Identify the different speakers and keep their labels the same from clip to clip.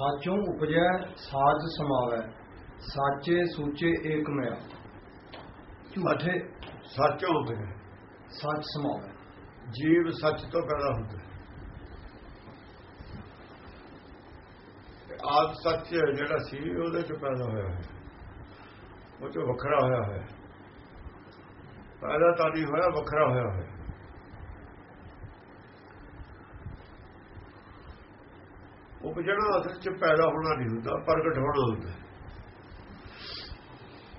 Speaker 1: ਸਾਚੋਂ ਉਪਜੈ ਸਾਜ ਸਮਾਵੈ ਸਾਚੇ ਸੂਚੇ ਏਕ ਮਿਆ ਝੂਠੇ
Speaker 2: ਸੱਚ ਨੇ
Speaker 1: ਸੱਚ ਸਮਾਵੈ।
Speaker 2: ਜੀਵ ਸੱਚ ਤੋਂ ਪੈਦਾ ਹੁੰਦਾ। ਹੈ ਆਦ ਸੱਚ ਜਿਹੜਾ ਸੀ ਉਹਦੇ ਚ ਪੈਦਾ ਹੋਇਆ ਹੈ। ਉਹ ਚ ਵੱਖਰਾ ਹੋਇਆ ਹੈ। ਪੈਦਾ ਤਾਂ ਨਹੀਂ ਹੋਇਆ ਵੱਖਰਾ ਹੋਇਆ ਹੈ। ਉਹ ਜਿਹੜਾ ਅਸਲ ਚ ਪੈਦਾ ਹੋਣਾ ਨਹੀਂ ਹੁੰਦਾ, ਪ੍ਰਗਟ ਹੋਣਾ ਹੁੰਦਾ।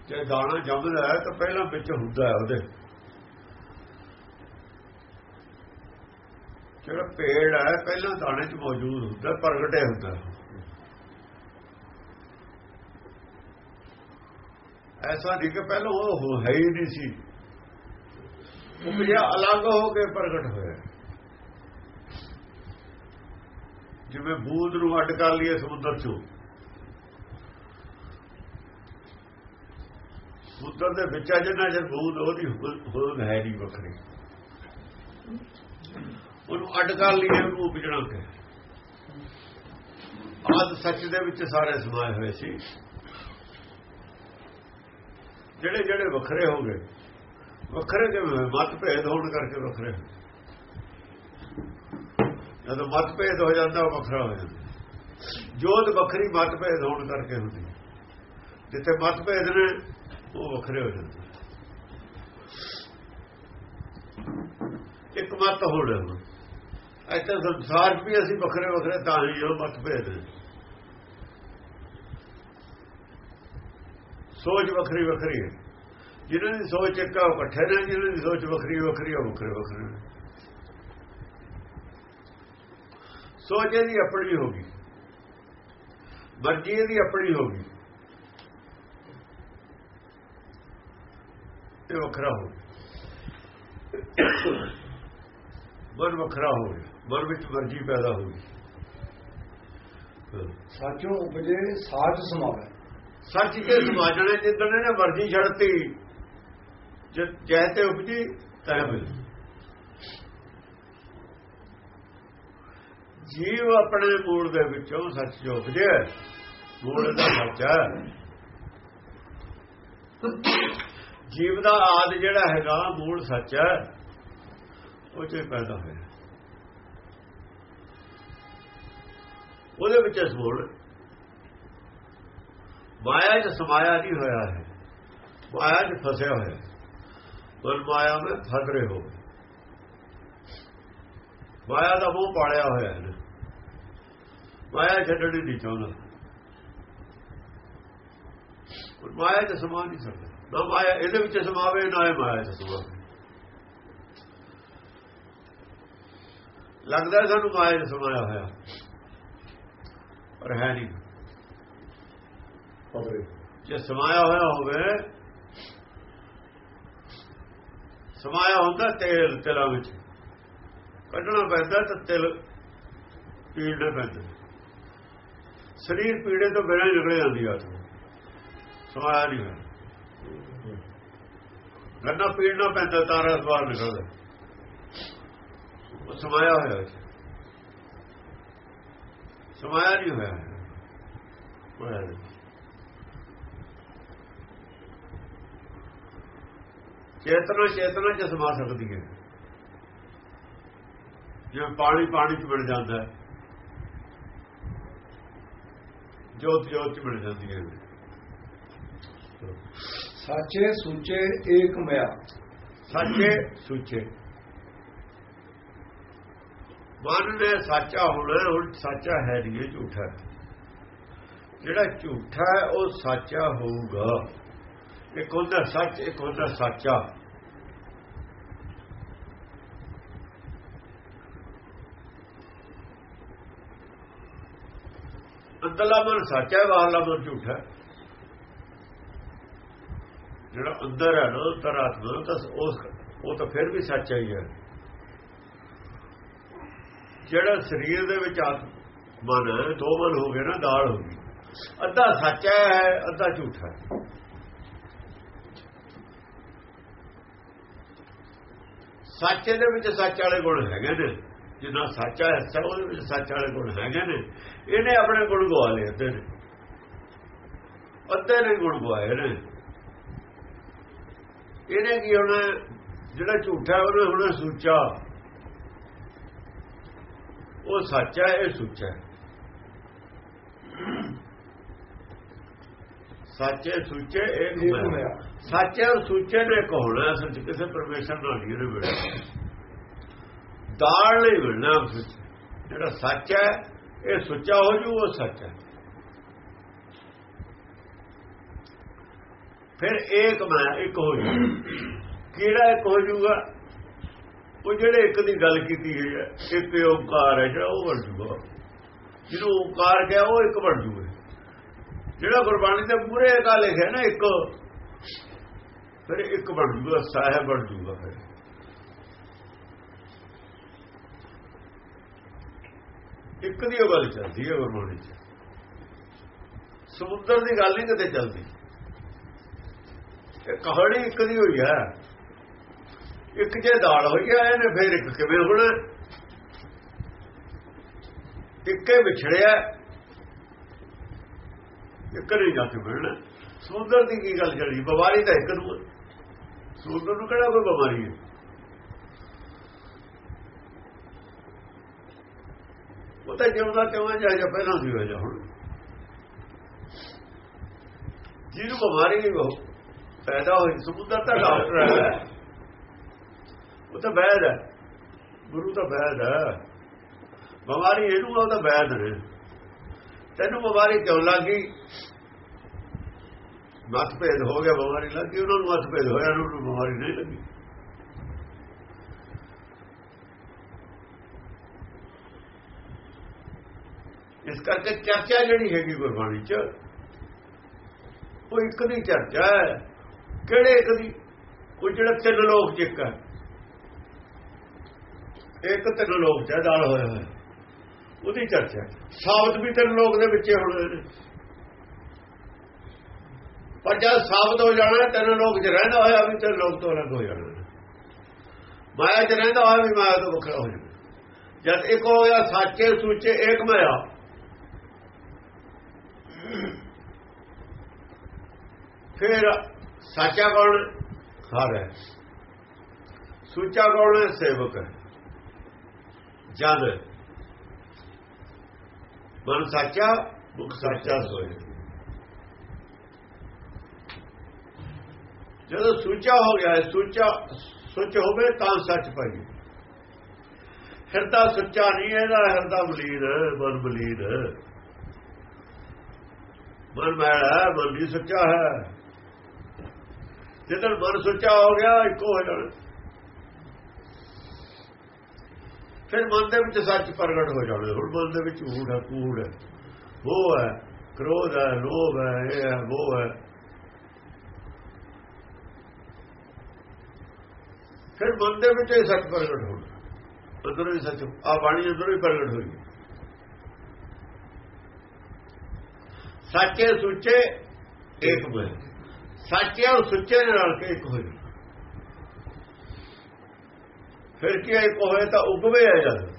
Speaker 2: ਜੇ ਦਾਣਾ ਜੰਮਦਾ ਹੈ ਤਾਂ ਪਹਿਲਾਂ ਵਿੱਚ ਹੁੰਦਾ ਹੈ ਉਹਦੇ। ਜਿਹੜਾ ਪੇੜ ਹੈ, ਪਹਿਲਾਂ ਦਾਣੇ 'ਚ ਮੌਜੂਦ ਹੁੰਦਾ ਪ੍ਰਗਟੇ ਹੁੰਦਾ ਐਸਾ ਨਹੀਂ ਕਿ ਪਹਿਲਾਂ ਉਹ ਹੈ ਹੀ ਨਹੀਂ ਸੀ। ਉਹ ਜਿਹੜਾ ਅਲੱਗ ਹੋ ਕੇ ਪ੍ਰਗਟ ਹੋਇਆ। ਜਿਵੇਂ ਬੂਦ ਨੂੰ ਅੱਡ ਕਰ ਲਈਏ ਸਮੁੰਦਰ 'ਚੋਂ। ਸਮੁੰਦਰ ਦੇ ਵਿੱਚ ਜਿੰਨਾ ਜਰ ਬੂਦ, ਉਹਦੀ ਹੋਂਦ ਹੈ ਨਹੀਂ ਵੱਖਰੀ। ਉਹਨੂੰ ਅੱਡ ਕਰ ਲਈਏ, ਉਹਨੂੰ ਉਪਜਣਾ ਕੇ ਆਦ ਸੱਚ ਦੇ ਵਿੱਚ ਸਾਰੇ ਸਮਾਏ ਹੋਏ ਸੀ। ਜਿਹੜੇ ਜਿਹੜੇ ਵੱਖਰੇ ਹੋ ਗਏ, ਵੱਖਰੇ ਕਿਵੇਂ ਮਤ ਭੇਦ ਹੋਣ ਕਰਕੇ ਵੱਖਰੇ ਹੋਏ ਜਦੋਂ ਮਤਭੇਦ ਹੋ ਜਾਂਦਾ, ਉਹ ਵੱਖਰਾ ਹੋ ਜਾਂਦਾ। ਜੋਤ ਵੱਖਰੀ ਮਤਭੇਦ ਹੋਣ ਕਰਕੇ ਹੁੰਦੀ ਜਿੱਥੇ ਮਤਭੇਦ ਨੇ, ਉਹ ਵੱਖਰੇ ਹੋ ਜਾਂਦੇ ਇੱਕ ਮਤ ਹੋਣਾ ਇੱਥੇ ਸੰਸਾਰ 'ਚ ਵੀ ਅਸੀਂ ਵੱਖਰੇ ਵੱਖਰੇ, ਤਾਂ ਹੀ ਉਹ ਮਤਭੇਦ ਨੇ। ਸੋਚ ਵੱਖਰੀ ਵੱਖਰੀ ਹੈ। ਜਿਹਨਾਂ ਦੀ ਸੋਚ ਇੱਕ ਆ, ਉਹ ਇਕੱਠੇ ਨੇ, ਜਿਹਨਾਂ ਦੀ ਸੋਚ ਵੱਖਰੀ ਵੱਖਰੀ ਉਹ ਵੱਖਰੇ ਵੱਖਰੇ ਨੇ। ਸੋਚ ਇਹਦੀ ਆਪਣੀ ਹੋਗੀ ਮਰਜ਼ੀ ਇਹਦੀ ਆਪਣੀ ਹੋਗੀ ਇਹ ਵੱਖਰਾ ਹੋ ਮਨ ਵੱਖਰਾ ਹੋ ਗਿਆ। ਮਨ ਵਿੱਚ ਮਰਜ਼ੀ ਪੈਦਾ ਹੋ ਗਈ।
Speaker 1: ਸਾਚੋਂ ਉਪਜੇ ਸਾਜ ਸਮਾਵੈ।
Speaker 2: ਸੱਚ ਕੇ ਸਮਾਜਣੇ ਜਿੱਦਣ ਇਹਨੇ ਮਰਜ਼ੀ ਛੱਡਤੀ ਜੈ ਤੇ ਉਪਜੀ ਤੈ ਮਿਲ ਜੀਵ ਆਪਣੇ ਮੂਲ ਦੇ ਵਿੱਚੋਂ ਸੱਚ ਜੋ ਉਪਜਿਆ ਮੂਲ ਦਾ ਸੱਚ ਹੈ। ਜੀਵ ਦਾ ਆਦ ਜਿਹੜਾ ਹੈਗਾ ਮੂਲ ਸੱਚ ਹੈ, ਉਹ ਚ ਪੈਦਾ ਹੋਇਆ। ਉਹਦੇ ਵਿੱਚ ਇਸ ਮੂਲ ਮਾਇਆ 'ਚ ਸਮਾਇਆ ਨਹੀਂ ਹੋਇਆ ਹੈ। ਮਾਇਆ 'ਚ ਫਸਿਆ ਹੋਇਆ ਮਨ ਮਾਇਆ ਵਿੱਚ ਫਸ ਰਹੇ ਹੋ। ਮਾਇਆ ਦਾ ਮੂੰਹ ਪਾਲਿਆ ਹੋਇਆ ਹੈ। ਮਾਇਆ ਛੱਡਣੀ ਨਹੀਂ ਚਾਹੁੰਦਾ। ਮਾਇਆ 'ਚ ਸਮਾ ਨਹੀਂ ਸਕਦਾ ਨਾ ਮਾਇਆ ਇਹਦੇ ਵਿੱਚ ਸਮਾਵੇ ਨਾ ਇਹ ਮਾਇਆ 'ਚ ਸਮਾਵੇ। ਲੱਗਦਾ ਸਾਨੂੰ ਮਾਇਆ 'ਚ ਸਮਾਇਆ ਹੋਇਆ। ਪਰ ਹੈ ਨਹੀਂ। ਜੇ ਸਮਾਇਆ ਹੋਇਆ ਹੋਵੇ ਸਮਾਇਆ ਹੁੰਦਾ ਤੇਲ ਤਿਲਾਂ ਵਿੱਚ। ਕੱਢਣਾ ਪੈਂਦਾ ਤਾਂ ਤਿਲ ਪੀੜਨੇ ਪੈਂਦੇ। ਸਰੀਰ ਪੀੜੇ ਤੋਂ ਬਿਨਾਂ ਨਿਕਲ ਜਾਂਦੀ ਆ ਸਮਾਇਆ ਨਹੀਂ ਹੋਇਆ। ਗੰਨਾ ਪੀੜਨਾ ਪੈਂਦਾ, ਤਾਰਾ ਬਾਹਰ ਨਿਕਲਦਾ। ਸਮਾਇਆ ਹੋਇਆ ਸਮਾਇਆ ਨਹੀਂ ਹੋਇਆ। ਹੋਇਆ ਚੇਤਨਾ ਚੇਤਨਾ ਚ ਸਮਾ ਸਕਦੀ ਹੈ। ਜਿਵੇਂ ਪਾਣੀ ਪਾਣੀ ਚ ਮਿਲ ਜਾਂਦਾ ਹੈ। ਜੋਤ ਜੋਤ ਚ ਮਿਲ ਜਾਂਦੀ ਹੈ।
Speaker 1: ਸਾਚੇ ਸੂਚੇ ਏਕ ਮਿਆ।
Speaker 2: ਸੱਚੇ ਸੁੱਚੇ। ਮਨ ਨੇ ਸੱਚਾ ਹੋਣਾ ਹੁਣ ਸੱਚਾ ਹੈ ਨਹੀਂ ਝੂਠਾ ਜਿਹੜਾ ਝੂਠਾ ਹੈ ਉਹ ਸੱਚਾ ਹੋਊਗਾ। ਇੱਕ ਹੁੰਦਾ ਸੱਚ ਇੱਕ ਹੁੰਦਾ ਸੱਚਾ। ਅੰਦਰਲਾ ਮਨ ਸੱਚ ਹੈ, ਬਾਹਰਲਾ ਮਨ ਝੂਠਾ ਹੈ। ਜਿਹੜਾ ਅੰਦਰ ਹੈ ਨਾ ਅੰਤਰਾਤਮਾ ਤਾਂ ਉਸ ਉਹ ਤਾਂ ਫਿਰ ਵੀ ਸੱਚਾ ਹੀ ਹੈ ਜਿਹੜਾ ਸਰੀਰ ਦੇ ਵਿੱਚ ਮਨ ਦੋ ਮਨ ਹੋ ਗਏ ਨਾ, ਦਾਲ ਹੋ ਗਈ। ਅੱਧਾ ਸੱਚ ਹੈ, ਅੱਧਾ ਝੂਠਾ ਹੈ। ਸੱਚ ਦੇ ਵਿੱਚ ਸੱਚ ਵਾਲੇ ਗੁਣ ਹੈਗੇ ਨੇ। ਜਿੰਨਾ ਸੱਚਾ ਹਿੱਸਾ ਉਹਦੇ ਵਿੱਚ ਸੱਚ ਵਾਲੇ ਗੁਣ ਹੈਗੇ ਨੇ ਇਹਨੇ ਆਪਣੇ ਗੁਣ ਗਵਾ ਲਏ ਅੱਧੇ ਨੇ। ਅੱਧੇ ਨੇ ਗੁਣ ਗਵਾਏ ਨੇ। ਇਹਨੇ ਕੀ ਹੋਣਾ ਜਿਹੜਾ ਝੂਠਾ ਉਹਨੇ ਹੁਣ ਸੂਚਾ। ਉਹ ਸੱਚਾ ਹੈ, ਇਹ ਸੁੱਚਾ ਹੈ। ਸੱਚੇ ਸੁੱਚੇ ਇੱਕ ਹੋਇਆ
Speaker 1: ਹੋਇਆ।
Speaker 2: ਸੱਚੇ ਔਰ ਸੁੱਚੇ ਨੇ ਇੱਕ ਹੋਣਾ ਸੱਚ ਕਿਸੇ ਪਰਮੇਸ਼ਰ ਨਾਲ ਨਹੀਂ ਇਹਨੇ ਮਿਲਣਾ ਦਾਲ ਨਹੀਂ ਮਿਲਣਾ ਉਸ ਵਿੱਚ ਜਿਹੜਾ ਸੱਚ ਹੈ, ਇਹ ਸੁੱਚਾ ਹੋ ਜੂ, ਉਹ ਸੱਚ ਹੈ। ਫਿਰ ਇੱਕ ਮੈਂ, ਇੱਕ ਹੋ ਜੂ। ਕਿਹੜਾ ਇੱਕ ਹੋ ਜੂਗਾ? ਉਹ ਜਿਹੜੇ ਇੱਕ ਦੀ ਗੱਲ ਕੀਤੀ ਹੋਈ ਹੈ, ਇੱਕ ਓੰਕਾਰ ਹੈ, ਜਿਹੜਾ ਉਹ ਬਣ ਜੂਗਾ। ਜਿਹਨੂੰ ਓੰਕਾਰ ਕਿਹਾ, ਉਹ ਇੱਕ ਬਣ ਜੂਗਾ। ਜਿਹੜਾ ਗੁਰਬਾਣੀ ਦੇ ਪੂਰੇ ਕਾ ਲਿਖਿਆ ਨਾ, ਇੱਕ, ਫਿਰ ਇੱਕ ਬਣ ਜੂਗਾ ਸਾਹਿਬ ਬਣ ਜੂਗਾ ਫਿਰ। ਇੱਕ ਦੀ ਉਹ ਗੱਲ ਚੱਲਦੀ ਹੈ ਗੁਰਬਾਣੀ ਚ ਸਮੁੰਦਰ ਦੀ ਗੱਲ ਨਹੀਂ ਕਦੇ ਚੱਲਦੀ। ਇਹ ਕਹਾਣੀ ਇੱਕ ਦੀ ਹੋਈ ਹੈ। ਇੱਕ ਜੇ ਦਾਲ ਹੋਈ ਹੈ, ਇਹਨੇ ਫਿਰ ਇੱਕ ਕਿਵੇਂ ਹੋਣਾ? ਇੱਕੇ ਵਿਛੜਿਆ ਇੱਕ ਨਹੀਂ ਜਾ ਕੇ ਮਿਲਣਾ। ਸਮੁੰਦਰ ਦੀ ਕੀ ਗੱਲ ਚੱਲੀ? ਬਿਮਾਰੀ ਤਾਂ ਇੱਕ ਨੂੰ ਸਮੁੰਦਰ ਨੂੰ ਕਿਹੜਾ ਕੋਈ ਬਿਮਾਰੀ ਹੈ? ਉਹ ਤਾਂ ਜਿਉਂਦਾ ਕਿਉਂ ਜਾ ਜਾ ਪਹਿਲਾਂ ਸੀ ਹੋ ਜਾ ਹੁਣ। ਜਿਹਨੂੰ ਬਿਮਾਰੀ ਨਹੀਂ ਹੋ ਪੈਦਾ ਹੋਈ ਸਮੁੰਦਰ ਤਾਂ ਡਾਕਟਰ ਹੈ। ਉਹ ਤਾਂ ਵੈਦ ਹੈ। ਗੁਰੂ ਤਾਂ ਵੈਦ ਹੈ। ਬਿਮਾਰੀ ਇਹਨੂੰ ਆ, ਉਹ ਤਾਂ ਵੈਦ ਨੇ। ਤੈਨੂੰ ਬਿਮਾਰੀ ਕਿਉਂ ਲੱਗੀ ਮਤਭੇਦ ਹੋ ਗਿਆ ਬਿਮਾਰੀ ਲੱਗੀ ਉਹਨਾਂ ਨੂੰ ਮਤਭੇਦ ਹੋਇਆ ਉਹਨਾਂ ਨੂੰ ਬਿਮਾਰੀ ਨਹੀਂ ਲੱਗੀ। ਇਸ ਕਰਕੇ ਚਰਚਾ ਜਿਹੜੀ ਹੈਗੀ ਗੁਰਬਾਣੀ ਚ ਉਹ ਇੱਕ ਦੀ ਚਰਚਾ ਹੈ। ਕਿਹੜੇ ਇੱਕ ਦੀ? ਉਹ ਜਿਹੜਾ ਤਿੰਨ ਲੋਕ ਚ ਇੱਕ ਹੈ। ਇੱਕ ਤਿੰਨ ਲੋਕ ਚ ਹੈ, ਦਾਲ ਹੋਇਆ ਹੋਇਆ ਉਹਦੀ ਚਰਚਾ ਸਾਬਤ ਵੀ ਤਿੰਨ ਲੋਕ ਦੇ ਵਿੱਚ ਹੋਣੇ ਨੇ। ਪਰ ਜਦ ਸਾਬਤ ਹੋ ਜਾਣਾ ਤਿੰਨ ਲੋਕ ਚ ਰਹਿੰਦਾ ਹੋਇਆ ਵੀ ਤਿੰਨ ਲੋਕ ਤੋਂ ਅਲੱਗ ਹੋ ਜਾਣਾ ਮਾਇਆ ਚ ਰਹਿੰਦਾ ਹੋਇਆ ਵੀ ਮਾਇਆ ਤੋਂ ਵੱਖਰਾ ਹੋ ਜਾਣਾ ਜਦ ਇੱਕ ਹੋ ਗਿਆ ਸੱਚੇ ਸੁੱਚੇ ਏਕ ਮਾਇਆ ਫਿਰ ਸੱਚਾ ਕੌਣ ਹਰ ਹੈ ਸੁੱਚਾ ਕੌਣ ਹੈ ਸੇਵਕ। ਹੈ ਜਦ ਮਨ ਸੱਚਾ ਮੁਖ ਸੱਚਾ ਸੋਏ। ਜਦੋਂ ਸੁੱਚਾ ਹੋ ਗਿਆ ਸੁੱਚਾ ਸੁੱਚ ਹੋਵੇ ਤਾਂ ਸੱਚ ਪਾਈਏ ਹਿਰਦਾ ਸੁੱਚਾ ਨਹੀਂ ਇਹਦਾ ਹਿਰਦਾ ਬਲੀਰ ਹੈ, ਮਨ ਬਲੀਰ ਹੈ। ਮਨ ਮੈਲਾ ਮਨ ਵੀ ਸੱਚਾ ਹੈ। ਜਦੋਂ ਮਨ ਸੁੱਚਾ ਹੋ ਗਿਆ, ਇੱਕੋ ਹੋ ਜਾਣਾ। ਫਿਰ ਮਨ ਦੇ ਵਿੱਚ ਸੱਚ ਪ੍ਰਗਟ ਹੋ ਜਾਣਾ। ਹੁਣ ਮਨ ਦੇ ਵਿੱਚ ਹੂੜ ਹੈ, ਕੂੜ ਹੈ। ਉਹ ਹੈ, ਕ੍ਰੋਧ ਹੈ, ਲੋਭ ਹੈ, ਇਹ ਹੈ, ਉਹ ਹੈ। ਫਿਰ ਮਨ ਦੇ ਵਿੱਚ ਇਹ ਸੱਚ ਪ੍ਰਗਟ ਹੋਣਾ। ਅੰਦਰੋਂ ਹੀ ਸੱਚ ਆ ਬਾਣੀ ਅੰਦਰੋਂ ਹੀ ਪ੍ਰਗਟ ਹੋਈ। ਸੱਚੇ ਸੁੱਚੇ ਇੱਕ ਮੈਂ ਸੱਚੇ ਔਰ ਸੁੱਚੇ ਦੇ ਨਾਲ ਕੇ ਇੱਕ ਹੋਈ ਫਿਰ ਕੀ ਇੱਕ ਹੋਏ ਤਾਂ ਉਗਵੇ ਆ ਜਦ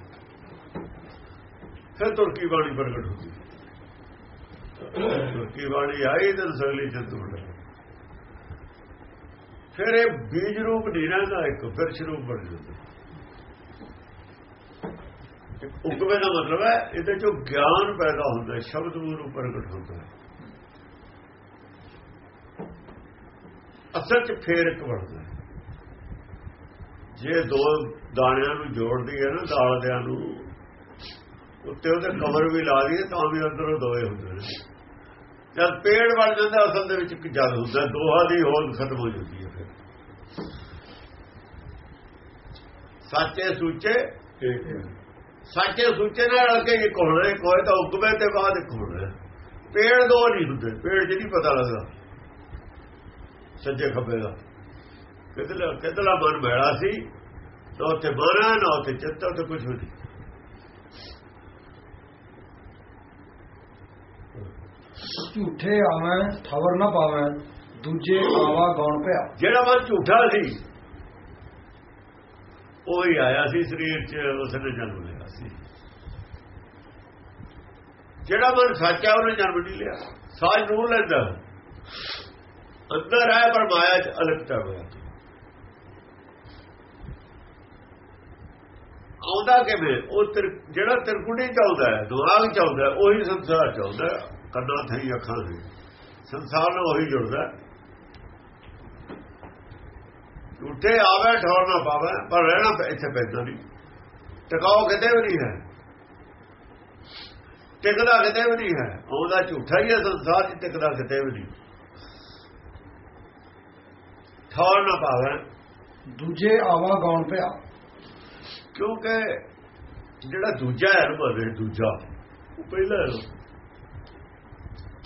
Speaker 2: ਫਿਰ ਤੁਰਕੀ ਬਾਣੀ ਪ੍ਰਗਟ ਹੁੰਦੀ ਤੁਰਕੀ ਬਾਣੀ ਆਈ ਤਾਂ ਸਗਲੀ ਚੰਦੂੜ ਫਿਰ ਇਹ ਬੀਜ ਰੂਪ ਨਹੀਂ ਰਹਿੰਦਾ, ਇੱਕ ਫਿਰ ਸ਼ਰੂਪ ਬਣ ਜਾਂਦਾ। ਉਗਵੇ ਦਾ ਮਤਲਬ ਹੈ, ਇਹਦੇ ਚੋਂ ਗਿਆਨ ਪੈਦਾ ਹੁੰਦਾ, ਸ਼ਬਦ ਗੁਰੂ ਪ੍ਰਗਟ ਹੁੰਦਾ ਹੈ। ਅਸਲ ਚ ਫੇਰ ਇੱਕ ਬਣਦਾ ਜੇ ਦੋ ਦਾਣਿਆਂ ਨੂੰ ਜੋੜਦੀ ਹੈ ਨਾ, ਦਾਲਦਿਆਂ ਨੂੰ, ਉੱਤੇ ਉਹਦੇ ਕਵਰ ਵੀ ਲਾ ਦਈਏ ਤਾਂ ਵੀ ਅੰਦਰੋਂ ਦੋਏ ਹੁੰਦੇ ਨੇ। ਜਦ ਪੇੜ ਬਣ ਜਾਂਦਾ, ਅਸਲ ਦੇ ਵਿੱਚ ਇੱਕ ਜਦ ਹੁੰਦਾ ਦੋਹਾ ਦੀ ਹੋਂਦ ਖਤਮ ਹੋ ਜਾਂਦੀ ਹੈ ਫਿਰ। ਸੱਚੇ ਸੁੱਚੇ ਸੱਚੇ ਸੁੱਚੇ ਨਾਲ ਰਲ ਕੇ ਇੱਕ ਹੋਣਾ ਇੱਕ ਹੋਏ ਤਾਂ ਉਗਵੇ ਤੇ ਬਾਅਦ ਇੱਕ ਹੋਣਾ ਪੇੜ ਦੋ ਨਹੀਂ ਹੁੰਦੇ। ਪੇੜ 'ਚ ਨਹੀਂ ਪਤਾ ਲੱਗਦਾ। ਸੱਜੇ ਖੱਬੇ ਦਾ। ਕਿਤਲਾ ਕਿਤਲਾ ਮਨ ਮੈਲਾ ਸੀ ਤਾਂ ਉੱਥੇ ਮਨਾ ਨਾ ਉੱਥੇ ਚਿੱਤ ਤੇ ਕੁਝ ਨਹੀਂ।
Speaker 1: ਝੂਠੇ ਆਵੇਂ ਠਵਰ ਨਾ ਪਾਵੇਂ ਦੂਜੇ ਆਵਾ ਗੌਣ ਪਿਆ।
Speaker 2: ਜਿਹੜਾ ਮਨ ਝੂਠਾ ਸੀ ਉਹ ਹੀ ਆਇਆ ਸੀ ਸਰੀਰ 'ਚ ਉਸਨੇ ਜਨਮ ਲਿਆ ਸੀ। ਜਿਹੜਾ ਮਨ ਸੱਚਾ ਉਹਨੇ ਜਨਮ ਨਹੀਂ ਲਿਆ। ਸਾਜ ਨੂੰ ਲੈਂਦਾ। ਅੰਦਰ ਹੈ ਪਰ ਮਾਇਆ ਚ ਅਲਗਤਾ ਹੋਇਆ ਆਉਂਦਾ ਕਿਵੇਂ? ਉਹ ਤਿਰ- ਜਿਹੜਾ ਤਿਰਕੁੜੀ ਚਾਹੁੰਦਾ ਹੈ ਦਿਮਾਗ ਚਾਹੁੰਦਾ ਹੈ, ਉਹੀ ਸੰਸਾਰ ਚਾਹੁੰਦਾ ਹੈ। ਕੰਨਾਂ ਥਈ ਅੱਖਾਂ ਦੇ ਸੰਸਾਰ ਨਾਲ ਉਹੀ ਜੁੜਦਾ ਹੈ। ਝੂਠੇ ਆਵੇ ਠੌਰ ਨਾ ਪਾਵੇ ਪਰ ਰਹਿਣਾ ਇੱਥੇ ਪੈਂਦਾ ਨਹੀਂ। ਟਿਕਾਓ ਕਿਤੇ ਵੀ ਨਹੀਂ ਹੈ। ਟਿਕਦਾ ਕਿਤੇ ਵੀ ਨਹੀਂ ਹੈ। ਉਹਦਾ ਝੂਠਾ ਹੀ ਹੈ ਸੰਸਾਰ 'ਚ ਟਿਕਦਾ ਕਿਤੇ ਵੀ ਨਹੀਂ। ਠੌਰ ਨਾ ਪਾਵੇ
Speaker 1: ਦੂਜੇ ਆਵਾ ਗਾਉਣ ਪਿਆ।
Speaker 2: ਕਿਉਂਕਿ ਜਿਹੜਾ ਦੂਜਾ ਹੈ ਬਦੇ ਦੂਜਾ ਉਹ ਪਹਿਲਾ ਹੈ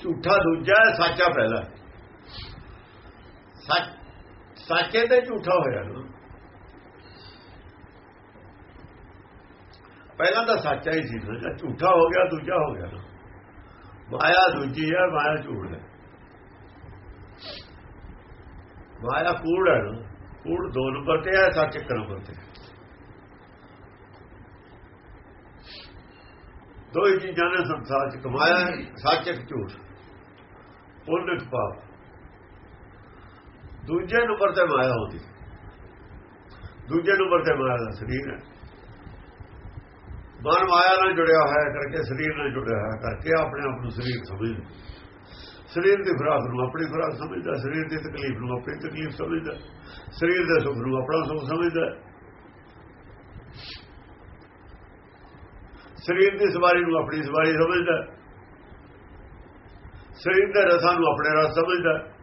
Speaker 2: ਝੂਠਾ ਦੂਜਾ ਹੈ ਸੱਚਾ ਪਹਿਲਾ ਸੱਚ ਸੱਚੇ ਤੇ ਝੂਠਾ ਹੋਇਆ ਨਾ। ਪਹਿਲਾਂ ਤਾਂ ਸੱਚਾ ਹੀ ਸੀ ਨਾ ਝੂਠਾ ਹੋ ਗਿਆ ਦੂਜਾ ਹੋ ਗਿਆ ਮਾਇਆ ਦੂਜੀ ਹੈ ਮਾਇਆ ਝੂਠ ਹੈ। ਮਾਇਆ ਕੂੜ ਹੈ ਨਾ ਕੂੜ ਦੋ ਨੰਬਰ ਤੇ ਹੈ ਸੱਚ ਇੱਕ ਨੰਬਰ ਤੇ। ਹੈ ਦੋ ਹੀ ਚੀਜ਼ਾਂ ਨੇ ਸੰਸਾਰ ਚ ਕਮਾਇਆ ਹੈ, ਸੱਚ ਇੱਕ ਝੂਠ। ਪੁੰਨ ਪਾਪ। ਦੂਜੇ ਨੰਬਰ ਤੇ ਮਾਇਆ ਹੁੰਦੀ। ਦੂਜੇ ਨੰਬਰ ਤੇ ਮਾਇਆ ਦਾ ਸਰੀਰ ਹੈ। ਮਨ ਮਾਇਆ ਨਾਲ ਜੁੜਿਆ ਹੋਇਆ ਕਰਕੇ ਸਰੀਰ ਨਾਲ ਜੁੜਿਆ ਹੋਇਆ ਕਰਕੇ ਆਪਣੇ ਆਪ ਨੂੰ ਸਰੀਰ ਸਮਝਦਾ। ਸਰੀਰ ਦੀ ਖੁਰਾਕ ਨੂੰ ਆਪਣੀ ਖੁਰਾਕ ਸਮਝਦਾ, ਸਰੀਰ ਦੀ ਤਕਲੀਫ ਨੂੰ ਆਪਣੀ ਤਕਲੀਫ ਸਮਝਦਾ, ਸਰੀਰ ਦੇ ਸੁੱਖ ਨੂੰ ਆਪਣਾ ਸੁੱਖ ਸਮਝਦਾ। ਸਰੀਰ ਦੀ ਸਵਾਰੀ ਨੂੰ ਆਪਣੀ ਸਵਾਰੀ ਸਮਝਦਾ। ਸਰੀਰ ਦੇ ਰਸਾਂ ਨੂੰ ਆਪਣੇ ਰਸ ਸਮਝਦਾ।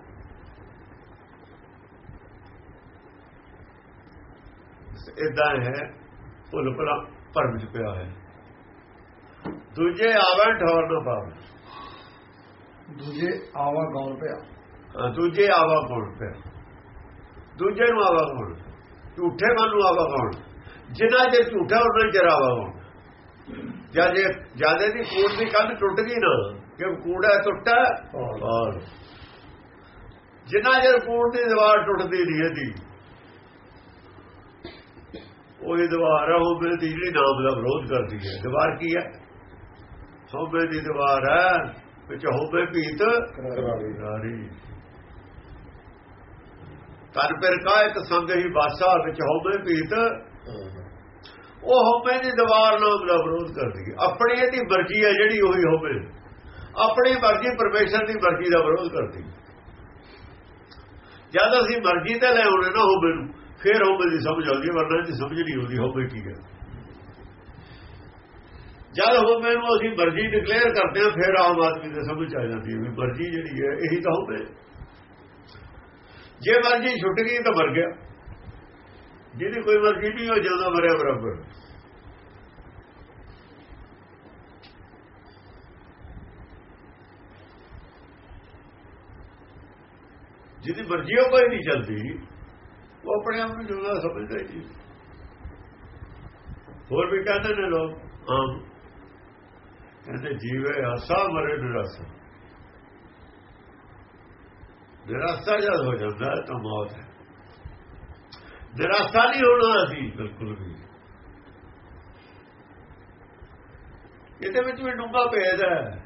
Speaker 2: ਇਦਾਂ ਹੈ, ਭੁੱਲ ਭਲਾ, ਭਰਮ ਚ ਪਿਆ ਹੈ। ਦੂਜੇ ਆਵਣ ਠੌਰ ਨਾ ਪਾਵੇ।
Speaker 1: ਦੂਜੇ ਆਵਾ ਗਾਉਣ ਪਿਆ
Speaker 2: ਦੂਜੇ ਆਵਾ ਕੌਣ ਪਿਆ ਦੂਜੇ ਨੂੰ ਆਵਾ ਕੌਣ ਝੂਠੇ ਮਨ ਨੂੰ ਆਵਾ ਕੌਣ ਜਿੰਨਾ ਜੇ ਝੂਠਾ ਉਹਨਾਂ ਚਿਰ ਆਵਾ ਕੌਣ ਜਦ ਜਿਆਦੇ ਦੀ ਕੂੜ ਦੀ ਕੰਧ ਟੁੱਟ ਗਈ ਨਾ ਕਿ ਕੂੜਾ ਟੁੱਟਾ ਔਰ ਜਿੰਨਾ ਜੇ ਕੂੜ ਦੀ ਦੀਵਾਰ ਟੁੱਟਦੀ ਨਹੀਂ ਇਹਦੀ ਉਹੀ ਦੀਵਾਰ ਹੈ ਉਹ ਮੇਰੇ ਦੀ ਜਿਹੜੀ ਨਾਮ ਦਾ ਵਿਰੋਧ ਕਰਦੀ ਹੈ। ਦੀਵਾਰ ਕੀ ਹੈ? ਹੋਵੇ ਦੀ ਦੀਵਾਰ ਹੈ। ਵਿੱਚ ਹੋਵੇ ਭੀਤ ਕਰਾਰੀ। ਤਨ ਪਰ ਕਾ ਇੱਕ ਸੰਗ ਹੀ ਬਾਸਾ ਵਿੱਚ ਹੋਵੇ ਭੀਤ। ਉਹ ਹੋਵੇ ਦੀ ਦੀਵਾਰ ਨਾਮ ਦਾ ਵਿਰੋਧ ਕਰਦੀ ਹੈ। ਆਪਣੀ ਇਹਦੀ ਮਰਜ਼ੀ ਹੈ ਜਿਹੜੀ ਉਹੀ ਹੋਵੇ। ਆਪਣੀ ਮਰਜ਼ੀ ਪਰਮੇਸ਼ਰ ਦੀ ਮਰਜ਼ੀ ਦਾ ਵਿਰੋਧ ਕਰਦੀ ਜਦ ਅਸੀਂ ਮਰਜ਼ੀ ਤੇ ਲੈ ਆਉਣੇ ਨਾ ਹੋਵੇ ਨੂੰ ਫਿਰ ਹੋਵੇ ਦੀ ਸਮਝ ਆਉਂਦੀ ਵਰਨਾ ਦੀ ਸਮਝ ਨਹੀਂ ਆਉਂਦੀ ਹੋਵੇ ਕੀ ਹੈ। ਜਦ ਹੋਵੇ ਨੂੰ ਅਸੀਂ ਮਰਜ਼ੀ ਡਿਕਲੇਅਰ ਕਰਦੇ ਹਾਂ, ਫਿਰ ਆਮ ਆਦਮੀ ਦੇ ਸਮਝ ਆ ਜਾਂਦੀ ਵੀ ਮਰਜ਼ੀ ਜਿਹੜੀ ਹੈ, ਇਹੀ ਤਾਂ ਹੋਵੇ। ਜੇ ਮਰਜ਼ੀ ਛੁੱਟ ਗਈ ਤਾਂ ਮਰ ਗਿਆ। ਜਿਹਦੀ ਕੋਈ ਮਰਜ਼ੀ ਨਹੀਂ ਹੋ ਜਾਂਦਾ ਮਰਿਆ ਬਰਾਬਰ। ਜਿਹਦੀ ਮਰਜ਼ੀ ਉਹ ਕੋਈ ਨਹੀਂ ਚੱਲਦੀ, ਉਹ ਆਪਣੇ ਆਪ ਨੂੰ ਜੁਦਾ ਸਮਝਦਾ ਹੀ ਹੋਰ ਵੀ ਕਹਿੰਦੇ ਨੇ ਲੋਕ, ਆਮ ਕਹਿੰਦੇ ਜੀਵੇ ਆਸਾ ਮਰੇ ਨਿਰਾਸਾ। ਨਿਰਾਸਾ ਜਦ ਹੋ ਜਾਂਦਾ ਤਾਂ ਮੌਤ ਹੈ। ਨਿਰਾਸਾ ਨਹੀਂ ਹੋਣਾ ਅਸੀਂ ਬਿਲਕੁਲ ਵੀ। ਇਹਦੇ ਵਿੱਚ ਵੀ ਡੂੰਘਾ ਭੇਦ ਹੈ।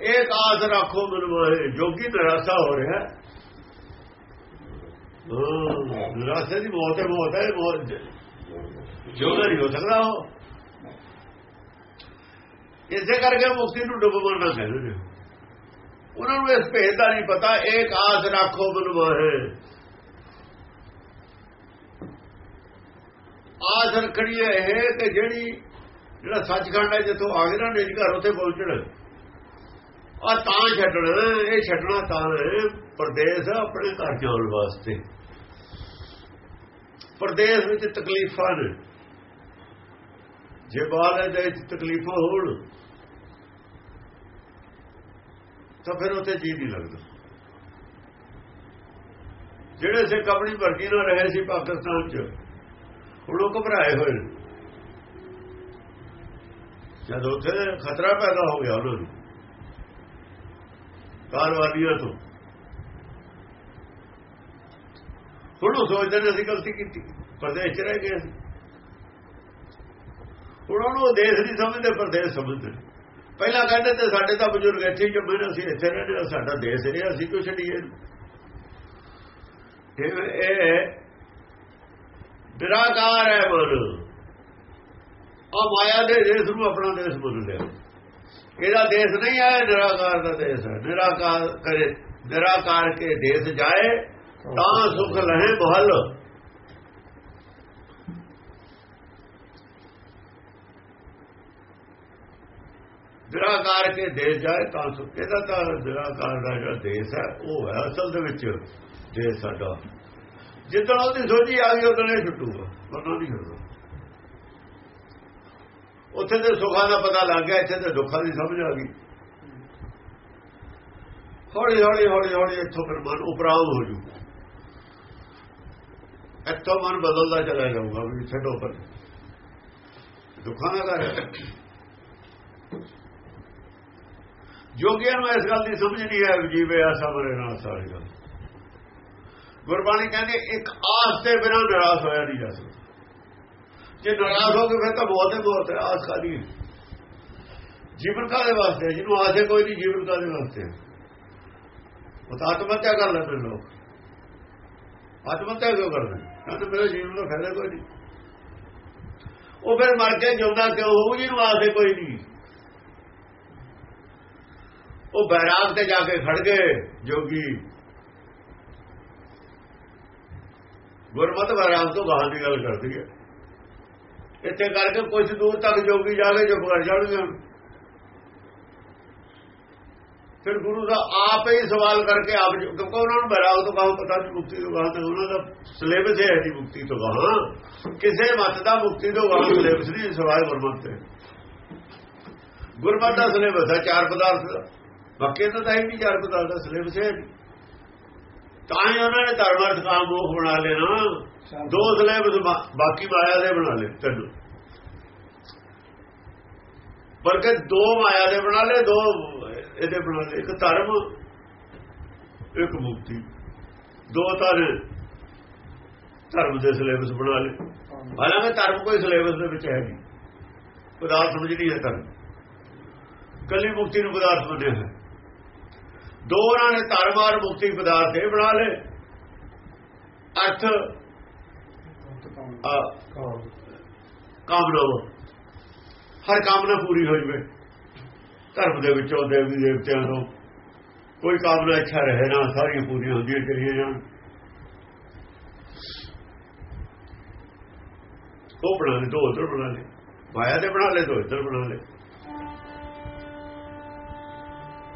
Speaker 2: ਇੱਕ ਆਸ ਰੱਖੋ ਮਨਵਾਏ ਜੋਗੀ ਨਿਰਾਸਾ ਹੋ ਰਿਹਾ ਹੈ। ਨਿਰਾਸ਼ਾ ਦੀ ਮੌਤ ਹੈ ਮੌਤ ਹੈ, ਮੌਤ। ਜਿਉਂਦਾ ਨਹੀਂ ਹੋ ਸਕਦਾ ਉਹ। ਇਸੇ ਕਰਕੇ ਮੁਕਤੀ ਨੂੰ ਡੁੱਬ ਮਰਨਾ ਕਹਿੰਦੇ ਨੇ ਉਹਨਾਂ ਨੂੰ ਇਸ ਭੇਦ ਦਾ ਨਹੀਂ ਪਤਾ ਇੱਕ ਆਸ ਰੱਖੋ ਮਨਵਾਏ ਆਸ ਰੱਖਣੀ ਹੈ ਇਹ ਕਿ ਜਿਹੜੀ ਜਿਹੜਾ ਸੱਚਖੰਡ ਹੈ, ਜਿੱਥੋਂ ਆ ਗਏ ਘਰ, ਉੱਥੇ ਪਹੁੰਚਣ। ਆ ਤਾਂ ਛੱਡਣਾ, ਇਹ ਛੱਡਣਾ ਤਾਂ ਹੈ ਪਰਦੇਸ ਆਪਣੇ ਘਰ ਜਾਣ ਵਾਸਤੇ। ਪਰਦੇਸ ਵਿੱਚ ਤਕਲੀਫਾਂ ਨੇ। ਜੇ ਬਾਹਰ ਦੇ ਵਿੱਚ ਤਕਲੀਫਾਂ ਹੋਣ ਤਾਂ ਫਿਰ ਉੱਥੇ ਜੀ ਨਹੀਂ ਲੱਗਦਾ। ਜਿਹੜੇ ਸੇ ਆਪਣੀ ਮਰਜ਼ੀ ਨਾਲ ਰਹੇ ਸੀ ਪਾਕਿਸਤਾਨ 'ਚ ਹੁਣ ਉਹ ਘਬਰਾਏ ਹੋਏ ਨੇ। ਜਦ ਉੱਥੇ ਖਤਰਾ ਪੈਦਾ ਹੋ ਗਿਆ ਉਹਨਾਂ ਨੂੰ ਕਾਰਵਾਲੀਆਂ ਤੋਂ। ਹੁਣ ਉਹ ਸੋਚਦੇ ਨੇ ਅਸੀਂ ਗਲਤੀ ਕੀਤੀ, ਪਰਦੇਸ਼ ਚ ਰਹਿ ਗਏ ਅਸੀਂ। ਹੁਣ ਉਹਨੂੰ ਦੇਸ਼ ਨਹੀਂ ਸਮਝਦੇ, ਪਰਦੇਸ ਸਮਝਦੇ ਪਹਿਲਾਂ ਕਹਿੰਦੇ ਤੇ ਸਾਡੇ ਤਾਂ ਬਜ਼ੁਰਗ ਇੱਥੇ ਹੀ ਜੰਮੇ ਨੇ ਅਸੀਂ ਇੱਥੇ ਰਹਿੰਦੇ ਹਾਂ, ਸਾਡਾ ਦੇਸ਼ ਰਿਹਾ ਅਸੀਂ ਕਿਉਂ ਛੱਡੀਏ? ਇਹ ਨਿਰਾਕਾਰ ਹੈ ਮਨ ਆ ਮਾਇਆ ਦੇ ਦੇਸ਼ ਨੂੰ ਆਪਣਾ ਦੇਸ਼ ਮੰਨ ਲਿਆ। ਇਹਦਾ ਦੇਸ਼ ਨਹੀਂ ਹੈ ਨਿਰਾਕਾਰ ਦਾ ਦੇਸ਼ ਹੈ। ਨਿਰਾਕਾਰ ਕਰੇ ਨਿਰਾਕਾਰ ਕੇ ਦੇਸ਼ ਜਾਏ ਤਾਂ ਸੁਖ ਲਹੇ ਮਹਲ ਨਿਰਾਕਾਰ ਕੇ ਦੇਸ਼ ਜਾਏ ਤਾਂ ਸੁਖ। ਇਹਦਾ ਤਾਂ ਨਿਰਾਕਾਰ ਦਾ ਜਿਹੜਾ ਦੇਸ਼ ਹੈ, ਉਹ ਹੈ ਅਸਲ ਦੇ ਵਿੱਚ ਦੇਸ਼ ਸਾਡਾ। ਜਿੱਦਾਂ ਉਹਦੀ ਸੋਝੀ ਆ ਗਈ, ਉਦੋਂ ਇਹ ਛੁੱਟੂਗਾ। ਵਰਨਾ ਨਹੀਂ ਛੁੱਟਦਾ ਉੱਥੇ ਤੇ ਸੁੱਖਾਂ ਦਾ ਪਤਾ ਲੱਗ ਗਿਆ, ਇੱਥੇ ਤੇ ਦੁੱਖਾਂ ਦੀ ਸਮਝ ਆ ਗਈ। ਹੌਲੀ ਹੌਲੀ ਹੌਲੀ ਹੌਲੀ ਇੱਥੋਂ ਫਿਰ ਮਨ ਉਪਰਾਮ ਹੋ ਜੂ। ਇੱਥੋਂ ਮਨ ਬਦਲਦਾ ਚਲਾ ਜਾਊਗਾ ਵੀ ਛੱਡੋ ਪਰ ਦੁੱਖਾਂ ਦਾ ਘਰ ਹੈ। ਜੋਗੀਆਂ ਨੂੰ ਇਸ ਗੱਲ ਦੀ ਸਮਝ ਨਹੀਂ ਹੈ ਜੀਵੇ ਆਸਾ ਮਰੇ ਨਾਲ ਸਾਰੀ ਗੱਲ। ਗੁਰਬਾਣੀ ਕਹਿੰਦੇ ਇੱਕ ਆਸ ਦੇ ਬਿਨਾਂ ਨਿਰਾਸ਼ ਹੋਇਆ ਨਹੀਂ ਜਾ ਸਕਦਾ। ਜੇ ਨਾਰਾਜ਼ ਹੋ ਕੇ ਫਿਰ ਤਾਂ ਬਹੁਤ ਹੈ, ਬਹੁਤ ਆਸ ਖਾਲੀ ਜੀਵਨ ਕਾਦੇ ਵਾਸਤੇ ਜਿਹਨੂੰ ਆਸੇ ਕੋਈ ਨਹੀਂ ਜੀਵਨ ਕਾਦੇ ਵਾਸਤੇ ਹੈ? ਉਹ ਤਾਂ ਆਤਮ ਹੱਤਿਆ ਕਰ ਲੈਂਦੇ ਲੋਕ। ਆਤਮ ਹੱਤਿਆ ਕਿਉਂ ਕਰਦੇ ਕਹਿੰਦੇ ਮੇਰੇ ਜੀਵਨ ਦਾ ਫਾਇਦਾ ਕੋਈ ਨਹੀਂ। ਉਹ ਫਿਰ ਮਰ ਕੇ ਜਿਉਂਦਾ ਕਿਉਂ? ਹੋਊ ਜਿਹਨੂੰ ਆਸੇ ਕੋਈ ਨਹੀਂ। ਉਹ ਬੈਰਾਗ ਤੇ ਜਾ ਕੇ ਖੜ ਗਏ, ਜੋਗੀ। ਗੁਰਮਤ ਬੈਰਾਗ ਤੋਂ ਬਾਹਰ ਦੀ ਗੱਲ ਕਰਦੀ ਹੈ। ਇੱਥੇ ਕਰਕੇ ਕੁਝ ਦੂਰ ਤੱਕ ਜੋਗੀ ਜਾਵੇ ਜੋ ਚੁੱਪ ਕਰ ਜਾਣਗੇ ਫਿਰ ਗੁਰੂ ਦਾ ਆਪ ਹੀ ਸਵਾਲ ਕਰਕੇ ਆਪ ਕਿਉਂਕਿ ਉਹਨਾਂ ਨੂੰ ਬੈਰਾਗ ਤੋਂ ਬਾਹਰ ਪਤਾ ਨਹੀਂ ਮੁਕਤੀ ਤੋਂ ਬਾਹਰ ਤੇ ਉਹਨਾਂ ਦਾ ਸਿਲੇਬਸ ਹੈ ਜੀ ਮੁਕਤੀ ਤੋਂ ਬਾਹਰ। ਕਿਸੇ ਮਤ ਦਾ ਮੁਕਤੀ ਤੋਂ ਬਾਹਰ ਸਿਲੇਬਸ ਨਹੀਂ, ਸਵਾਲ ਗੁਰਮਤ ਤੇ। ਗੁਰਮਤ ਦਾ ਸਿਲੇਬਸ ਹੈ, ਚਾਰ ਪਦਾਰਥ ਦਾ। ਬਾਕੀ ਤਾਂ ਤਾਂ ਹੀ ਨਹੀਂ ਚਾਰ ਪਦਾਰਥ ਦਾ ਸਿਲੇਬਸ ਹੈ ਤਾਂ ਹੀ ਉਹਨਾਂ ਨੇ ਧਰਮ ਅਰਥ ਕਾਮ ਮੋਖ ਬਣਾ ਲੈਣਾ ਦੋ ਸਿਲੇਬਸ ਬਾਕੀ ਮਾਇਆ ਦੇ ਬਣਾ ਲਏ ਤਿੰਨ। ਬਲਕਿ ਦੋ ਮਾਇਆ ਦੇ ਬਣਾ ਲਏ ਦੋ ਇਹਦੇ ਬਣਾ ਲਏ। ਇੱਕ ਧਰਮ ਇੱਕ ਮੁਕਤੀ। ਦੋ ਤਰ ਧਰਮ ਦੇ ਸਿਲੇਬਸ ਬਣਾ ਲਏ। ਹਾਲਾਂਕਿ ਧਰਮ ਕੋਈ ਸਿਲੇਬਸ ਦੇ ਵਿੱਚ ਹੈ ਨਹੀਂ। ਪਦਾਰਥ ਸਮਝ ਨਹੀਂ ਹੈ ਧਰਮ। ਕੱਲੀ ਮੁਕਤੀ ਨੂੰ ਪਦਾਰਥ ਮੰਨਿਆ ਹੈ। ਦੋ ਉਹਨਾਂ ਨੇ ਧਰਮਾਰ ਮੁਕਤੀ ਪਦਾਰਥ ਇਹ ਬਣਾ ਲਏ। ਅਰਥ ਆ ਕਾਮਨਾ ਹਰ ਕਾਮਨਾ ਪੂਰੀ ਹੋ ਜਵੇ ਧਰਮ ਦੇ ਵਿੱਚੋਂ ਦੇਵੀ ਦੇਵਤਿਆਂ ਤੋਂ ਕੋਈ ਕਾਮਨਾ ਇੱਛਾ ਰਹੇ ਨਾ, ਸਾਰੀਆਂ ਪੂਰੀਆਂ ਹੁੰਦੀਆਂ ਚਲੀਆਂ ਜਾਣ। ਉਹ ਬਣਾ ਲੈ ਦੋ ਉਧਰ ਬਣਾ ਲੈ ਮਾਇਆ ਦੇ ਬਣਾ ਲੈ ਦੋ ਇੱਧਰ ਬਣਾ ਲੈ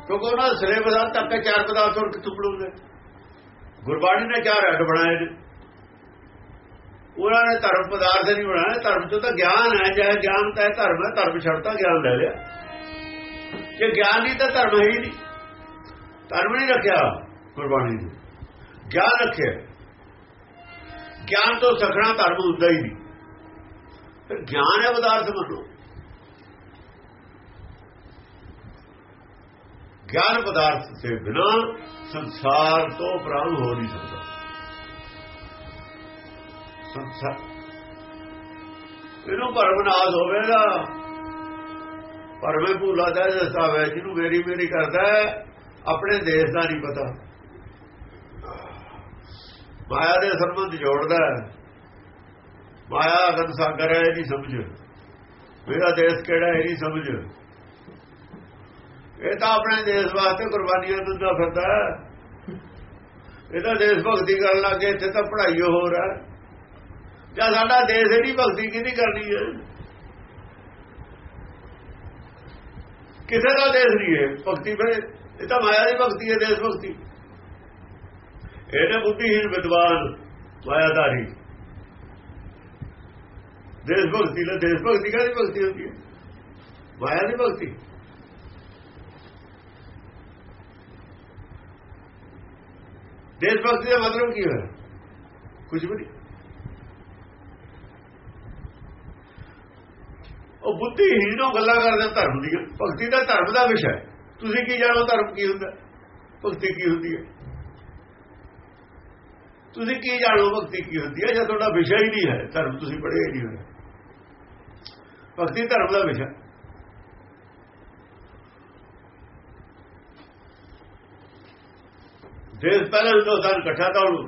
Speaker 2: ਕਿਉਂਕਿ ਉਹਨਾਂ ਦਾ ਸਿਲੇਬਸ ਆ ਤੱਕ ਚਾਰ ਪਦਾਰਥ ਹੋਰ ਕਿੱਥੋਂ ਪੜੋਗੇ ਗੁਰਬਾਣੀ ਨੇ ਚਾਰ ਅੱਡ ਬਣਾਏ ਨੇ। ਉਹਨਾਂ ਨੇ ਧਰਮ ਪਦਾਰਥ ਨਹੀਂ ਬਣਾਇਆ ਧਰਮ ਤੋਂ ਤਾਂ ਗਿਆਨ ਹੈ ਜੇ ਗਿਆਨ ਤਾਂ ਧਰਮ ਹੈ, ਧਰਮ ਛੱਡਤਾ ਗਿਆਨ ਲੈ ਲਿਆ। ਜੇ ਗਿਆਨ ਨਹੀਂ ਤਾਂ ਧਰਮ ਹੀ ਨਹੀਂ। ਧਰਮ ਨਹੀਂ ਰੱਖਿਆ ਗੁਰਬਾਣੀ ਨੇ। ਗਿਆਨ ਰੱਖਿਆ। ਗਿਆਨ ਤੋਂ ਸਖਣਾ ਧਰਮ ਹੁੰਦਾ ਹੀ ਨਹੀਂ। ਫਿਰ ਗਿਆਨ ਹੈ ਪਦਾਰਥ ਮੰਨੋ। ਗਿਆਨ ਪਦਾਰਥ ਦੇ ਬਿਨਾ ਸੰਸਾਰ ਤੋਂ ਪ੍ਰਾਣ ਹੋ ਨਹੀਂ ਸਕਦਾ। ਸੰਸਾਰ ਇਹਨੂੰ ਭਰਮ ਨਾਸ ਹੋਵੇਗਾ ਪਰਮੇ ਭੂਲਾ ਦਾ ਦਸਤਾਵੇ ਜਿਹਨੂੰ ਮੇਰੀ ਮੇਰੀ ਕਰਦਾ ਆਪਣੇ ਦੇਸ਼ ਦਾ ਨਹੀਂ ਪਤਾ। ਮਾਇਆ ਦੇ ਸੰਬੰਧ ਜੋੜਦਾ ਮਾਇਆ ਅਗਨ ਸਾਗਰ ਹੈ ਨਹੀਂ ਸਮਝ। ਮੇਰਾ ਦੇਸ਼ ਕਿਹੜਾ ਹੈ ਨਹੀਂ ਸਮਝ। ਇਹ ਤਾਂ ਆਪਣੇ ਦੇਸ਼ ਵਾਸਤੇ ਕੁਰਬਾਨੀਆਂ ਦਿੰਦਾ ਫਿਰਦਾ ਇਹ ਤਾਂ ਦੇਸ਼ ਭਗਤੀ ਕਰਨ ਲੱਗੇ ਇੱਥੇ ਤਾਂ ਪੜ੍ਹਾਈ ਹੋਰ ਹੈ। ਜਾਂ ਸਾਡਾ ਦੇਸ਼ ਇਹਦੀ ਭਗਤੀ ਕਿਹਦੀ ਕਰਨੀ ਹੈ? ਕਿਸੇ ਦਾ ਦੇਸ਼ ਨਹੀਂ ਹੈ ਭਗਤੀ ਫਿਰ, ਇਹ ਤਾਂ ਮਾਇਆ ਦੀ ਭਗਤੀ ਹੈ, ਦੇਸ਼ ਭਗਤੀ। ਇਹਨੇ ਬੁੱਧੀਹੀਨ ਵਿਦਵਾਨ ਮਾਇਆਦਾਰੀ ਦੇਸ਼ ਭਗਤੀ ਲੈ ਦੇਸ਼ ਭਗਤੀ ਕਾਹਦੀ ਭਗਤੀ ਹੁੰਦੀ ਹੈ? ਮਾਇਆ ਦੀ ਭਗਤੀ। ਦੇਸ਼ ਭਗਤੀ ਦਾ ਮਤਲਬ ਕੀ ਹੋਇਆ? ਕੁਝ ਵੀ ਨਹੀਂ। ਉਹ ਬੁੱਧੀਹੀਨੋਂ ਗੱਲਾਂ ਕਰਦੇ ਧਰਮ ਦੀਆਂ। ਭਗਤੀ ਦਾ ਧਰਮ ਦਾ ਵਿਸ਼ਾ ਤੁਸੀਂ ਕੀ ਜਾਣੋ ਧਰਮ ਕੀ ਹੁੰਦਾ? ਭਗਤੀ ਕੀ ਹੁੰਦੀ ਹੈ? ਤੁਸੀਂ ਕੀ ਜਾਣੋ ਭਗਤੀ ਕੀ ਹੁੰਦੀ ਹੈ? ਜੇ ਤੁਹਾਡਾ ਵਿਸ਼ਾ ਹੀ ਨਹੀਂ ਹੈ, ਧਰਮ ਤੁਸੀਂ ਪੜ੍ਹਿਆ ਹੀ ਨਹੀਂ ਹੋਇਆ। ਭਗਤੀ ਧਰਮ ਦਾ ਵਿਸ਼ਾ। ਦੇਸ਼ ਪਹਿਲਾਂ ਹਿੰਦੁਸਤਾਨ ਇਕੱਠਾ ਤਾਂ ਹੁਣ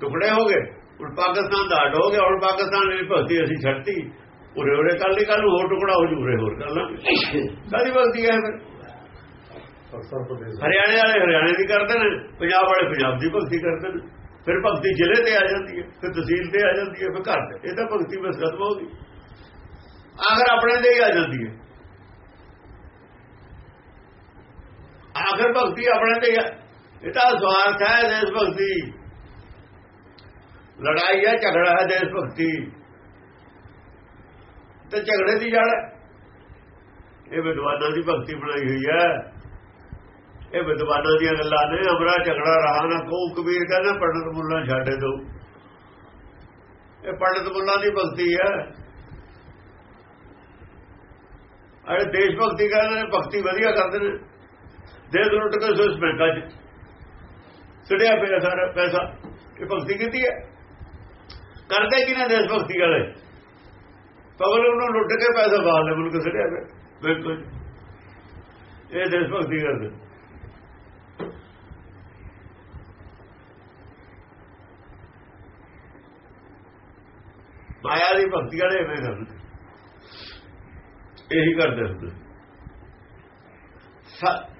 Speaker 2: ਟੁਕੜੇ ਹੋ ਗਏ ਹੁਣ ਪਾਕਿਸਤਾਨ ਦਾ ਅੱਡ ਹੋ ਗਿਆ ਹੁਣ ਪਾਕਿਸਤਾਨ ਦੀ ਭਗਤੀ ਅਸੀਂ ਛੱਡਤੀ ਉਰੇ ਉਰੇ ਕੱਲ ਦੀ ਕੱਲ ਹੋਰ ਟੁਕੜਾ ਹੋ ਜੂਰੇ ਹੋਰ ਲਾਂਗੇ। ਕਾਦੀ ਭਗਤੀ ਹੈ ਫਿਰ। ਹਰਿਆਣੇ ਵਾਲੇ ਹਰਿਆਣੇ ਦੀ ਕਰਦੇ ਨੇ ਪੰਜਾਬ ਵਾਲੇ ਪੰਜਾਬ ਦੀ ਭਗਤੀ ਕਰਦੇ ਨੇ। ਫਿਰ ਭਗਤੀ ਜ਼ਿਲ੍ਹੇ ਤੇ ਆ ਜਾਂਦੀ ਹੈ ਫਿਰ ਤਹਿਸੀਲ ਤੇ ਆ ਜਾਂਦੀ ਹੈ ਫਿਰ ਘਰ ਤੇ। ਇਹ ਤਾਂ ਭਗਤੀ ਬਸ ਖਤਮ ਹੋ ਗਈ। ਆਖਰ ਆਪਣੇ ਦੇ ਹੀ ਆ ਜਾਂਦੀ ਹੈ। ਆਖਰ ਭਗਤੀ ਆਪਣੇ ਤੇ ਇਹ ਤਾਂ ਸਵਾਰਥ ਹੈ ਦੇਸ਼ ਭਗਤੀ। ਲੜਾਈ ਹੈ, ਝਗੜਾ ਹੈ ਦੇਸ਼ ਭਗਤੀ। ਤੇ ਝਗੜੇ ਦੀ ਜੜ ਇਹ ਵਿਦਵਾਨਾਂ ਦੀ ਭਗਤੀ ਬਣਾਈ ਹੋਈ ਹੈ। ਇਹ ਵਿਦਵਾਨਾਂ ਦੀਆਂ ਗੱਲਾਂ ਨੇ, ਅਮਰਾ ਝਗੜਾ ਰਹਾ ਨਾ ਕੋ ਕਬੀਰ ਕਹਿੰਦਾ, ਪੰਡਤ ਮੁੱਲਾ ਛੱਡੇ ਦੋ। ਇਹ ਪੰਡਤ ਮੁੱਲਾ ਦੀ ਭਗਤੀ ਹੈ। ਅਰੇ ਦੇਸ਼ ਭਗਤੀ ਕਹਿੰਦੇ ਨੇ ਭਗਤੀ ਵਧੀਆ ਕਰਦੇ ਨੇ। ਦੇਸ਼ ਲੁੱਟ ਕੇ ਸੁਸ ਬੈਂਕਾਂ 'ਚ ਸੜਿਆ ਪਿਆ ਸਾਰਾ ਪੈਸਾ, ਇਹ ਭਗਤੀ ਕੀਤੀ ਹੈ? ਕਰਦੇ ਕਿ ਨਾ ਦੇਸ਼ ਭਗਤੀ ਵਾਲੇ? ਪਬਲਿਕ ਨੂੰ ਲੁੱਟ ਕੇ ਪੈਸਾ ਬਾਹਰ ਲੈ, ਮੁਲਕ ਸੜਿਆ ਪਿਆ। ਬਿਲਕੁਲ ਇਹ ਦੇਸ਼ ਭਗਤੀ ਕਰਦੇ। ਮਾਇਆ ਦੀ ਭਗਤੀ ਵਾਲੇ ਐਵੇਂ ਕਰਦੇ। ਇਹੀ ਕਰਦੇ ਹੁੰਦੇ।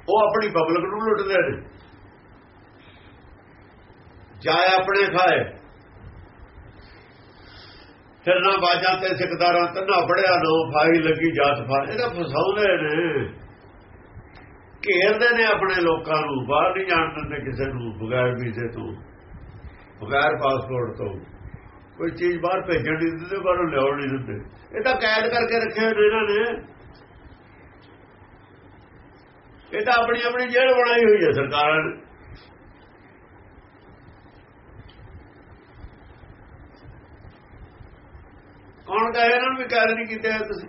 Speaker 2: ਉਹ ਆਪਣੀ ਪਬਲਿਕ ਨੂੰ ਲੁੱਟਦੇ ਨੇ। ਜਾਏ ਆਪਣੇ ਖਾਏ। ਫਿਰ ਨਾ ਬਾਜਾਂ ਤੇ ਸਿਕਦਾਰਾਂ ਤੇ ਨਾ ਬੜਿਆ, ਨੋ ਫਾਈ ਲੱਗੀ ਜਾਤ ਫਾ ਇਹਦਾ ਫਸਾਉਂਦੇ ਨੇ। ਘੇਰਦੇ ਨੇ ਆਪਣੇ ਲੋਕਾਂ ਨੂੰ, ਬਾਹਰ ਨਹੀਂ ਜਾਣ ਦਿੰਦੇ ਕਿਸੇ ਨੂੰ, ਬਗੈਰ ਵੀਜ਼ੇ ਤੋਂ, ਬਗੈਰ ਪਾਸਪੋਰਟ ਤੋਂ। ਕੋਈ ਚੀਜ਼ ਬਾਹਰ ਭੇਜਣ ਨਹੀਂ ਦਿੰਦੇ, ਬਾਹਰੋਂ ਲਿਆਉਣ ਨਹੀਂ ਦਿੰਦੇ। ਇਹ ਤਾਂ ਕੈਦ ਕਰਕੇ ਰੱਖੇ ਹੋਏ ਨੇ ਇਹਨਾਂ ਨੇ। ਇਹ ਤਾਂ ਆਪਣੀ ਆਪਣੀ ਜੇਲ੍ਹ ਬਣਾਈ ਹੋਈ ਹੈ ਸਰਕਾਰਾਂ। ਨੇ ਕੌਣ ਕਹੇ ਇਹਨਾਂ ਨੂੰ ਵੀ ਕੈਦ ਨਹੀਂ ਕੀਤਾ ਤੁਸੀਂ?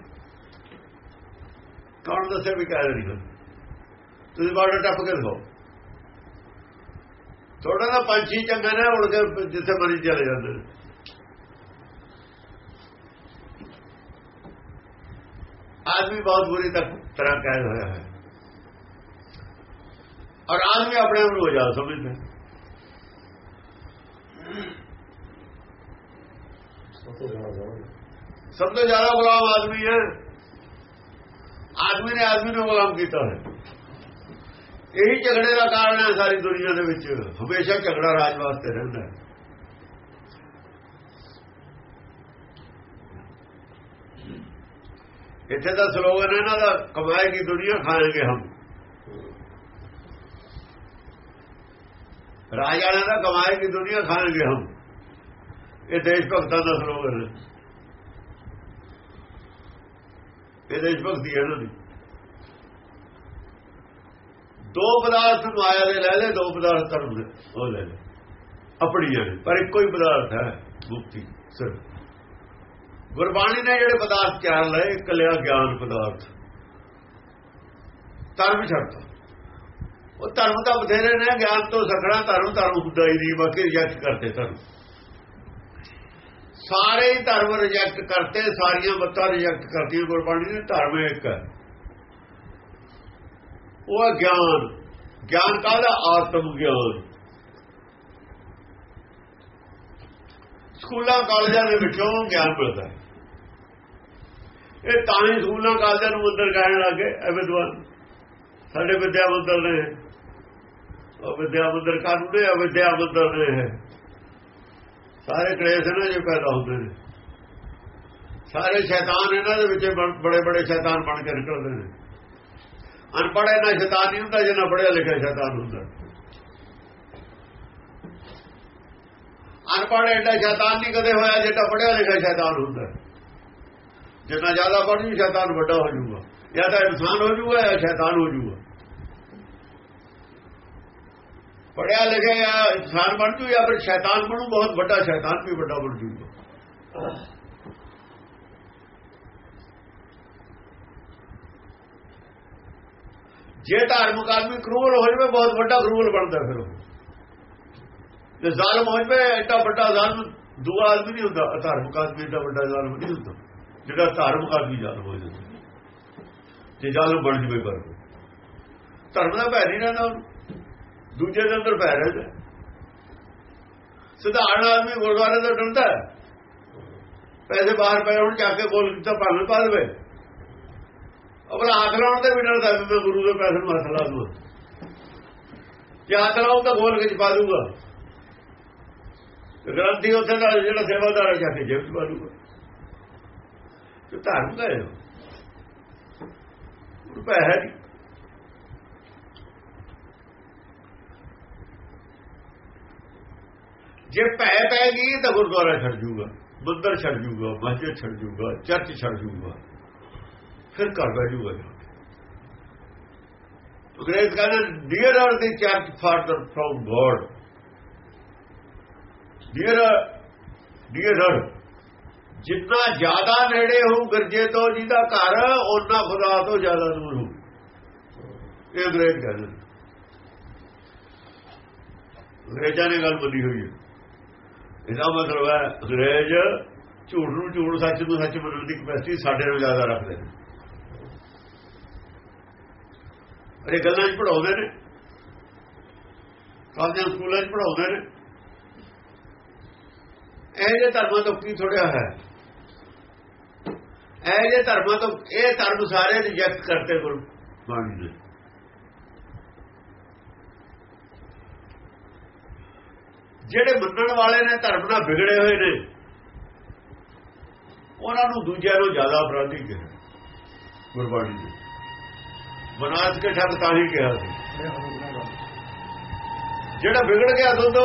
Speaker 2: ਕੌਣ ਦੱਸੇ ਵੀ ਕੈਦ ਨਹੀਂ ਤੁਸੀਂ ਬਾਰਡਰ ਟੱਪ ਕੇ ਦਿਖਾਓ। ਥੋੜਾ ਨਾ ਪੰਛੀ ਚੰਗਾ ਨਾ ਉੜ ਕੇ ਜਿੱਥੇ ਮਰੀ ਚਲੇ ਜਾਂਦੇ। ਆਦਮੀ ਬਹੁਤ ਬੁਰੀ ਤਰ੍ਹਾਂ ਕੈਦ ਹੋਇਆ ਹੈ। ਔਰ ਆਦਮੀ ਆਪਣੇ ਆਪ ਨੂੰ ਹੋ ਜਾ ਸਮਝਦਾ ਸਤਿ ਸ਼੍ਰੀ ਅਕਾਲ ਸਭ ਤੋਂ ਜ਼ਿਆਦਾ ਗੁਲਾਮ ਆਦਮੀ ਹੈ। ਆਦਮੀ ਨੇ ਆਦਮੀ ਨੂੰ ਗੁਲਾਮ ਕੀਤਾ ਹੈ। ਇਹੀ ਝਗੜੇ ਦਾ ਕਾਰਨ ਹੈ ਸਾਰੀ ਦੁਨੀਆ ਦੇ ਵਿੱਚ। ਹਮੇਸ਼ਾ ਝਗੜਾ ਰਾਜ ਵਾਸਤੇ ਰਹਿੰਦਾ ਹੈ। ਇੱਥੇ ਦਾ ਸਲੋਗਨ ਹੈ ਇਹਨਾਂ ਦਾ ਕਮਾਏਗੀ ਦੁਨੀਆ ਖਾਣਗੇ ਹਮ। ਰਾਜਾ ਰਾਜਾਣਾ ਦਾ ਕਮਾਏਗੀ ਦੁਨੀਆ ਖਾਣਗੇ ਹਮ। ਇਹ ਦੇਸ਼ ਭਗਤਾਂ ਦਾ ਸਲੋਗਨ ਹੈ। ਇਹ ਦੇਸ਼ ਭਗਤੀ ਹੈ ਇਹਨਾਂ ਦੀ। ਦੋ ਪਦਾਰਥ ਮਾਇਆ ਦੇ ਲੈ ਲੈ, ਦੋ ਪਦਾਰਥ ਧਰਮ ਦੇ, ਉਹ ਲੈ ਲੈ। ਆਪਣੀਆਂ ਨੇ ਪਰ ਇੱਕੋ ਹੀ ਪਦਾਰਥ ਹੈ, ਮੁਕਤੀ ਸਿਰਫ ਗੁਰਬਾਣੀ ਨੇ ਜਿਹੜੇ ਪਦਾਰਥ ਚਾਰ ਲਏ ਕਲਿਆ ਗਿਆਨ ਪਦਾਰਥ। ਧਰਮ ਛੱਡਤਾ ਉਹ ਧਰਮ ਤਾਂ ਬਥੇਰੇ ਨੇ, ਗਿਆਨ ਤੋਂ ਸਖਣਾ ਧਰਮ ਧਰਮ ਹੁੰਦਾ ਹੀ ਨਹੀਂ ਬਾਕੀ ਰਿਜੈਕਟ ਕਰਦੇ ਧਰਮ ਸਾਰੇ ਹੀ ਧਰਮ ਰਿਜੈਕਟ ਕਰਤੇ, ਸਾਰੀਆਂ ਬੱਤਾਂ ਰਿਜੈਕਟ ਕਰਤੀਆਂ, ਗੁਰਬਾਣੀ ਨੇ ਧਰਮ ਇੱਕ। ਹੈ ਉਹ ਹੈ ਗਿਆਨ। ਗਿਆਨ ਕਾਹਦਾ? ਆਤਮ ਗਿਆਨ। ਸਕੂਲਾਂ, ਕਾਲਜਾਂ ਦੇ ਵਿੱਚੋਂ ਗਿਆਨ ਮਿਲਦਾ ਹੈ। ਇਹ ਤਾਂ ਹੀ ਸਕੂਲਾਂ, ਕਾਲਜਾਂ ਨੂੰ ਅੰਦਰ ਕਹਿਣ ਲੱਗੇ ਐ ਵਿਦਵਾਨ। ਸਾਡੇ ਵਿਦਿਆ ਮੰਦਰ ਨੇ। ਉਹ ਵਿਦਿਆ ਮੰਦਰ ਕਾਨੂੰਨ ਹੈ ਵਿਦਿਆ ਮੰਦਰ ਨੇ। ਸਾਰੇ ਕਲੇਸ਼ ਇਹਨਾਂ ਜੇ ਪੈਦਾ ਹੁੰਦੇ ਨੇ। ਸਾਰੇ ਸ਼ੈਤਾਨ ਇਹਨਾਂ ਦੇ ਵਿੱਚ ਬੜੇ ਬੜੇ ਸ਼ੈਤਾਨ ਬਣ ਕੇ ਨਿਕਲਦੇ ਨੇ। ਅਨਪੜ੍ਹ ਇਹਨਾਂ ਸ਼ੈਤਾਨ ਨਹੀਂ ਹੁੰਦਾ, ਜਿੰਨਾ ਪੜਿਆ ਲਿਖਿਆ ਸ਼ੈਤਾਨ ਹੁੰਦਾ। ਅਨਪੜ੍ਹ ਐਡਾ ਸ਼ੈਤਾਨ ਨਹੀਂ ਕਦੇ ਹੋਇਆ ਜਿੱਡਾ ਪੜਿਆ ਲਿਖਿਆ ਸ਼ੈਤਾਨ ਹੁੰਦਾ। ਜਿੰਨਾ ਜ਼ਿਆਦਾ ਪੜ੍ਹ ਜੂ, ਸ਼ੈਤਾਨ ਵੱਡਾ ਹੋ ਜਾਊਗਾ ਜਾਂ ਤਾਂ ਇਨਸਾਨ ਹੋ ਜਾਊਗਾ ਜਾਂ ਸ਼ੈਤਾਨ ਹੋ ਜਾਊਗਾ ਪੜਿਆ ਲਿਖਿਆ ਇਨਸਾਨ ਬਣ ਜੂ ਜਾਂ ਫਿਰ ਸ਼ੈਤਾਨ ਬਣੂ? ਬਹੁਤ ਵੱਡਾ ਸ਼ੈਤਾਨ ਵੀ ਵੱਡਾ ਬਣ ਜੂਗਾ। ਜੇ ਧਾਰਮਿਕ ਆਦਮੀ ਕਰੂਲ ਹੋ ਜਾਵੇ, ਬਹੁਤ ਵੱਡਾ ਕਰੂਲ ਬਣਦਾ ਫਿਰ ਉਹ। ਤੇ ਜ਼ਾਲਮ ਹੋ ਜਾਵੇ, ਐਡਾ ਵੱਡਾ ਜ਼ਾਲਮ ਦੂਆ ਆਦਮੀ ਨਹੀਂ ਹੁੰਦਾ। ਧਾਰਮਿਕ ਆਦਮੀ ਐਡਾ ਵੱਡਾ ਜ਼ਾਲਮ ਨਹੀਂ ਹੁੰਦਾ। ਜਿਹੜਾ ਧਾਰਮਿਕ ਆਦਮੀ ਜ਼ਾਲਮ ਹੋ ਜਾਂਦਾ ਜੇ ਜ਼ਾਲਮ ਬਣ ਜਵੇ ਪਰ ਧਰਮ ਦਾ ਭੈ ਨਹੀਂ ਰਹਿੰਦਾ। ਉਹਨੂੰ। ਦੂਜੇ ਦੇ ਅੰਦਰ ਪੈ ਰਹਿੰਦਾ ਸਧਾਰਨ ਆਦਮੀ ਗੁਰਦੁਆਰੇ ਦਾ ਡਰਦਾ ਪੈਸੇ ਬਾਹਰ ਪਏ ਹੁਣ ਜਾ ਕੇ ਬੋਲ ਕੀਤਾ ਭਾਵੇਂ ਪਾ ਦੇਵੇ। ਆਪਣਾ ਹੱਥ ਲਾਉਣ ਤੇ ਵੀ ਡਰ ਵੀ ਮੈਂ ਗੁਰੂ ਦੇ ਪੈਸੇ ਨੂੰ ਹੱਥ ਲਾ ਦੂੰ ਜੇ ਹੱਥ ਲਾਉਂ ਤਾਂ ਗੋਲ ਵਿੱਚ ਪਾ ਦੂਗਾ। ਗ੍ਰੰਥੀ ਉੱਥੇ ਦਾ ਜਿਹੜਾ ਸੇਵਾਦਾਰ ਹੈ, ਜਾ ਕੇ ਜੇਬ 'ਚ ਪਾ ਦੂਗਾ। ਤੇ ਧਰਮ ਦਾ ਹੈ। ਉਹ ਪੈਸੇ ਨਹੀਂ। ਜੇ ਪੈ ਪੈ ਗਈ ਤਾਂ ਗੁਰਦੁਆਰਾ ਛੱਡ ਜੂਗਾ, ਮੰਦਰ ਛੱਡ ਜੂਗਾ, ਮਸਜਿਦ ਛੱਡ ਜੂਗਾ, ਚਰਚ ਛੱਡ ਜੂਗਾ, ਫਿਰ ਘਰ ਬੈ ਜੂਗਾ ਜਾ। ਕੇ ਅੰਗਰੇਜ਼ ਕਹਿੰਦੇ dear are the church farther from God dear dear ਜਿੰਨਾ ਜ਼ਿਆਦਾ ਨੇੜੇ ਹੋਊ ਗਰਜੇ ਤੋਂ ਜਿਹਦਾ ਘਰ ਉਹਨਾਂ ਖੁਦਾ ਤੋਂ ਜ਼ਿਆਦਾ ਦੂਰ ਹੋਊ। ਇਹ ਅੰਗਰੇਜ਼ ਕਹਿੰਦੇ ਨੇ। ਅੰਗਰੇਜ਼ਾਂ ਨੇ ਗੱਲ ਮੰਨੀ ਹੋਈ ਹੈ। ਇਹਦਾ ਮਤਲਬ ਹੈ ਅੰਗਰੇਜ਼ ਝੂਠ ਨੂੰ ਝੂਠ, ਸੱਚ ਨੂੰ ਸੱਚ ਬਦਲਣ ਦੀ ਕਪੈਸਿਟੀ ਸਾਡੇ ਨਾਲੋਂ ਜ਼ਿਆਦਾ ਰੱਖਦੇ ਨੇ। ਅਰੇ ਗੱਲਾਂ 'ਚ ਪੜਾਉਂਦੇ ਨੇ। ਕਾਲਜਾਂ ਸਕੂਲਾਂ 'ਚ ਪੜਾਉਂਦੇ ਨੇ। ਇਹ ਜੇ ਧਰਮਾਂ ਤੋਂ ਕੀ ਥੋੜਿਆ ਹੈ? ਇਹ ਜੇ ਧਰਮਾਂ ਤੋਂ, ਇਹ ਧਰਮ ਸਾਰੇ ਰਿਜੈਕਟ ਕਰਤੇ ਗੁਰਬਾਣੀ ਨੇ ਜਿਹੜੇ ਮੰਨਣ ਵਾਲੇ ਨੇ ਧਰਮ ਨਾਲ ਵਿਗੜੇ ਹੋਏ ਨੇ, ਉਹਨਾਂ ਨੂੰ ਦੂਜਿਆਂ ਨੂੰ ਜ਼ਿਆਦਾ ਅਪਰਾਧੀ ਕਿਹਾ। ਗੁਰਬਾਣੀ ਨੇ ਬਨਾਸ ਕੇ ਠੱਗ ਤਾਂ ਹੀ ਕਿਹਾ ਸੀ। ਜਿਹੜਾ ਵਿਗੜ ਗਿਆ ਦੁੱਧ,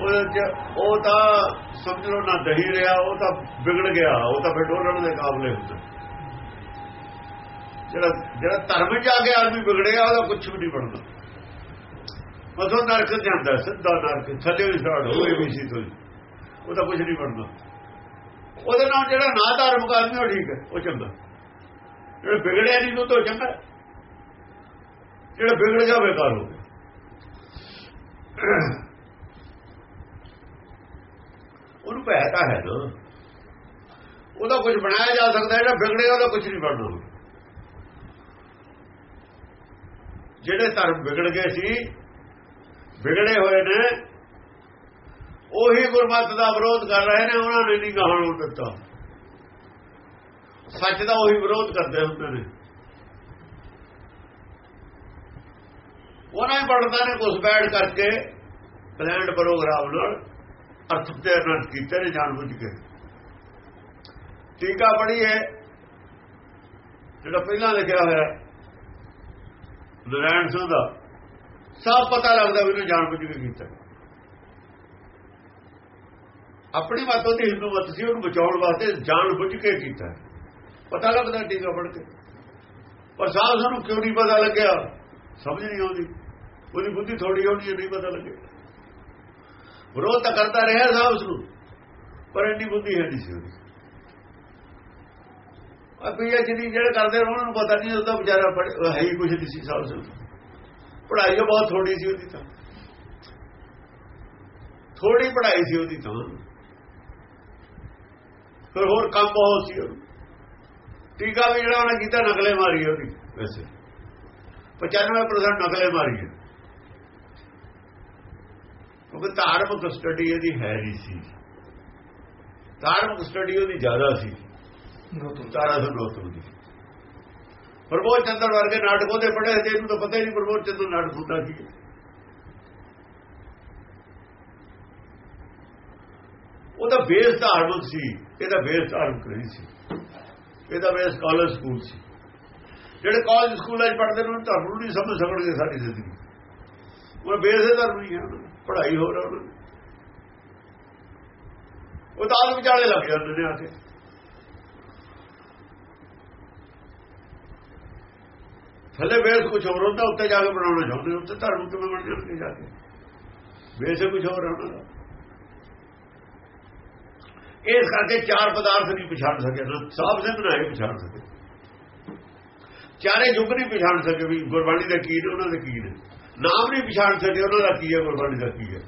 Speaker 2: ਉਹਦੇ ਚ ਉਹ ਤਾਂ ਸਮਝ ਲਓ ਨਾ ਦਹੀ ਰਿਹਾ, ਉਹ ਤਾਂ ਵਿਗੜ ਗਿਆ, ਉਹ ਤਾਂ ਫਿਰ ਡੋਲਣ ਦੇ ਕਾਬਲੇ ਹੁੰਦਾ। ਜਿਹੜਾ ਜਿਹੜਾ ਧਰਮ ਚ ਆ ਕੇ ਆਦਮੀ ਵਿਗੜਿਆ, ਉਹਦਾ ਕੁਝ ਵੀ ਨਹੀਂ ਬਣਦਾ। ਮਤਲਬ ਨਰਕ ਜਾਂਦਾ, ਸਿੱਧਾ ਨਰਕ, ਥੱਲੇ ਵੀ ਸਟਾਰਟ ਹੋਏ ਵੀ ਸੀ ਤੋਂ ਉਹਦਾ ਕੁਝ ਨਹੀਂ ਬਣਦਾ। ਉਹਦੇ ਨਾਲ ਜਿਹੜਾ ਨਾ ਧਾਰਮਿਕ ਆਦਮੀ, ਉਹ ਠੀਕ ਹੈ, ਉਹ ਚੰਗਾ। ਜਿਹੜਾ ਵਿਗੜਿਆ ਨਹੀਂ, ਉਹ ਤਾਂ ਚੰਗਾ। ਜਿਹੜਾ ਵਿਗੜ ਗਿਆ ਬੇਕਾਰ ਹੋ ਗਿਆ ਉਹਨੂੰ ਭੈ ਤਾਂ ਹੈ ਨਾ। ਉਹਦਾ ਕੁਝ ਬਣਾਇਆ ਜਾ ਸਕਦਾ, ਜਿਹੜਾ ਵਿਗੜਿਆ, ਉਹਦਾ ਕੁਝ ਨਹੀਂ ਬਣਨਾ ਜਿਹੜੇ ਧਰਮ ਵਿਗੜ ਗਏ ਸੀ, ਵਿਗੜੇ ਹੋਏ ਨੇ, ਉਹੀ ਗੁਰਮਤਿ ਦਾ ਵਿਰੋਧ ਕਰ ਰਹੇ ਨੇ, ਉਹਨਾਂ ਨੇ ਨਹੀਂ ਗਾਹਣ ਨੂੰ ਦਿੱਤਾ। ਸੱਚ ਦਾ ਉਹੀ ਵਿਰੋਧ ਕਰਦੇ ਹੁੰਦੇ ਨੇ। ਉਹਨਾਂ ਹੀ ਪੜਦਾ ਨੇ ਕੁਝ ਬੈਠ ਕਰਕੇ ਪਲਾਨਡ ਪ੍ਰੋਗਰਾਮ ਨਾਲ ਅਰਥ ਤੇ ਅਨਰਥ ਕੀਤੇ ਨੇ ਜਾਣ ਬੁੱਝ ਕੇ। ਟੀਕਾ ਪੜੀ ਜਿਹੜਾ ਪਹਿਲਾਂ ਲਿਖਿਆ ਹੋਇਆ ਨਰਾਇਣ ਸਿੰਘ ਦਾ। ਸਭ ਪਤਾ ਲੱਗਦਾ ਵੀ ਉਹਨੇ ਜਾਣ ਬੁੱਝ ਕੇ ਕੀਤਾ। ਆਪਣੀ ਮਤ ਉਹਦੀ ਹਿੰਦੂ ਮਤ ਸੀ, ਉਹਨੂੰ ਬਚਾਉਣ ਵਾਸਤੇ ਜਾਣ ਬੁੱਝ ਕੇ ਕੀਤਾ। ਪਤਾ ਲੱਗਦਾ ਟੀਕਾ ਪੜ ਕੇ। ਪਰ ਸਾਹਿਬ ਸਾਨੂੰ ਕਿਉਂ ਨਹੀਂ ਪਤਾ ਲੱਗਿਆ? ਸਮਝ ਨਹੀਂ ਆਉਂਦੀ। ਉਹਦੀ ਬੁੱਧੀ ਥੋੜੀ ਹੋਣੀ ਨਹੀਂ ਪਤਾ ਲੱਗੇ ਵਿਰੋਧ ਤਾਂ ਕਰਦਾ ਰਿਹਾ ਸਾਹਿਬ ਉਸ ਨੂੰ, ਪਰ ਇੰਨੀ ਬੁੱਧੀ ਹੈ ਨਹੀਂ ਸੀ ਉਹਦੀ। ਪੀਐਚਡੀ ਜਿਹੜੇ ਕਰਦੇ ਉਹਨਾਂ ਨੂੰ ਪਤਾ ਨਹੀਂ ਉਹਦਾ ਵਿਚਾਰਾ ਹੈ ਹੀ ਕੁਝ ਨਹੀਂ ਸੀ ਸਾਹਿਬ ਨੂੰ ਪੜ੍ਹਾਈ ਉਹ ਬਹੁਤ ਥੋੜੀ ਸੀ ਉਹਦੀ ਤਾਂ। ਥੋੜੀ ਪੜ੍ਹਾਈ ਸੀ ਉਹਦੀ ਤਾਂ। ਫਿਰ ਹੋਰ ਕੰਮ ਬਹੁਤ ਸੀ ਉਹਨੂੰ। ਟੀਕਾ ਵੀ ਜਿਹੜਾ ਉਹਨੇ ਕੀਤਾ ਨਕਲੇ ਮਾਰੀ ਉਹਦੀ। ਵੈਸੇ। 95% ਨਕਲੇ ਮਾਰੀ ਹੈ। ਕਿਉਂਕਿ ਧਾਰਮਿਕ ਸਟੱਡੀ ਇਹਦੀ ਹੈ ਨਹੀਂ ਸੀ। ਧਾਰਮਿਕ ਸਟੱਡੀ ਉਹਦੀ ਜ਼ਿਆਦਾ ਸੀ। ਤਾਰਾ ਸੰਦੋਤਮ ਦੀ ਪ੍ਰਬੋਧ ਚੰਦਰ ਵਰਗੇ ਨਾਟਕ ਉਹਦੇ ਪੜ੍ਹੇ ਤੇ ਇਹਨੂੰ ਤਾਂ ਪਤਾ ਹੀ ਨਹੀਂ ਪ੍ਰਬੋਧ ਚੰਦਰ ਨਾਟਕ ਹੁੰਦਾ ਕੀ ਹੈ। ਉਹਦਾ ਬੇਸ ਧਾਰਮਿਕ ਸੀ, ਇਹਦਾ ਬੇਸ ਧਾਰਮਿਕ ਨਹੀਂ ਸੀ। ਇਹਦਾ ਬੇਸ ਕਾਲਜ ਸਕੂਲ ਸੀ। ਜਿਹੜੇ ਕਾਲਜ ਸਕੂਲਾਂ 'ਚ ਪੜ੍ਹਦੇ ਨੇ, ਉਹਨਾਂ ਧਰਮ ਨੂੰ ਨਹੀਂ ਸਮਝ ਸਕਣਗੇ ਸਾਡੀ ਜ਼ਿੰਦਗੀ। ਉਹ ਬੇਸ ਹੀ ਧਰਮ ਨਹੀਂ ਹੈ ਪੜ੍ਹਾਈ ਹੋ ਰਹੀ ਉਹਨਾਂ ਦੀ ਉਹ ਤਾਂ ਆਦਮ ਵਿਚਾਲੇ ਲੱਗ ਜਾਂਦੇ ਨੇ ਆ ਕੇ। ਥੱਲੇ ਬੇਸ ਕੁਝ ਹੋਰ ਹੁੰਦਾ, ਉੱਤੇ ਜਾ ਕੇ ਬਣਾਉਣਾ ਚਾਹੁੰਦੇ ਉੱਤੇ ਧਰਮ ਕਿਵੇਂ ਬਣ ਜਾਣਗੇ ਜਾ ਕੇ? ਬੇਸ ਕੁਝ ਹੋਰ ਹੈ ਉਹਨਾਂ ਦਾ। ਇਸ ਕਰਕੇ ਚਾਰ ਪਦਾਰਥ ਨਹੀਂ ਪਛਾਣ ਸਕੇ, ਨਾ ਸਾਬ ਸਿੰਘ ਨਾ ਇਹ ਪਛਾਣ ਸਕੇ। ਚਾਰੇ ਯੁੱਗ ਨਹੀਂ ਪਛਾਣ ਸਕੇ ਵੀ ਗੁਰਬਾਣੀ ਦਾ ਕੀ ਨੇ, ਉਹਨਾਂ ਦੇ ਕੀ ਨੇ। ਨਾਮ ਨਹੀਂ ਪਛਾਣ ਸਕੇ, ਉਹਨਾਂ ਦਾ ਕੀ ਹੈ, ਗੁਰਬਾਣੀ ਦਾ ਕੀ ਹੈ।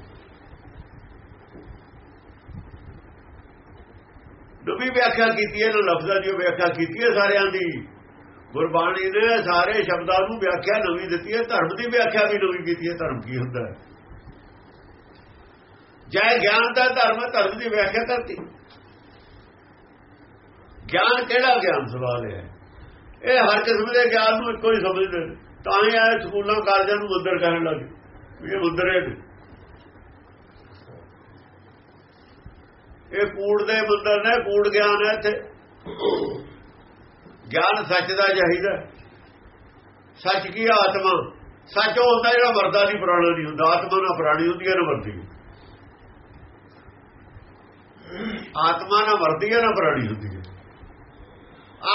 Speaker 2: ਨਵੀਂ ਵਿਆਖਿਆ ਕੀਤੀ ਹੈ ਇਹਨਾਂ ਲਫ਼ਜ਼ਾਂ ਦੀ ਵਿਆਖਿਆ ਕੀਤੀ ਹੈ ਸਾਰਿਆਂ ਦੀ। ਗੁਰਬਾਣੀ ਨੇ ਸਾਰੇ ਸ਼ਬਦਾਂ ਨੂੰ ਵਿਆਖਿਆ ਨਵੀਂ ਦਿੱਤੀ ਹੈ, ਧਰਮ ਦੀ ਵਿਆਖਿਆ ਵੀ ਨਵੀਂ ਕੀਤੀ ਹੈ, ਧਰਮ ਕੀ ਹੁੰਦਾ ਹੈ? ਜੈ ਗਿਆਨ ਦਾ ਧਰਮ ਧਰਮ ਦੀ ਵਿਆਖਿਆ ਕਰਤੀ ਗਿਆਨ ਕਿਹੜਾ ਗਿਆਨ, ਸਵਾਲ ਹੈ। ਇਹ ਹਰ ਕਿਸਮ ਦੇ ਗਿਆਨ ਨੂੰ ਇੱਕੋ ਹੀ ਸਮਝਦੇ ਨੇ। ਤਾਂ ਹੀ ਆਏ ਸਕੂਲਾਂ, ਕਾਲਜਾਂ ਨੂੰ ਮੰਦਰ ਕਰਨ ਲੱਗੇ ਵੀ ਇਹ ਮੰਦਰ ਹੈ ਇਹ ਕੂੜ ਦੇ ਮੰਦਰ ਨੇ, ਕੂੜ ਗਿਆਨ ਹੈ ਇੱਥੇ। ਗਿਆਨ ਸੱਚ ਦਾ ਚਾਹੀਦਾ। ਸੱਚ ਕੀ ਹੈ ਆਤਮਾ? ਸੱਚ ਉਹ ਹੁੰਦਾ ਜਿਹੜਾ ਮਰਦਾ ਨਹੀਂ ਪੁਰਾਣਾ ਨਹੀਂ ਹੁੰਦਾ। ਆਤਮਾ ਨਾ ਪੁਰਾਣੀ ਹੁੰਦੀ ਹੈ, ਨਾ ਮਰਦੀ। ਆਤਮਾ ਨਾ ਮਰਦੀ ਹੈ, ਨਾ ਪੁਰਾਣੀ ਹੁੰਦੀ ਹੈ।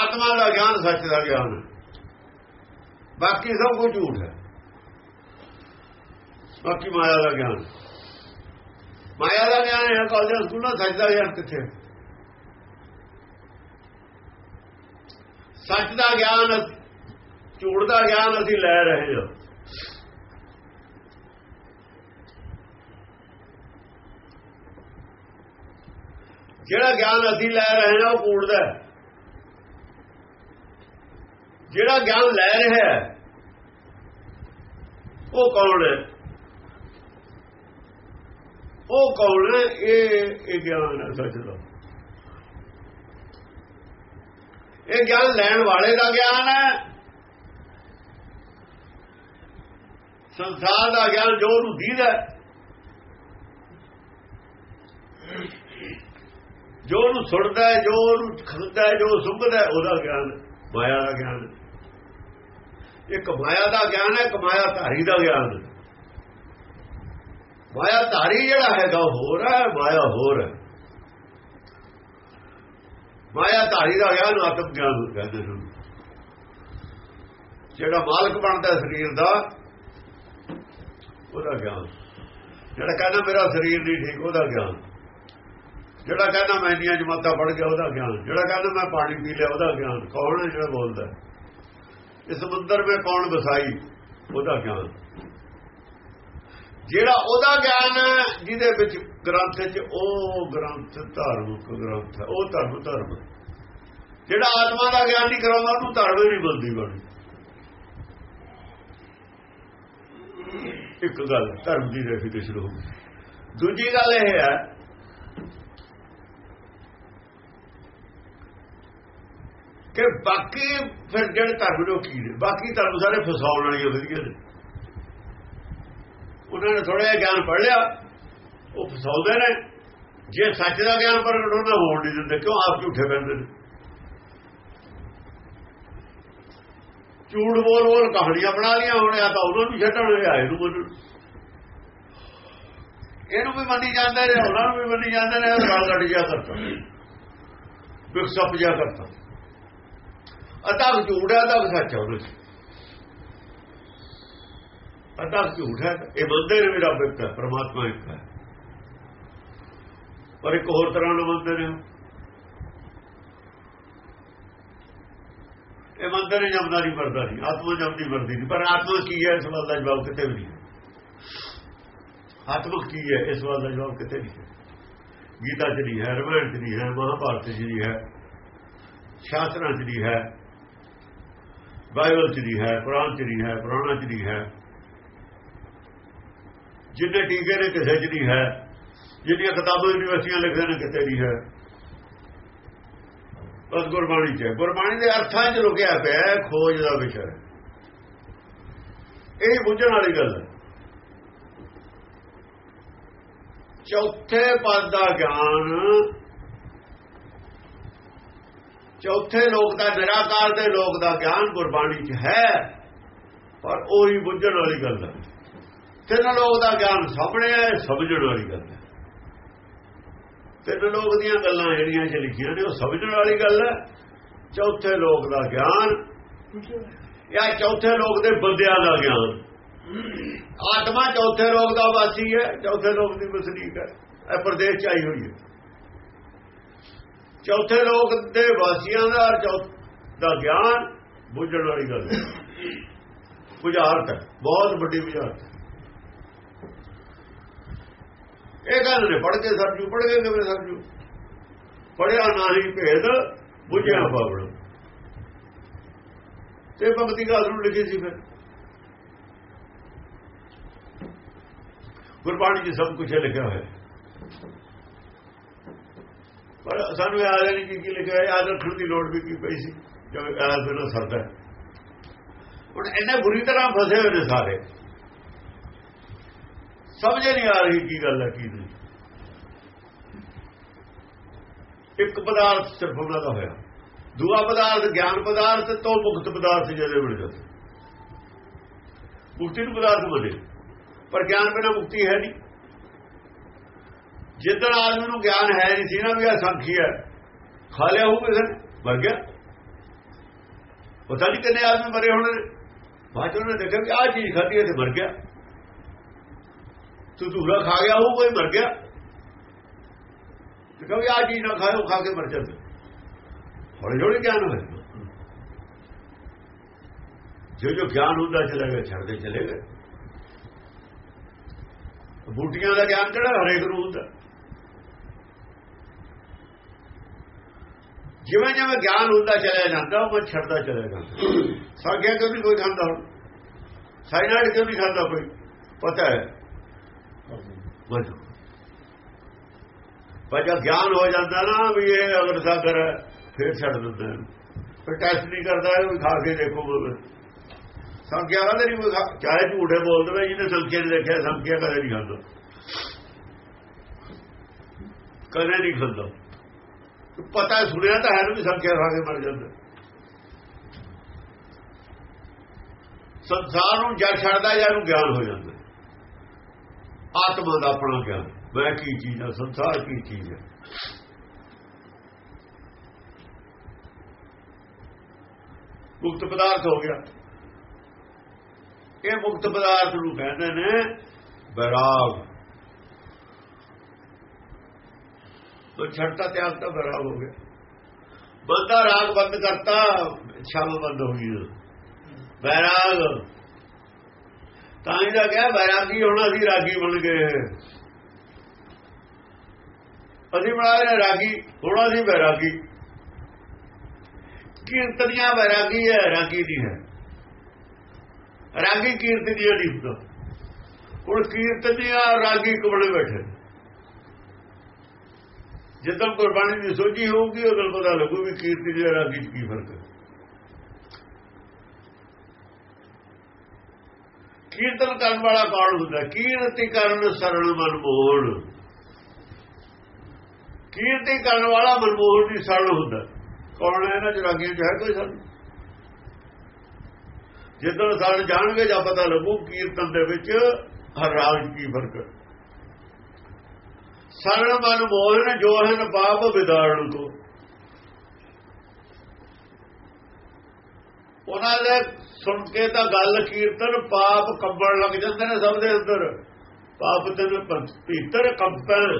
Speaker 2: ਆਤਮਾ ਦਾ ਗਿਆਨ ਸੱਚ ਦਾ ਗਿਆਨ ਬਾਕੀ ਸਭ ਕੁਝ ਝੂਠ ਹੈ। ਬਾਕੀ ਮਾਇਆ ਦਾ ਗਿਆਨ। ਮਾਇਆ ਦਾ ਗਿਆਨ ਹੈ, ਕਾਲਜਾਂ, ਸਕੂਲਾਂ, ਸੱਚ ਦਾ ਗਿਆਨ ਕਿੱਥੇ ਸੱਚ ਦਾ ਗਿਆਨ ਝੂਠ ਦਾ ਗਿਆਨ ਅਸੀਂ ਲੈ ਰਹੇ ਹਾਂ। ਜਿਹੜਾ ਗਿਆਨ ਅਸੀਂ ਲੈ ਰਹੇ ਹਾਂ, ਉਹ ਕੂੜਦਾ ਜਿਹੜਾ ਗਿਆਨ ਲੈ ਰਿਹਾ ਉਹ ਕੌਣ ਹੈ? ਉਹ ਕੌਣ ਹੈ? ਇਹ ਇਹ ਗਿਆਨ ਹੈ ਸੱਚ ਦਾ। ਇਹ ਗਿਆਨ ਲੈਣ ਵਾਲੇ ਦਾ ਗਿਆਨ ਹੈ। ਸੰਸਾਰ ਦਾ ਗਿਆਨ ਜੋ ਨੂੰ ਦੀਦਾ ਜੋ ਨੂੰ ਸੁਣਦਾ ਹੈ, ਜੋ ਨੂੰ ਖੰਦਾ ਹੈ, ਜੋ ਸੁਭਦਾ ਉਹਦਾ ਗਿਆਨ ਮਾਇਆ ਦਾ ਗਿਆਨ ਇਹ ਕਮਾਇਆ ਦਾ ਗਿਆਨ ਹੈ, ਕਮਾਇਆ ਧਾਰੀ ਦਾ ਗਿਆਨ ਮਾਇਆ ਧਾਰੀ ਜਿਹੜਾ ਹੈਗਾ ਹੋਰ ਹੈ, ਮਾਇਆ ਹੋਰ ਹੈ। ਮਾਇਆ ਧਾਰੀ ਦਾ ਗਿਆਨ ਆਤਮ ਗਿਆਨ ਕਹਿੰਦੇ ਨੇ। ਜਿਹੜਾ ਮਾਲਕ ਬਣਦਾ ਸਰੀਰ ਦਾ, ਉਹਦਾ ਗਿਆਨ। ਜਿਹੜਾ ਕਹਿੰਦਾ ਮੇਰਾ ਸਰੀਰ ਨਹੀਂ ਠੀਕ, ਉਹਦਾ ਗਿਆਨ। ਜਿਹੜਾ ਕਹਿੰਦਾ ਮੈਂ ਇੰਨੀਆਂ ਜਮਾਤਾਂ ਪੜ ਗਿਆ, ਉਹਦਾ ਗਿਆਨ। ਜਿਹੜਾ ਕਹਿੰਦਾ ਮੈਂ ਪਾਣੀ ਪੀ ਲਿਆ, ਉਹਦਾ ਗਿਆਨ। ਕੌਣ ਹੈ ਜਿਹੜਾ ਬੋਲਦਾ? ਇਸ ਸਮੁੰਦਰ ਵਿੱਚ ਕੌਣ ਵਸਾਈ? ਉਹਦਾ ਗਿਆਨ। ਜਿਹੜਾ ਉਹਦਾ ਗਿਆਨ ਹੈ, ਜਿਹਦੇ ਵਿੱਚ ਗ੍ਰੰਥ 'ਚ ਉਹ ਗ੍ਰੰਥ ਧਾਰਮਿਕ ਗ੍ਰੰਥ ਹੈ, ਉਹ ਧਰਮ ਧਰਮ ਜਿਹੜਾ ਆਤਮਾ ਦਾ ਗਿਆਨ ਨਹੀਂ ਕਰਾਉਂਦਾ, ਉਹਨੂੰ ਧਰਮ ਹੀ ਨਹੀਂ ਬੰਦੀ ਬਣੀ। ਇੱਕ ਗੱਲ ਧਰਮ ਦੀ ਡੈਫੀਨੇਸ਼ਨ ਹੋ ਗਈ। ਦੂਜੀ ਗੱਲ ਇਹ ਹੈ, ਕਿ ਬਾਕੀ ਫਿਰ ਜਿਹੜੇ ਧਰਮ ਲੋਕ ਕੀ ਨੇ? ਬਾਕੀ ਧਰਮ ਸਾਰੇ ਫਸਾਉਣ ਵਾਲੀਆਂ ਵਧੀਆ ਨੇ। ਉਹਨਾਂ ਨੇ ਥੋੜਾ ਜਿਹਾ ਗਿਆਨ ਪੜ ਲਿਆ। ਉਹ ਫਸਾਉਂਦੇ ਨੇ। ਜੇ ਸੱਚ ਦਾ ਗਿਆਨ ਪ੍ਰਗਟ ਹੁੰਦਾ ਹੋਣ ਨਹੀਂ ਦਿੰਦੇ, ਕਿਉਂ ਆਪ ਝੂਠੇ ਬੰਦੇ ਨੇ? ਝੂਠ ਬੋਲ ਬੋਲ ਕਹਾਣੀਆਂ ਬਣਾ ਲੀਆਂ ਹੁਣ ਆ ਤਾਂ ਉਹਨਾਂ ਨੂੰ ਛੱਡਣ ਲਿਆ ਇਹਨੂੰ ਬੋਲਣ ਇਹਨੂੰ ਵੀ ਮੰਨੀ ਜਾਂਦੇ ਨੇ, ਉਹਨਾਂ ਨੂੰ ਵੀ ਮੰਨੀ ਜਾਂਦੇ ਨੇ ਗਾਲ ਕੱਢ ਜਾ ਕਰਤਾ। ਬਿਕ ਸੱਪ ਜਾ ਕਰਤਾ। ਅਤਾ ਝੂਠ ਹੈ ਤਾਂ ਸੱਚ ਹੈ ਉਹਦੇ ਅਤਾ ਝੂਠ ਹੈ, ਇਹ ਮੰਨਦੇ ਨੇ ਵੀ ਰੱਬ ਇੱਕ ਹੈ ਪਰਮਾਤਮਾ ਇੱਕ ਹੈ। ਪਰ ਇੱਕ ਹੋਰ ਤਰ੍ਹਾਂ ਨਾਲ ਮੰਨਦੇ ਨੇ ਇਹ ਮੰਦਰ ਨੇ ਜਮਦਾ ਨਹੀਂ, ਮਰਦਾ ਨਹੀਂ। ਆਤਮਾ ਜਮਦੀ ਮਰਦੀ ਨਹੀਂ। ਪਰ ਆਤਮਾ ਕੀ ਹੈ? ਇਸ ਸਵਾਲ ਦਾ ਜਵਾਬ ਕਿਤੇ ਵੀ ਨਹੀਂ ਆਤਮਾ ਕੀ ਹੈ? ਇਸ ਸਵਾਲ ਦਾ ਜਵਾਬ ਕਿਤੇ ਨਹੀਂ ਗੀਤਾ ਚ ਨਹੀਂ ਹੈ, ਰਮਾਇਣ ਚ ਨਹੀਂ ਹੈ, ਮਹਾਭਾਰਤ ਚ ਨਹੀਂ ਹੈ, ਸ਼ਾਸਤਰਾਂ ਚ ਨਹੀਂ ਹੈ, ਬਾਈਬਲ ਚ ਨਹੀਂ ਹੈ, ਕੁਰਾਨ ਚ ਨਹੀਂ ਹੈ, ਪੁਰਾਣਾ ਚ ਨਹੀਂ ਹੈ। ਜਿੰਨੇ ਟੀਕੇ ਨੇ, ਕਿਸੇ ਚ ਨਹੀਂ ਹੈ। ਜਿਹੜੀਆਂ ਕਿਤਾਬਾਂ ਯੂਨੀਵਰਸਿਟੀਆਂ ਲਿਖਦੇ ਨੇ ਕਿਤੇ ਨਹੀਂ ਹੈ। ਬਸ ਗੁਰਬਾਣੀ ਚ ਗੁਰਬਾਣੀ ਦੇ ਅਰਥਾਂ 'ਚ ਲੁਕਿਆ ਪਿਆ ਖੋਜ ਦਾ ਵਿਸ਼ਾ ਇਹ ਬੁੱਝਣ ਵਾਲੀ ਗੱਲ ਹੈ। ਚੌਥੇ ਪਦ ਦਾ ਗਿਆਨ, ਚੌਥੇ ਲੋਕ ਦਾ ਨਿਰਾਕਾਰ ਦੇ ਲੋਕ ਦਾ ਗਿਆਨ ਗੁਰਬਾਣੀ 'ਚ ਹੈ, ਪਰ ਉਹੀ ਬੁੱਝਣ ਵਾਲੀ ਗੱਲ ਹੈ। ਤਿੰਨ ਲੋਕ ਦਾ ਗਿਆਨ ਸਾਹਮਣੇ ਹੈ ਸਮਝਣ ਵਾਲੀ ਗੱਲ ਹੈ। ਤਿੰਨ ਲੋਕ ਦੀਆਂ ਗੱਲਾਂ ਜਿਹੜੀਆਂ ਚ ਲਿਖੀਆਂ ਨੇ, ਉਹ ਸਮਝਣ ਵਾਲੀ ਗੱਲ ਹੈ। ਚੌਥੇ ਲੋਕ ਦਾ ਗਿਆਨ, ਜਾਂ ਚੌਥੇ ਲੋਕ ਦੇ ਬੰਦਿਆਂ ਦਾ ਗਿਆਨ। ਆਤਮਾ ਚੌਥੇ ਲੋਕ ਦਾ ਵਾਸੀ ਹੈ, ਚੌਥੇ ਲੋਕ ਦੀ ਵਸਨੀਕ ਹੈ। ਇਹ ਪ੍ਰਦੇਸ਼ ਚ ਆਈ ਹੋਈ ਹੈ। ਚੌਥੇ ਲੋਕ ਦੇ ਵਾਸੀਆਂ ਦਾ ਦਾ ਗਿਆਨ ਬੁੱਝਣ ਵਾਲੀ ਗੱਲ ਹੈ। ਬੁਝਾਰਤ ਹੈ, ਬਹੁਤ ਵੱਡੀ ਬੁਝਾਰਤ ਹੈ ਇਹ ਗੱਲ ਨੇ ਪੜ ਕੇ ਸਰਜੂ ਪੜ ਕੇ ਕਿਵੇਂ ਸਰਜੂ ਪੜਿਆ ਨਹੀਂ ਭੇਦ, ਬੁਝਿਆ ਬਾਬੜ ਤੇ ਭਗਤੀ ਕਾਲ ਨੂੰ ਲਿਖੀ ਸੀ ਫਿਰ। ਗੁਰਬਾਣੀ 'ਚ ਸਭ ਕੁਝ ਲਿਖਿਆ ਹੋਇਆ। ਪਰ ਸਾਨੂੰ ਯਾਦ ਨਹੀਂ ਕਿ ਕੀ ਲਿਖਿਆ ਯਾਦ ਰੱਖਣ ਦੀ ਲੋੜ ਵੀ ਕੀ ਪਈ ਸੀ ਜਦੋਂ ਯਾਦ ਬਿਨਾ ਸਰਦਾ ਹੁਣ ਇੰਨੇ ਬੁਰੀ ਤਰ੍ਹਾਂ ਫਸੇ ਹੋਏ ਨੇ ਸਾਰੇ। ਸਮਝ ਨਹੀਂ ਆ ਰਹੀ ਕੀ ਗੱਲ ਹੈ, ਕੀ ਨਹੀਂ। ਇੱਕ ਪਦਾਰਥ ਸਿਰਫ ਉਹਨਾਂ ਦਾ ਹੋਇਆ। ਦੂਆ ਪਦਾਰਥ ਗਿਆਨ ਪਦਾਰਥ ਤੋਂ ਮੁਕਤ ਪਦਾਰਥ ਜਿਹੜੇ ਮਿਲ ਜਾਂਦੇ। ਮੁਕਤੀ ਨੂੰ ਪਦਾਰਥ ਬਣੇ ਪਰ ਗਿਆਨ ਬਿਨਾ ਮੁਕਤੀ ਹੈ ਨਹੀਂ। ਜਿੱਦਣ ਆਦਮੀ ਨੂੰ ਗਿਆਨ ਹੈ ਨਹੀਂ ਸੀ ਨਾ ਵੀ ਆ ਸੰਖੀ ਹੈ, ਖਾ ਲਿਆ ਉਹ ਕਿਸੇ ਮਰ ਗਿਆ। ਪਤਾ ਨਹੀਂ ਕਿੰਨੇ ਆਦਮੀ ਮਰੇ ਹੋਣੇ ਨੇ ਉਹਨਾਂ ਨੇ ਦੇਖਿਆ ਕਿ ਆ ਚੀਜ਼ ਖਾਧੀ ਹੈ ਤੇ ਮਰ ਗਿਆ। ਤੂੰ ਧੂਰਾ ਖਾ ਗਿਆ, ਉਹ ਕੋਈ ਮਰ ਗਿਆ। ਤੇ ਕਹੋ ਆ ਚੀਜ਼ ਨਾ ਖਾਓ ਖਾ ਕੇ ਮਰ ਜਾਂਦੇ। ਹੌਲੀ ਹੌਲੀ ਗਿਆਨ ਹੋਇਆ। ਜੋ ਜੋ ਗਿਆਨ ਹੁੰਦਾ, ਚਲਾ ਗਿਆ ਛੱਡਦੇ ਚਲੇ ਗਏ। ਬੂਟੀਆਂ ਦਾ ਗਿਆਨ ਕਿਹੜਾ? ਹਰੇਕ ਨੂੰ ਹੁੰਦਾ। ਜਿਵੇਂ ਜਿਵੇਂ ਗਿਆਨ ਹੁੰਦਾ, ਚਲਿਆ ਜਾਂਦਾ, ਉਹ ਛੱਡਦਾ, ਚਲਿਆ ਜਾਂਦਾ। ਸਾਗਿਆ ਕਿਉਂ ਨਹੀਂ ਕੋਈ ਖਾਂਦਾ ਹੁਣ? ਸਾਇਨਾਈਡ ਕਿਉਂ ਨਹੀਂ ਖਾਂਦਾ ਕੋਈ? ਪਤਾ ਹੈ। ਮਤ ਪਰ ਗਿਆਨ ਹੋ ਜਾਂਦਾ ਨਾ ਵੀ ਇਹ ਅਗਰ ਸਾਗਰ ਹੈ ਫਿਰ ਛੱਡ ਦਿੰਦਾ ਫਿਰ ਟੈਸਟ ਨਹੀਂ ਕਰਦਾ ਇਹ ਖਾ ਕੇ ਦੇਖੋ ਬੋਲ ਸੰਖਿਆ ਕਦੇ ਨਹੀਂ ਚਾਹੇ ਝੂਠੇ ਬੋਲ ਦਵੇ ਜਿਹਨੇ ਸੰਖਿਆ ਨਹੀਂ ਦੇਖਿਆ, ਸੰਖਿਆ ਕਦੇ ਨਹੀਂ ਖਾਂਦਾ। ਕਦੇ ਨਹੀਂ ਖਾਂਦਾ। ਪਤਾ ਸੁਣਿਆ ਤਾਂ ਹੈ ਵੀ ਸੰਖਿਆ ਖਾ ਕੇ ਮਰ ਜਾਂਦਾ। ਸੰਸਾਰ ਨੂੰ ਜਦ ਛੱਡਦਾ ਜਾਂ ਨੂੰ ਗਿਆਨ ਹੋ ਜਾਂਦਾ। ਆਤਮਾ ਦਾ ਆਪਣਾ ਗਿਆਨ। ਮੈਂ ਕੀ ਚੀਜ਼ ਹੈ ਸੰਸਾਰ ਕੀ ਚੀਜ਼ ਹੈ ਮੁਕਤ ਪਦਾਰਥ ਹੋ ਗਿਆ। ਇਹ ਮੁਕਤ ਪਦਾਰਥ ਨੂੰ ਕਹਿੰਦੇ ਨੇ ਬੈਰਾਗ ਤੋ ਛੱਡਤਾ ਤਿਆਗ ਤਾਂ ਬੈਰਾਗ ਹੋ ਗਿਆ। ਬੰਦਾ ਰਾਗ ਬੰਦ ਕਰਤਾ ਛਾਲ ਬੰਦ ਹੋ ਗਈ। ਬੈਰਾਗ ਤਾਂ ਇਹਦਾ ਕਿਹਾ ਵੈਰਾਗੀ ਹੋਣਾ ਸੀ, ਰਾਗੀ ਬਣ ਗਏ ਅਸੀਂ ਬਣਾਏ ਰਾਗੀ, ਹੋਣਾ ਸੀ ਬੈਰਾਗੀ ਕੀਰਤਨੀਆਂ ਵੈਰਾਗੀ ਹੈ, ਰਾਗੀ ਦੀ ਹੈ। ਰਾਗੀ ਕੀਰਤਨੀਆਂ ਨਹੀਂ ਹੁੰਦਾ ਹੁਣ ਕੀਰਤਨੀਆਂ ਰਾਗੀ ਕੋਲੇ ਬੈਠੇ। ਜਦੋਂ ਗੁਰਬਾਣੀ ਦੀ ਸੋਝੀ ਹੋਊਗੀ, ਉਦੋਂ ਪਤਾ ਲੱਗੂ ਵੀ ਕੀਰਤਨੀ ਰਾਗੀ 'ਚ ਕੀ ਫ਼ਰਕ ਹੈ। ਕੀਰਤਨ ਕਰਨ ਵਾਲਾ ਕੌਣ ਹੁੰਦਾ? ਕੀਰਤੀ ਕਰਨ ਸਰਣ ਮਨ ਕੀਰਤੀ ਕਰਨ ਵਾਲਾ ਮਨਮੋਹਨ ਦੀ ਸਰਣ ਹੁੰਦਾ। ਕੌਣ ਹੈ ਇਹਨਾਂ ਚ ਚ? ਹੈ ਕੋਈ ਸਾਨੂੰ? ਜਦੋਂ ਸਾਨੂੰ ਜਾਣਗੇ ਜਾਂ ਪਤਾ ਲੱਗੂ, ਕੀਰਤਨ ਦੇ ਵਿੱਚ ਹਰ ਰਾਗ ਕੀ ਫ਼ਰਕ ਹੈ। ਸਰਣ ਮਨ ਮੋਹਨ ਜੋ ਹਨ ਪਾਪ ਵਿਦਾਰਨ ਕੋ। ਉਹਨਾਂ ਦੇ ਸੁਣ ਕੇ ਤਾਂ ਗੱਲ ਕੀਰਤਨ ਪਾਪ ਕੰਬਣ ਲੱਗ ਜਾਂਦੇ ਨੇ ਸਭ ਦੇ ਅੰਦਰ। ਪਾਪ ਤੇ ਭੀਤਰ ਕੰਬਣ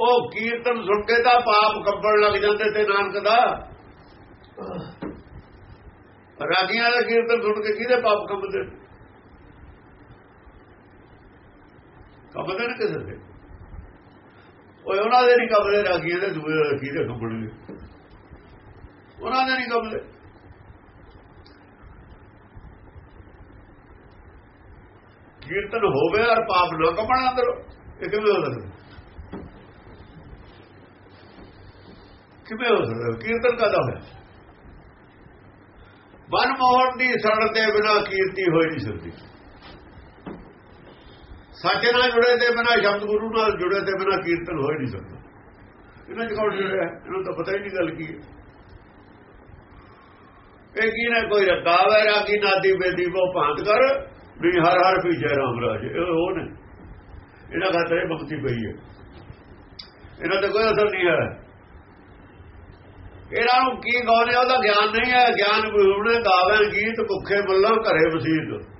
Speaker 2: ਉਹ ਕੀਰਤਨ ਸੁਣ ਕੇ ਤਾਂ ਪਾਪ ਕੰਬਣ ਲੱਗ ਜਾਂਦੇ ਤੇ ਨਾਨਕ ਦਾ। ਰਾਗੀਆਂ ਦਾ ਕੀਰਤਨ ਸੁਣ ਕੇ ਕਿਹਦੇ ਪਾਪ ਕੰਬਦੇ? ਕੰਬਦੇ ਨੇ ਕਿਸੇ ਦੇ। ਉਹ ਉਹਨਾਂ ਦੇ ਨਹੀਂ ਕੰਬਦੇ, ਰਾਗੀਆਂ ਦੇ ਦੂਏ ਕਿਹਦੇ ਕੰਬਣਗੇ? ਉਹਨਾਂ ਦੇ ਨਹੀਂ ਕੰਬਦੇ ਕੀਰਤਨ ਹੋਵੇ ਔਰ ਪਾਪ ਨਾ ਕਮਣ ਅੰਦਰ, ਇਹ ਕਿਵੇਂ ਹੋ ਸਕਦਾ? ਕਿਵੇਂ ਹੋ ਸਕਦਾ? ਕੀਰਤਨ ਕਦਾ ਹੋਇਆ? ਵਨ ਮੋਹਨ ਦੀ ਸੜਨ ਦੇ ਬਿਨਾ ਕੀਰਤੀ ਹੋਈ ਨਹੀਂ ਸਕਦੀ। ਸੱਚ ਨਾਲ ਜੁੜੇ ਦੇ ਬਿਨਾ, ਸ਼ਬਦ ਗੁਰੂ ਨਾਲ ਜੁੜੇ ਦੇ ਬਿਨਾ ਕੀਰਤਨ ਹੋ ਹੀ ਨਹੀਂ ਸਕਦਾ। ਇਹਨਾਂ ਚ ਕੌਣ ਜੁੜਿਆ? ਇਹਨਾਂ ਤਾਂ ਪਤਾ ਹੀ ਨਹੀਂ ਗੱਲ ਕੀ ਹੈ। ਇਹ ਕੀ ਨਾ ਕੋਈ ਰਕਾਵ ਹੈ ਰਾਗੀ ਨਾਦੀ ਬੇਦੀ ਉਹ ਭਾਂਤ ਕਰ, ਵੀ ਹਰ ਹਰ ਵੀ ਜੈ ਰਾਮ ਰਾਜ। ਇਹ ਉਹ ਨੇ। ਇਹਨਾਂ ਖਾਤਰੇ ਮੁਕਤੀ ਪਈ ਹੈ। ਇਹਨਾਂ ਤੇ ਕੋਈ ਅਸਰ ਨਹੀਂ ਹੈ। ਇਹਨਾਂ ਨੂੰ ਕੀ ਗਾਉਣੇ ਉਹਦਾ ਗਿਆਨ ਨਹੀਂ ਹੈ। ਗਿਆਨ ਗੁਰੂਣੇ ਗਾਵੇ, ਗੀਤ, ਭੁੱਖੇ ਮੱਲਾਂ, ਘਰੇ ਵਸੀਤ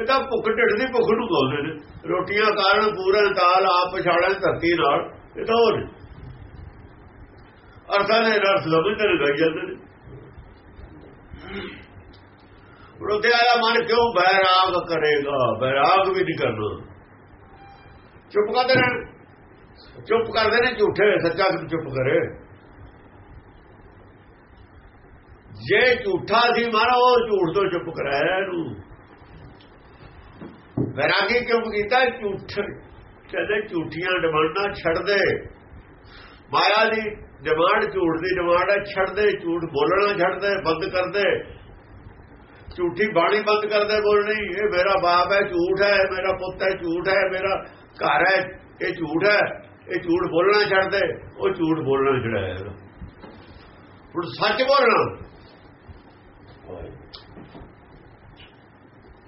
Speaker 2: ਇਹ ਤਾਂ ਭੁੱਖ ਢਿੱਡ ਦੀ ਭੁੱਖ ਨੂੰ ਗਾਉਂਦੇ ਨੇ। ਰੋਟੀਆਂ ਕਾਰਨ ਪੂਰਨ ਤਾਲ ਆਪ ਪਛਾੜਨ ਧਰਤੀ ਨਾਲ। ਇਹ ਤਾਂ ਹੋਰ ਅਰਥਾਂ ਦੇ ਰਸ ਸਮਝਦੇ ਨੇ, ਗਾਈ ਜਾਂਦੇ ਨੇ। ਰੋਤੇ ਆਇਆ ਮਨ ਕਿਉਂ ਬੈਰਾਗ ਕਰੇਗਾ? ਬੈਰਾਗ ਵੀ ਨਹੀਂ ਕਰਨਾ। ਚੁੱਪ ਕਰਦੇ ਰਹਿਣ। ਚੁੱਪ ਕਰਦੇ ਨੇ ਝੂਠੇ ਸੱਚਾ ਚੁੱਪ ਕਰੇ। ਜੇ ਝੂਠਾ ਸੀ ਮਾਰਾ, ਉਹ ਝੂਠ ਤੋਂ ਚੁੱਪ ਕਰਾਇਆ ਇਹਨੂੰ। ਵੈਰਾਗੀ ਕਿਉਂ ਕੀਤਾ? ਝੂਠ ਕਹਿੰਦੇ ਝੂਠੀਆਂ ਡਿਮਾਂਡਾਂ ਛੱਡ ਦੇ। ਮਾਇਆ ਦੀ ਡਿਮਾਂਡ ਝੂਠ ਦੀ ਡਿਮਾਂਡ ਹੈ, ਛੱਡਦੇ, ਝੂਠ ਬੋਲਣਾ ਛੱਡਦੇ, ਬੰਦ ਕਰਦੇ। ਝੂਠੀ ਬਾਣੀ ਬੰਦ ਕਰਦੇ ਬੋਲਣੀ, ਇਹ ਮੇਰਾ ਬਾਪ ਹੈ, ਝੂਠ ਹੈ, ਮੇਰਾ ਪੁੱਤ ਹੈ, ਝੂਠ ਹੈ, ਮੇਰਾ ਘਰ ਹੈ, ਇਹ ਝੂਠ ਹੈ। ਇਹ ਝੂਠ ਬੋਲਣਾ ਛੱਡਦੇ, ਉਹ ਝੂਠ ਬੋਲਣਾ ਛੜਾਇਆ ਹੁਣ ਸੱਚ ਬੋਲਣਾ।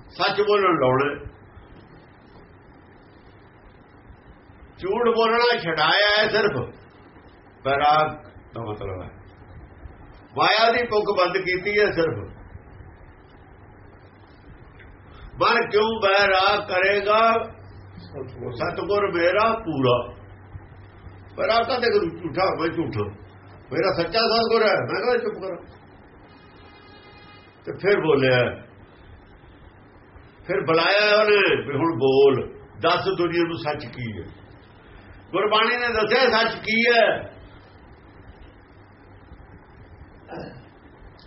Speaker 2: ਸੱਚ ਬੋਲਣ ਲਾਉਣਾ ਝੂਠ ਬੋਲਣਾ ਛਡਾਇਆ ਹੈ ਸਿਰਫ। ਬੈਰਾਗ ਦਾ ਮਤਲਬ ਹੈ। ਮਾਇਆ ਦੀ ਭੁੱਖ ਬੰਦ ਕੀਤੀ ਹੈ ਸਿਰਫ। ਮਨ ਕਿਉਂ ਬੈਰਾਗ ਕਰੇਗਾ? ਸਤਗੁਰ ਮੇਰਾ ਪੂਰਾ। ਬੈਰਾਗ ਤਾਂ ਦੇਖ, ਝੂਠਾ ਮੈਂ ਝੂਠਾ। ਮੇਰਾ ਸੱਚਾ ਸਤਗੁਰ ਹੈ। ਮੈਂ ਕਹਿੰਦਾ ਚੁੱਪ ਕਰ। ਤੇ ਫਿਰ ਬੋਲਿਆ, ਫਿਰ ਬੁਲਾਇਆ ਉਹਨੇ ਵੀ ਹੁਣ ਬੋਲ, ਦੱਸ ਦੁਨੀਆ ਨੂੰ ਸੱਚ ਕੀ ਹੈ। ਗੁਰਬਾਣੀ ਨੇ ਦੱਸਿਆ ਸੱਚ ਕੀ ਹੈ?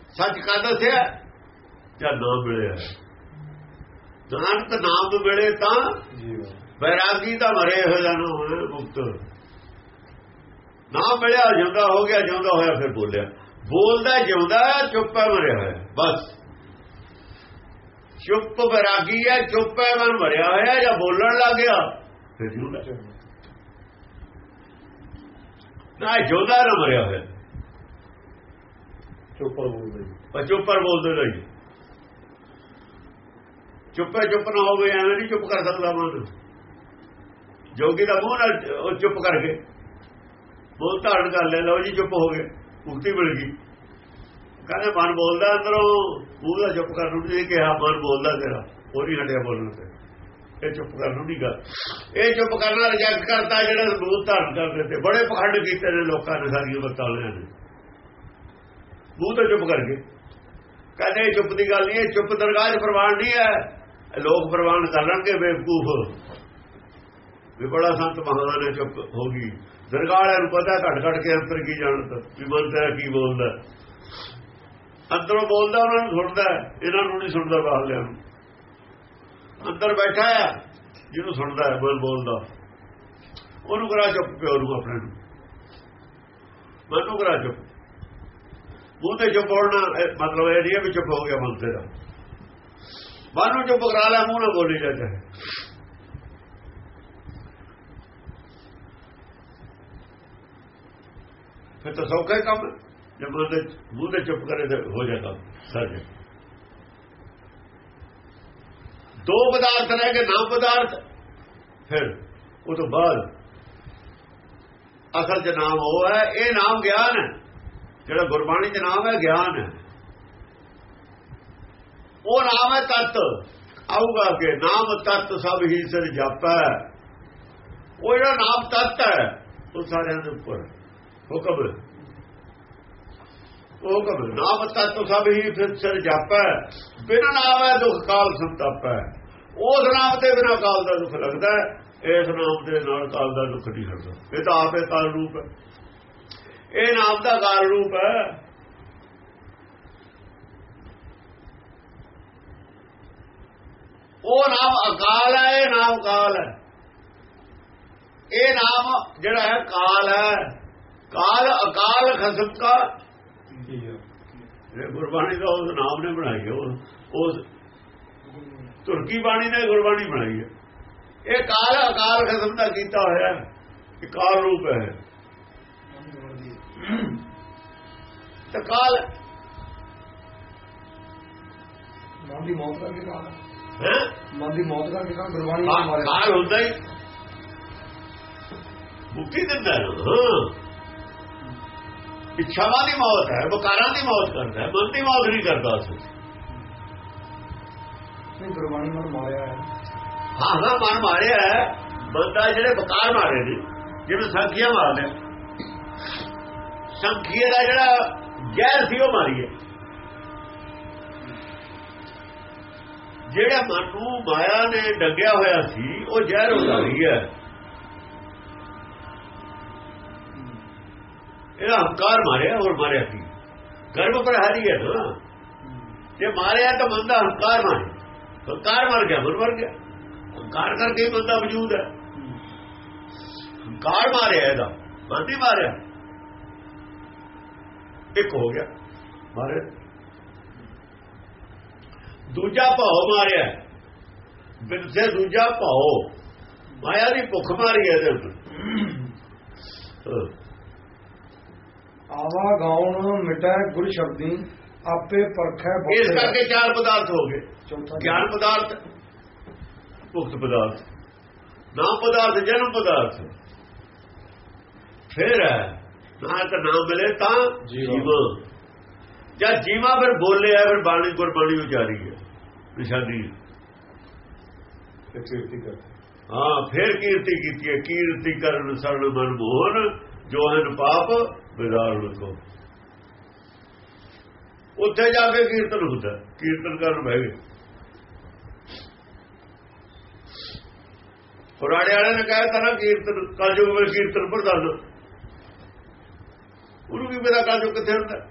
Speaker 2: ਸੱਚ ਕਾ ਦੱਸਿਆ ਜਦ ਨਾਮ ਮਿਲਿਆ ਨਾਨਕ ਨਾਮ ਨੂੰ ਮਿਲੇ ਤਾਂ
Speaker 1: ਜੀ
Speaker 2: ਬੈਰਾਗੀ ਦਾ ਮਰੇ ਹੋ ਜਾਣਾ ਹੋਵੇ ਮੁਕਤ ਨਾ ਮਿਲਿਆ ਜਿਉਂਦਾ ਹੋ ਗਿਆ ਜਿਉਂਦਾ ਹੋਇਆ ਫਿਰ ਬੋਲਿਆ। ਬੋਲਦਾ ਜਿਉਂਦਾ ਚੁੱਪ ਹੈ ਮਰਿਆ ਹੋਇਆ। ਬਸ। ਚੁੱਪ ਬੈਰਾਗੀ ਹੈ ਚੁੱਪ ਹੈ ਮਨ ਮਰਿਆ ਹੋਇਆ ਜਾਂ ਬੋਲਣ ਲੱਗ ਗਿਆ। ਫਿਰ ਜਿਉਂਦਾ। ਨਾ ਜਿਉਂਦਾ ਨਾ ਮਰਿਆ ਹੋਇਆ।
Speaker 1: ਚੋਪਰ ਬੋਲਦੇ ਜੀ।
Speaker 2: ਪਰ ਚੁੱਪਰ ਬੋਲਦੇ ਨਹੀਂ ਚੁੱਪੇ ਚੁੱਪ ਨਾ ਹੋਵੇ, ਐਵੇਂ ਨਹੀਂ ਚੁੱਪ ਕਰ ਸਕਦਾ ਮਨ। ਜੋਗੀ ਦਾ ਮੂੰਹ ਨਾਲ ਉਹ ਚੁੱਪ ਕਰਕੇ। ਬੋਲ ਧਾਰਨ ਕਰ ਲੈ ਲਓ ਜੀ ਚੁੱਪ ਹੋ ਗਏ ਮੁਕਤੀ ਮਿਲ ਗਈ। ਕਹਿੰਦੇ, ਮਨ ਬੋਲਦਾ ਅੰਦਰੋਂ, ਮੂੰਹ ਦਾ ਚੁੱਪ ਕਰਨ ਨੂੰ ਨਹੀਂ ਕਿਹਾ, ਮਨ ਬੋਲਦਾ ਤੇਰਾ, ਉਹ ਨਹੀਂ ਹਟਿਆ ਬੋਲਣ ਤੇ। ਇਹ ਚੁੱਪ ਕਰਨ ਨੂੰ ਨਹੀਂ ਗੱਲ ਇਹ ਚੁੱਪ ਕਰਨਾ ਰਿਜੈਕਟ ਕਰਤਾ, ਜਿਹੜਾ ਮੂੰਹ ਧਾਰਨ ਕਰਦੇ ਤੇ, ਬੜੇ ਪਖੰਡ ਕੀਤੇ ਨੇ ਲੋਕਾਂ ਨੇ, ਸਾਰੀਆਂ ਬਤਾਲਿਆਂ ਨੇ। ਮੂੰਹ ਤੋਂ ਚੁੱਪ ਕਰਕੇ। ਕਹਿੰਦੇ ਇਹ ਚੁੱਪ ਦੀ ਗੱਲ ਨਹੀਂ, ਇਹ ਚੁੱਪ ਦਰਗਾਹ 'ਚ ਪ੍ਰਵਾਨ ਨਹੀਂ ਹੈ। ਲੋਕ ਪ੍ਰਵਾਨ ਕਰ ਲੈਣਗੇ ਬੇਵਕੂਫ। ਵੀ ਬੜਾ ਸੰਤ ਮਹਾਨ ਹੈ ਚੁੱਪ ਹੋ ਗਈ। ਦਰਗਾਹ ਵਾਲਿਆਂ ਨੂੰ ਪਤਾ ਘਟ ਘਟ ਕੇ ਅੰਦਰ ਕੀ ਜਾਣਦਾ ਵੀ ਮਨ ਤੇਰਾ ਕੀ ਬੋਲਦਾ। ਅੰਦਰੋਂ ਬੋਲਦਾ, ਉਹਨਾਂ ਨੂੰ ਸੁਣਦਾ ਇਹਨਾਂ ਨੂੰ ਨਹੀਂ ਸੁਣਦਾ ਬਾਹਰਲਿਆਂ ਨੂੰ। ਅੰਦਰ ਬੈਠਾ ਹੈ, ਜਿਹਨੂੰ ਸੁਣਦਾ ਹੈ, ਬੋਲ ਬੋਲਦਾ। ਉਹਨੂੰ ਕਰਾ ਚੁੱਪ ਪਿਓ ਨੂੰ ਆਪਣੇ ਨੂੰ। ਮਨੂੰ ਕਰਾ ਚੁੱਪ। ਮੂੰਹ ਤੇ ਚੁੱਪ ਹੋਣਾ ਮਤਲਬ ਇਹ ਨਹੀਂ ਵੀ ਚੁੱਪ ਹੋ ਗਿਆ ਮਨ ਦਾ। ਮਨ ਨੂੰ ਚੁੱਪ ਕਰਾ ਲੈ ਮੂੰਹ ਨਾਲ ਬੋਲੀ ਜਾਂਦਾ ਚਾਹੇ ਫਿਰ ਤਾਂ ਸੌਖਾ ਕੰਮ ਜੇ ਮਨ ਦੇ ਮੂੰਹ ਤੇ ਚੁੱਪ ਕਰੇ ਤਾਂ ਹੋ ਜਾਂਦਾ ਸਰਜ ਦੋ ਪਦਾਰਥ ਰਹਿ ਗਏ, ਨਾਮ ਪਦਾਰਥ। ਫਿਰ ਉਹ ਤੋਂ ਬਾਅਦ ਅਸਲ ਚ ਨਾਮ ਉਹ ਹੈ, ਇਹ ਨਾਮ ਗਿਆਨ ਹੈ। ਜਿਹੜਾ ਗੁਰਬਾਣੀ ਚ ਨਾਮ ਹੈ ਗਿਆਨ। ਹੈ ਉਹ ਨਾਮ ਹੈ ਤਤ। ਆਊਗਾ ਕਿ ਨਾਮ ਤਤ ਸਭ ਹੀ ਸਿਰ ਜਾਪੈ। ਉਹ ਜਿਹੜਾ ਨਾਮ ਤਤ ਹੈ, ਉਹ ਸਾਰਿਆਂ ਦੇ ਉੱਪਰ। ਹੁਕਮ। ਹੈ ਉਹ ਹੁਕਮ। ਨਾਮ ਤਤ ਸਭ ਹੀ ਫਿਰ ਸਿਰ ਜਾਪੈ। ਬਿਨਾਂ ਨਾਮ ਹੈ ਦੁੱਖ ਕਾਲ ਸੰਤਾਪੈ। ਉਸ ਨਾਮ ਤੇ ਬਿਨਾਂ ਕਾਲ ਦਾ ਦੁੱਖ ਲੱਗਦਾ ਹੈ, ਇਸ ਨਾਮ ਦੇ ਨਾਲ ਕਾਲ ਦਾ ਦੁੱਖ ਨਹੀਂ ਲੱਗਦਾ। ਇਹ ਤਾਂ ਆਪੇ ਕਾਲ ਰੂਪ ਹੈ। ਇਹ ਨਾਮ ਦਾ ਕਾਲ ਰੂਪ ਹੈ। ਉਹ ਨਾਮ ਅਕਾਲ ਹੈ, ਇਹ ਨਾਮ ਕਾਲ ਹੈ। ਇਹ ਨਾਮ ਜਿਹੜਾ ਹੈ ਕਾਲ ਹੈ। ਕਾਲ ਅਕਾਲ ਖਸਮ ਕਾ ਗੁਰਬਾਣੀ ਦਾ ਉਸ ਨਾਮ ਨੇ ਬਣਾਈ ਉਸ ਤੁਰਕੀ ਬਾਣੀ ਨੇ ਗੁਰਬਾਣੀ ਬਣਾਈ ਹੈ। ਇਹ ਕਾਲ ਅਕਾਲ ਖਸਮ ਦਾ ਕੀਤਾ ਹੋਇਆ ਹੈ। ਇਹ ਕਾਲ ਰੂਪ ਹੈ। ਤੇ ਕਾਲ
Speaker 1: ਮਨ ਦੀ ਮੌਤ ਕਰਕੇ ਕਹਾ
Speaker 2: ਹੈ।
Speaker 1: ਮਨ ਦੀ ਮੌਤ ਕਰਕੇ ਕਹਾ ਗੁਰਬਾਣੀ ਨੇ
Speaker 2: ਕਾਲ ਕਾਲ ਹੁੰਦਾ ਹੀ। ਮੁਕਤੀ ਦਿੰਦਾ ਇੱਛਾਵਾਂ ਦੀ ਮੌਤ ਹੈ ਬਕਾਰਾਂ ਦੀ ਮੌਤ ਕਰਦਾ ਹੈ ਮਨ ਦੀ ਮੌਤ ਨਹੀਂ ਕਰਦਾ ਅਸਲ
Speaker 1: ਨਹੀਂ ਗੁਰਬਾਣੀ ਮਨ ਮਾਰਿਆ ਹੈ।
Speaker 2: ਹਾਂ ਹਾਂ ਮਨ ਮਾਰਿਆ ਹੈ। ਬੰਦਾ ਜਿਹੜੇ ਬਕਾਰ ਮਾਰੇ ਨੇ ਜਿਵੇਂ ਸੰਖੀਆਂ ਮਾਰਦੇ ਸੰਖੀਏ ਦਾ ਜਿਹੜਾ ਜ਼ਹਿਰ ਸੀ, ਉਹ ਮਾਰੀ ਹੈ। ਜਿਹੜਾ ਮਨ ਨੂੰ ਮਾਇਆ ਨੇ ਡੰਗਿਆ ਹੋਇਆ ਸੀ, ਉਹ ਜ਼ਹਿਰ ਹੋ ਰਹੀ ਹੈ। ਇਹਦਾ ਹੰਕਾਰ ਮਾਰਿਆ, ਹੋਰ ਮਾਰਿਆ ਸੀ ਗਰਭ ਪ੍ਰਹਾਰੀ ਹੈ ਨਾ। ਜੇ ਮਾਰਿਆ ਤਾਂ ਬੰਦਾ ਹੰਕਾਰ ਮਾਰਿਆ ਹੰਕਾਰ ਮਰ ਗਿਆ ਮਰ ਮਰ ਗਿਆ। ਹੰਕਾਰ ਕਰਕੇ ਬੰਦਾ ਵਜੂਦ ਹੈ। ਹੰਕਾਰ ਮਾਰਿਆ ਇਹਦਾ। ਬੰਦੀ ਮਾਰਿਆ। ਇੱਕ ਹੋ ਗਿਆ। ਮਾਰੇ। ਦੂਜਾ ਭਾਉ ਮਾਰਿਆ। ਬਿਨ ਸੇ ਦੂਜਾ ਭਾਉ ਮਾਇਆ ਦੀ ਭੁੱਖ ਮਾਰੀ ਹੈ ਇਹਦੇ ਉੱਤੇ।
Speaker 1: ਆਵਾ ਗਾਉਣ ਮਿਟੈ ਗੁਰ ਸ਼ਬਦੀ ਆਪੇ ਪਰਖੈ
Speaker 2: ਇਸ ਕਰਕੇ ਚਾਰ ਪਦਾਰਥ ਹੋ ਗਏ।
Speaker 1: ਚੌਥਾ
Speaker 2: ਗਿਆਨ ਪਦਾਰਥ ਭੁਗਤ ਪਦਾਰਥ। ਨਾਮ ਪਦਾਰਥ ਜਨਮ ਪਦਾਰਥ। ਫਿਰ ਹੈ ਨਾ ਤਾਂ ਨਾਮ ਮਿਲੇ ਤਾਂ
Speaker 1: ਜੀਵ।
Speaker 2: ਜਦ ਜੀਵਾ ਫਿਰ ਬੋਲਿਆ ਫਿਰ ਬਾਣੀ ਗੁਰਬਾਣੀ ਉਚਾਰੀ ਹੈ ਨਿਸ਼ਾਨੀ
Speaker 1: ਕੀਰਤੀ ਕਰਦੇ
Speaker 2: ਹਾਂ ਫਿਰ ਕੀਰਤੀ ਕੀਤੀ ਹੈ ਕੀਰਤੀ ਕਰਨ ਸਰਣ ਮਨ ਮੋਹਨ ਜੋ ਹਨ ਪਾਪ ਵਿਦਾਰਨ ਕੋ। ਉੱਥੇ ਜਾ ਕੇ ਕੀਰਤਨ ਹੁੰਦਾ। ਕੀਰਤਨ ਕਰਨ ਬਹਿ ਗਏ। ਪੁਰਾਣੇ ਵਾਲਿਆਂ ਨੇ ਕਹਿਆ ਤਾਂ ਨਾ ਕੀਰਤਨ ਕਲਯੁਗ ਵਿੱਚ ਕੀਰਤਨ ਪ੍ਰਧਾਨ। ਉਹਨੂੰ ਵੀ ਮੇਰਾ ਕਲਯੁਗ ਕਿੱਥੇ ਹੁੰਦਾ?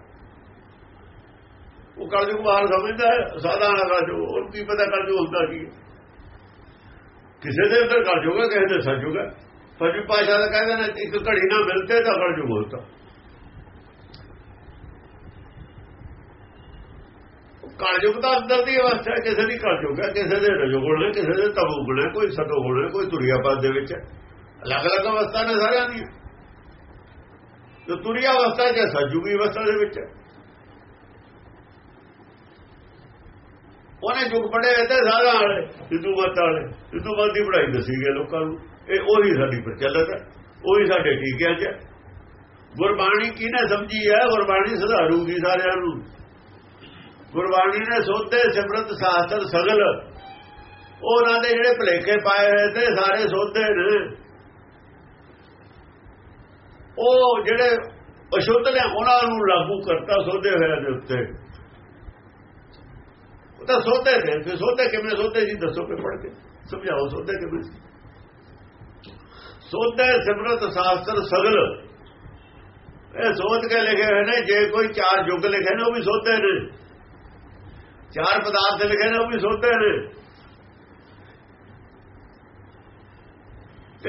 Speaker 2: ਉਹ ਕਲਯੁਗ ਬਾਹਰ ਸਮਝਦਾ ਹੈ ਸਾਦਾ ਵਾਲਾ ਉਹਨੂੰ ਕੀ ਪਤਾ ਕਲਯੁਗ ਹੁੰਦਾ ਕੀ ਹੈ। ਕਿਸੇ ਦੇ ਅੰਦਰ ਕਲਯੁਗ ਕਿਸੇ ਦੇ ਸਤਯੁਗ ਹੈ। ਪੰਜਵੀਂ ਪਾਸ਼ਾ ਦਾ ਕਹਿੰਦੇ ਨੇ ਇੱਕ ਘੜੀ ਨਾ ਮਿਲਤੇ ਤਾਂ ਕਲਯੁਗ ਹੁੰਦਾ ਕਲਯੁਗ ਦਾ ਅੰਦਰ ਦੀ ਅਵਸਥਾ ਹੈ, ਕਿਸੇ ਦੀ ਕਲਯੁਗ ਹੈ ਕਿਸੇ ਦੇ ਰਜੋਗੁਣ ਹੈ ਕਿਸੇ ਦੇ ਤਮੋਗੁਣ ਹੈ ਕੋਈ ਸਤੋਗੁਣ ਹੈ ਕੋਈ ਤੁਰਿਆਪਦ ਦੇ ਵਿੱਚ ਅਲੱਗ-ਅਲੱਗ ਅਵਸਥਾ ਨੇ ਸਾਰਿਆਂ ਦੀਆਂ। ਜੋ ਤੁਰਿਆ ਅਵਸਥਾ ਜਾਂ ਸਤਜੁਗੀ ਅਵਸਥਾ ਦੇ ਵਿੱਚ। ਉਹਨੇ ਜੁਗ ਪੜੇ ਤੇ ਸਾਰਾ ਵਾਲੇ ਸਿੱਧੂ ਮਤ ਵਾਲੇ ਸਿੱਧੂ ਮਤ ਦੀ ਪੜਾਈ ਦੱਸੀ ਗਈ ਲੋਕਾਂ ਨੂੰ। ਇਹ ਉਹੀ ਸਾਡੀ ਪ੍ਰਚਲਿਤ ਹੈ, ਉਹੀ ਸਾਡੇ ਟੀਕਿਆਂ 'ਚ ਹੈ। ਗੁਰਬਾਣੀ ਕਿਹਨੇ ਸਮਝੀ ਹੈ? ਗੁਰਬਾਣੀ ਸੁਧਾਰੂਗੀ ਸਾਰਿਆਂ ਨੂੰ। ਗੁਰਬਾਣੀ ਨੇ ਸੋਧੇ ਸਿਮਰਤ ਸਾਸਤਰ ਸਗਲ। ਉਹਨਾਂ ਦੇ ਜਿਹੜੇ ਭਲੇਖੇ ਪਾਏ ਹੋਏ ਤੇ ਸਾਰੇ ਸੋਧੇ ਨੇ। ਉਹ ਜਿਹੜੇ ਅਸ਼ੁੱਧ ਨੇ ਉਹਨਾਂ ਨੂੰ ਲਾਗੂ ਕਰਤਾ, ਸੋਧੇ ਹੋਇਆ ਦੇ ਉੱਤੇ। ਉਹ ਤਾਂ ਸੋਧੇ ਨੇ ਫਿਰ ਸੋਧੇ ਕਿਵੇਂ? ਸੋਧੇ ਜੀ ਦੱਸੋ ਕਿ ਪੜ੍ਹ ਕੇ। ਸਮਝਾਓ, ਸੋਧੇ ਕਿਵੇਂ ਸੀ? ਸੋਧੇ ਸਿਮਰਤ ਸਾਸਤਰ ਸਗਲ। ਇਹ ਸੋਧ ਕੇ ਲਿਖੇ ਹੋਏ ਨੇ, ਜੇ ਕੋਈ ਚਾਰ ਯੁੱਗ ਲਿਖੇ ਨੇ, ਉਹ ਵੀ ਸੋਧੇ ਨੇ। ਚਾਰ ਪਦਾਰਥ ਲਿਖੇ ਨੇ, ਉਹ ਵੀ ਸੋਧੇ ਨੇ।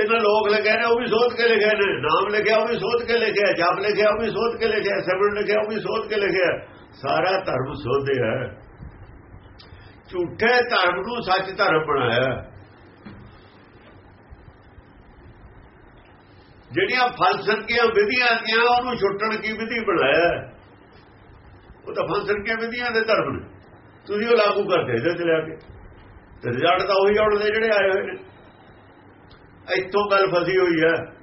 Speaker 2: ਇਹਨਾਂ ਲੋਕ ਲਿਖੇ ਨੇ, ਉਹ ਵੀ ਸੋਧ ਕੇ ਲਿਖੇ ਨੇ। ਨਾਮ ਲਿਖਿਆ, ਉਹ ਵੀ ਸੋਧ ਕੇ ਲਿਖਿਆ। ਜਪ ਲਿਖਿਆ, ਉਹ ਵੀ ਸੋਧ ਕੇ ਲਿਖਿਆ। ਸਿਮਰਨ ਲਿਖਿਆ, ਉਹ ਵੀ ਸੋਧ ਕੇ ਲਿਖਿਆ। ਸਾਰਾ ਧਰਮ ਸੋਧਿਆ ਹੈ ਝੂਠੇ ਧਰਮ ਨੂੰ ਸੱਚ ਧਰਮ ਬਣਾਇਆ। ਜਿਹੜੀਆਂ ਫਲਸਫੀਆਂ ਵਿਧੀਆਂ ਦੀਆਂ, ਉਹਨੂੰ ਛੁੱਟਣ ਕੀ ਵਿਧੀ ਬਣਾਇਆ? ਉਹ ਤਾਂ ਫਲਸਫੀਆਂ ਵਿਧੀਆਂ ਦੇ ਧਰਮ ਨੇ। ਤੁਸੀਂ ਉਹ ਲਾਗੂ ਕਰਦੇ ਇਹਦੇ ਤੇ ਲਿਆ ਕੇ। ਤੇ ਰਿਜ਼ਲਟ ਤਾਂ ਉਹੀ ਆਉਣਦੇ ਜਿਹੜੇ ਆਏ ਹੋਏ ਨੇ। ਇੱਥੋਂ ਗੱਲ ਫਸੀ ਹੋਈ ਹੈ।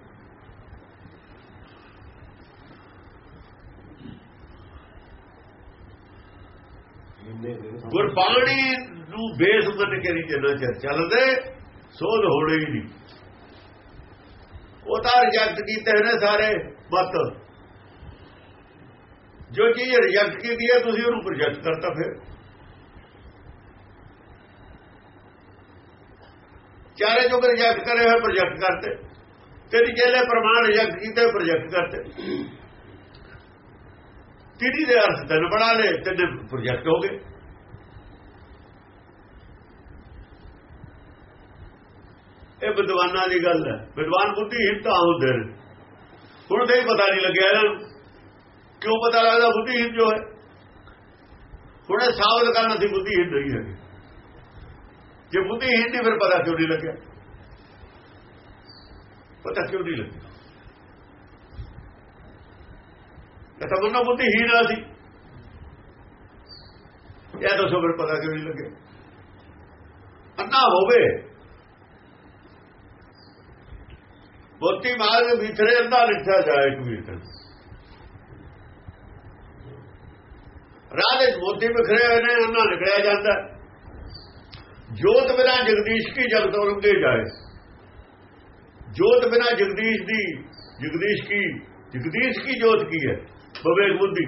Speaker 2: ਗੁਰਬਾਣੀ ਨੂੰ ਬੇਸ ਮੰਨ ਕੇ ਨਹੀਂ ਜਿੰਨਾ ਚਿਰ ਚੱਲਦੇ, ਸੋਧ ਹੋਣੀ ਹੀ ਨਹੀਂ। ਉਹ ਤਾਂ ਰਿਜੈਕਟ ਕੀਤੇ ਨੇ ਸਾਰੇ ਮਤ। ਜੋ ਚੀਜ਼ ਰਿਜੈਕਟ ਕੀਤੀ ਹੈ, ਤੁਸੀਂ ਉਹਨੂੰ ਪ੍ਰੋਜੈਕਟ ਕਰਤਾ ਫਿਰ। ਚਾਰੇ ਜੋ ਰਿਜੈਕਟ ਕਰੇ ਹੋਏ ਪ੍ਰੋਜੈਕਟ ਕਰਤੇ। ਤੇਰੀ ਜਿਹੜੇ ਪ੍ਰਮਾਣ ਰਿਜੈਕਟ ਕੀਤੇ ਪ੍ਰੋਜੈਕਟ ਕਰਤੇ। ਤੇਰੀ ਦੇ ਅਰਥ ਤਨ ਬਣਾ ਲੈ ਤੇ ਪ੍ਰੋਜੈਕਟ ਹੋ ਗਏ। ਇਹ ਵਿਦਵਾਨਾਂ ਦੀ ਗੱਲ ਹੈ। ਵਿਦਵਾਨ ਬੁੱਧੀਹੀਨ ਤਾਂ ਹੁੰਦੇ ਨੇ। ਹੁਣ ਤੇ ਪਤਾ ਨਹੀਂ ਲੱਗਿਆ ਇਹਨਾਂ ਨੂੰ। ਕਿਉਂ ਪਤਾ ਲੱਗਦਾ ਬੁੱਧੀਹੀਨ ਜੋ ਹੈ? ਹੁਣ ਇਹ ਸਾਬਤ ਕਰਨ ਅਸੀਂ ਬੁੱਧੀਹੀਨ ਨਹੀਂ ਹੈਗੇ। ਜੇ ਬੁੱਧੀਹੀਨ ਨਹੀਂ, ਫਿਰ ਪਤਾ ਕਿਉਂ ਨਹੀਂ ਲੱਗਿਆ? ਪਤਾ ਕਿਉਂ ਨਹੀਂ ਲੱਗਿਆ? ਇਹ ਤਾਂ ਮੰਨੋ ਬੁੱਧੀਹੀਨ ਆ ਸੀ। ਇਹ ਦੱਸੋ ਫਿਰ ਪਤਾ ਕਿਉਂ ਨਹੀਂ ਲੱਗਿਆ? ਅੰਨਾ ਹੋਵੇ। ਮੋਤੀ ਮਾਰਗ ਵਿਚਰੇ ਅੰਦਾ ਲਿਖਿਆ ਜਾਏ ਕਬੀਰ ਰਾਹ ਦੇ ਮੋਤੀ ਵਿਖਰੇ ਹੋਏ ਨੇ, ਅੰਨਾ ਨਿਕਲਿਆ ਜਾਂਦਾ। ਜੋਤ ਬਿਨਾ ਜਗਦੀਸ਼ ਕੀ ਜਗਤ ਉਲੰਘੇ ਜਾਏ? ਜੋਤ ਬਿਨਾ ਜਗਦੀਸ਼ ਦੀ ਜਗਦੀਸ਼ ਕੀ? ਜਗਦੀਸ਼ ਕੀ ਜੋਤ ਕੀ ਹੈ? ਵਿਵੇਕ ਬੁੱਧੀ।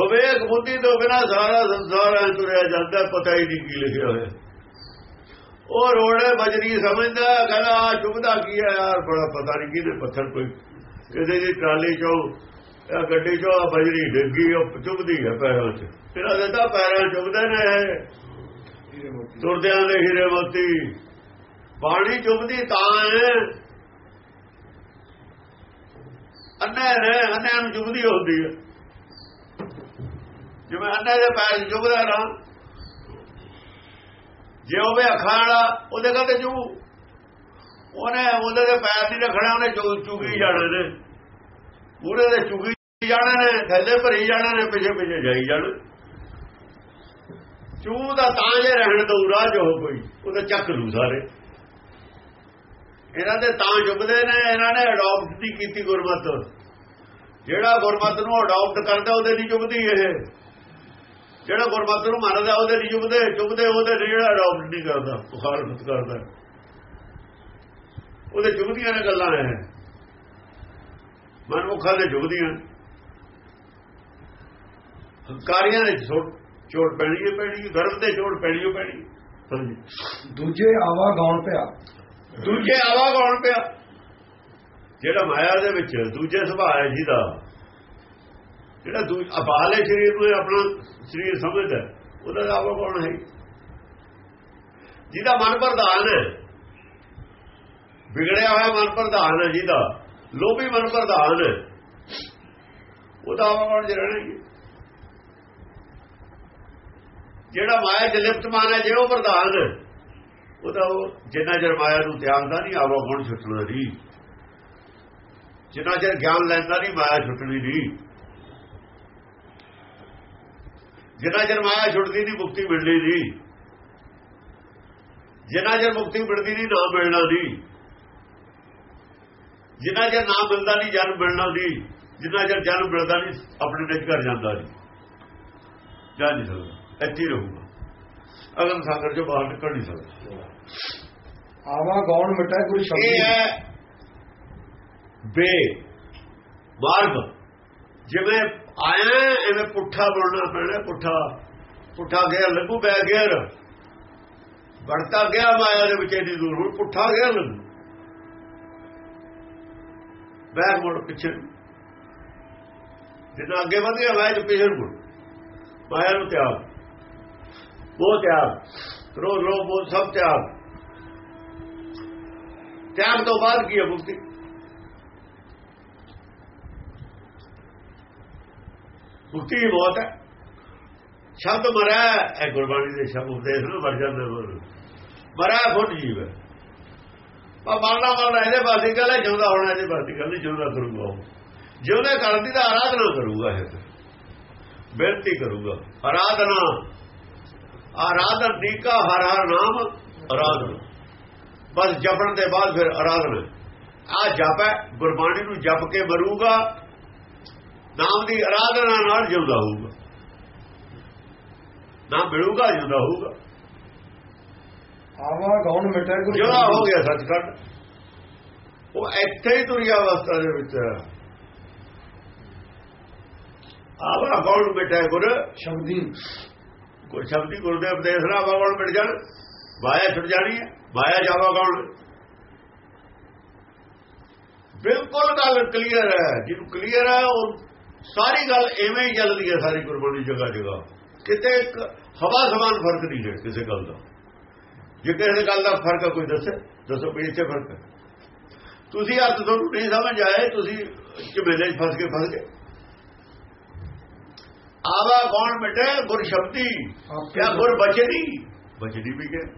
Speaker 2: ਵਿਵੇਕ ਬੁੱਧੀ ਤੋਂ ਬਿਨਾ ਸਾਰਾ ਸੰਸਾਰ ਐ ਤੁਰਿਆ ਜਾਂਦਾ, ਪਤਾ ਹੀ ਨਹੀਂ ਕੀ ਲਿਖਿਆ ਹੋਇਆ। ਉਹ ਰੋੜੇ ਬਜਰੀ ਸਮਝਦਾ, ਕਹਿੰਦਾ ਆ ਚੁਬਦਾ ਕੀ ਹੈ ਯਾਰ? ਬੜਾ ਪਤਾ ਨਹੀਂ ਕਿਹਦੇ ਪੱਥਰ ਕੋਈ ਇਹਦੇ ਦੀ ਟਰਾਲੀ ਚੋਂ ਇਹ ਗੱਡੀ ਚੋਂ ਆਹ ਬਜਰੀ ਡਿੱਗੀ, ਉਹ ਚੁੱਭਦੀ ਹੈ ਪੈਰਾਂ 'ਚ। ਇਹਨਾਂ ਦੇ ਤਾਂ ਪੈਰਾਂ 'ਚ ਚੁੱਭਦੇ ਨੇ ਤੁਰਦਿਆਂ ਦੇ ਹੀਰੇ ਮੋਤੀ। ਬਾਣੀ ਚੁਭਦੀ ਤਾਂ ਹੈ। ਅੰਨੇ ਨੇ ਅੰਨਿਆਂ ਨੂੰ ਚੁੱਭਦੀ ਹੁੰਦੀ ਹੈ। ਜਿਵੇਂ ਅੰਨੇ ਦੇ ਪੈਰ 'ਚ ਚੁੱਭਦਾ ਨਾ। ਜੇ ਉਹ ਵੀ ਅੱਖਾਂ ਵਾਲਾ ਉਹਦੇ ਕਹਿੰਦੇ ਚੁੱਭੂ ਉਹਨੇ ਉਹਦੇ ਦੇ ਪੈਰ ਨਹੀਂ ਰੱਖਣਾ, ਉਹਨੇ ਚੁਗੀ ਜਾਣੇ ਨੇ। ਪੂਰੇ ਦੇ ਚੁਗੀ ਜਾਣੇ ਨੇ, ਥੱਲੇ ਭਰੀ ਜਾਣੇ ਨੇ ਪਿੱਛੇ ਪਿੱਛੇ ਜਾਈ ਜਾਣ। ਚੂ ਦਾ ਤਾਂ ਜੇ ਰਹਿਣ ਦਊ ਰਾਜ ਜੋ ਕੋਈ ਉਹਦੇ ਚੱਕ ਲੂ ਸਾਰੇ। ਇਹਨਾਂ ਦੇ ਤਾਂ ਚੁੱਕਦੇ ਨੇ, ਇਹਨਾਂ ਨੇ ਅਡਾਪਟ ਨਹੀਂ ਕੀਤੀ ਗੁਰਮਤ। ਜਿਹੜਾ ਗੁਰਮਤ ਨੂੰ ਅਡਾਪਟ ਕਰਦਾ, ਉਹਦੇ ਨਹੀਂ ਚੁੱਕਦੀ ਇਹ। ਜਿਹੜਾ ਗੁਰਮਤ ਨੂੰ ਮੰਨਦਾ, ਉਹਦੇ ਨਹੀਂ ਚੁੱਕਦੇ ਚੁੱਕਦੇ ਉਹਦੇ ਨਹੀਂ, ਜਿਹੜਾ ਅਡਾਪਟ ਨਹੀਂ ਕਰਦਾ ਮੁਖਾਲਫਤ ਕਰਦਾ। ਉਹਦੇ ਚੁਗਦੀਆਂ ਨੇ ਗੱਲਾਂ ਐ ਮਨਮੁਖਾਂ ਦੇ ਚੁਗਦੀਆਂ ਹੰਕਾਰੀਆਂ ਨੇ ਛੋਟ ਚੋਟ ਪੈਣੀ ਹੈ ਪੈਣੀ ਹੈ, ਗਰਭ ਤੇ ਚੋਟ ਪੈਣੀ ਹੈ ਪੈਣੀ
Speaker 1: ਦੂਜੇ ਆਵਾ ਗਾਉਣ ਪਿਆ।
Speaker 2: ਦੂਜੇ ਆਵਾ ਕੌਣ ਪਿਆ। ਜਿਹੜਾ ਮਾਇਆ ਦੇ ਵਿੱਚ ਦੂਜੇ ਸੁਭਾਅ ਹੈ ਜਿਹਦਾ ਜਿਹੜਾ ਦੂ ਅਬਾਲੇ ਸਰੀਰ ਨੂੰ ਇਹ ਆਪਣਾ ਸਰੀਰ ਸਮਝਦਾ ਉਹਦਾ ਆਵਾ ਕੌਣ ਹੈ ਜਿਹਦਾ ਮਨ ਪ੍ਰਧਾਨ ਹੈ ਵਿਗੜਿਆ ਹੋਇਆ ਮਨ ਪ੍ਰਧਾਨ ਹੈ ਜਿਹਦਾ ਲੋਭੀ ਮਨ ਪ੍ਰਧਾਨ ਹੈ ਉਹਦਾ ਆਵਾ ਕੌਣ ਜਿਹੜਾ ਨਹੀਂ ਜਿਹੜਾ ਮਾਇਆ ਚ ਲਿਪਤ ਹੈ, ਜੇ ਉਹ ਪ੍ਰਧਾਨ ਉਹਦਾ ਉਹ ਜਿੰਨਾ ਚਿਰ ਮਾਇਆ ਨੂੰ ਤਿਆਗਦਾ ਨਹੀਂ ਆਵਾ ਗੁਣ ਛੁੱਟਣਾ ਨਹੀਂ। ਜਿੰਨਾ ਚਿਰ ਗਿਆਨ ਲੈਂਦਾ ਨਹੀਂ, ਮਾਇਆ ਛੁੱਟਣੀ ਨਹੀਂ। ਜਿੰਨਾ ਚਿਰ ਮਾਇਆ ਛੁੱਟਦੀ ਨਹੀਂ, ਮੁਕਤੀ ਮਿਲਣੀ ਨਹੀਂ। ਜਿੰਨਾ ਚਿਰ ਮੁਕਤੀ ਮਿਲਦੀ ਨਹੀਂ, ਨਾ ਮਿਲਣਾ ਨਹੀਂ। ਜਿੰਨਾ ਚਿਰ ਨਾ ਮਿਲਦਾ ਨਹੀਂ ਜਨਮ ਮਿਲਣਾ ਨਹੀਂ। ਜਿੰਨਾ ਚਿਰ ਜਨਮ ਮਿਲਦਾ ਨਹੀਂ, ਆਪਣੇ ਨਿਜ ਘਰ ਜਾਂਦਾ ਨਹੀਂ। ਜਾ ਨਹੀਂ ਸਕਦਾ। ਇੱਥੇ ਰਹੂਗਾ। ਅਗਮ ਸਾਗਰ ਚੋਂ ਬਾਹਰ ਨਿਕਲ ਨਹੀਂ ਸਕਦਾ।
Speaker 1: ਆਵਾ ਗਾਉਣ ਮਿਟੈ ਗੁਰ
Speaker 2: ਇਹ
Speaker 1: ਸ਼ਬਦ
Speaker 2: ਹੈ ਬੇ ਮਾਰਗ ਜਿਵੇਂ ਆਇਆ ਐਵੇਂ ਪੁੱਠਾ ਬੋਲਣਾ ਪੈਣਾ ਪੁੱਠਾ ਪੁੱਠਾ ਗਿਆ ਲੱਗੂ ਬੈ ਗਿਆ ਵੜਤਾ ਗਿਆ ਮਾਇਆ ਦੇ ਵਿੱਚ ਇੰਨੀ ਦੂਰ ਹੁਣ ਪੁੱਠਾ ਗਿਆ ਲੱਗੂ। ਬੈਕ ਮੁੜ ਪਿੱਛੇ। ਜਿੰਨਾ ਅੱਗੇ ਵਧ ਗਿਆ ਮਾਇਆ ਚ ਪਿੱਛੇ ਨੂੰ ਮੁੜ ਮਾਇਆ ਨੂੰ ਤਿਆਗ। ਉਹ ਤਿਆਗ ਕ੍ਰੋਧ ਲੋਭ ਉਹ ਸਭ ਤਿਆਗ ਤਿਆਗ ਤੋਂ ਬਾਅਦ ਕੀ ਹੈ ਮੁਕਤੀ ਮੁਕਤੀ ਹੀ ਬਹੁਤ ਹੈ ਸ਼ਬਦ ਮਰਾ ਇਹ ਗੁਰਬਾਣੀ ਦੇ ਸ਼ਬਦ ਉਪਦੇਸ਼ ਨੂੰ ਮਰ ਜਾਂਦੇ ਬੋਲ ਮਰਾ ਫੁੱਟ ਜੀਵ ਹੈ ਪਰ ਮਰਨਾ ਮਰਨਾ ਇਹਦੇ ਬਾਦੀ ਗੱਲ ਹੈ ਜਿਉਂਦਾ ਹੋਣਾ ਇਹਦੇ ਬਾਸੀ ਗੱਲ ਨਹੀਂ ਜਿਉਂਦਾ ਕਰੂਗਾ ਉਹ ਜਿਉਂਦੇ ਕਰਨ ਤਾਂ ਆਰਾਧਨਾ ਕਰੂਗਾ ਇਹ ਤੇ। ਬੇਨਤੀ ਕਰੂਗਾ ਆਰਾਧਨਾ ਆਰਾਧਨ ਦੀ ਕਾ ਹਰ ਹਰ ਨਾਮ ਆਰਾਧਨਾ। ਬਸ ਜਪਣ ਦੇ ਬਾਅਦ ਫਿਰ ਆਰਾਧਨਾ। ਆ ਜਪ ਹੈ ਗੁਰਬਾਣੀ ਨੂੰ ਜਪ ਕੇ ਮਰੂਗਾ ਨਾਮ ਦੀ ਆਰਾਧਨਾ ਨਾਲ ਜਿਉਂਦਾ ਹੋਊਗਾ। ਨਾਮ ਮਿਲੂਗਾ ਜਿਉਂਦਾ ਹੋਊਗਾ।
Speaker 1: ਆਵਾ ਗਾਉਣ ਮਿਟੈ ਗੁਰ? ਸ਼ਬਦੀ।
Speaker 2: ਹੋ ਗਿਆ ਸੱਚਖੰਡ। ਉਹ ਇੱਥੇ ਹੀ ਤੁਰੀ ਅਵਸਥਾ ਦੇ ਵਿੱਚ। ਆਵਾ ਕੌਣ ਮਿਟੇ ਗੁਰ?
Speaker 1: ਸ਼ਬਦੀ।
Speaker 2: ਕੋਈ ਸ਼ਬਦੀ ਗੁਰਦੇਵ ਉਪਦੇਸ਼ ਨਾਲ ਆਵਾ ਮਿਟ ਜਾਣ ਮਾਇਆ ਛੁੱਟ ਜਾਣੀ ਹੈ ਵਾਇਆ ਜਾਵਾ ਕੌਣ? ਬਿਲਕੁਲ ਗੱਲ ਕਲੀਅਰ ਹੈ, ਜਿਹਨੂੰ ਕਲੀਅਰ ਹੈ, ਉਹ ਸਾਰੀ ਗੱਲ ਐਵੇਂ ਹੀ ਚੱਲਦੀ ਹੈ ਸਾਰੀ ਗੁਰਬਾਣੀ ਜਗ੍ਹਾ ਜਗ੍ਹਾ। ਕਿਤੇ ਇੱਕ ਹਵਾ ਸਮਾਨ ਫ਼ਰਕ ਨਹੀਂ ਹੈ ਕਿਸੇ ਗੱਲ ਦਾ। ਜੇ ਕਿਸੇ ਗੱਲ ਦਾ ਫ਼ਰਕ ਹੈ, ਕੋਈ ਦੱਸੇ, ਦੱਸੋ ਵੀ ਇੱਥੇ ਫ਼ਰਕ ਹੈ। ਤੁਸੀਂ ਅਰਥ ਤੁਹਾਨੂੰ ਨਹੀਂ ਸਮਝ ਆਏ, ਤੁਸੀਂ ਝਮੇਲੇ 'ਚ ਫਸ ਕੇ ਫਸ ਗਏ। ਆਵਾ ਕੌਣ ਮਿਟੇ? ਗੁਰ ਸ਼ਬਦੀ। ਕਿਆ ਗੁਰ ਬਚਨੀ ਬਚਨੀ ਵੀ ਕਹੇ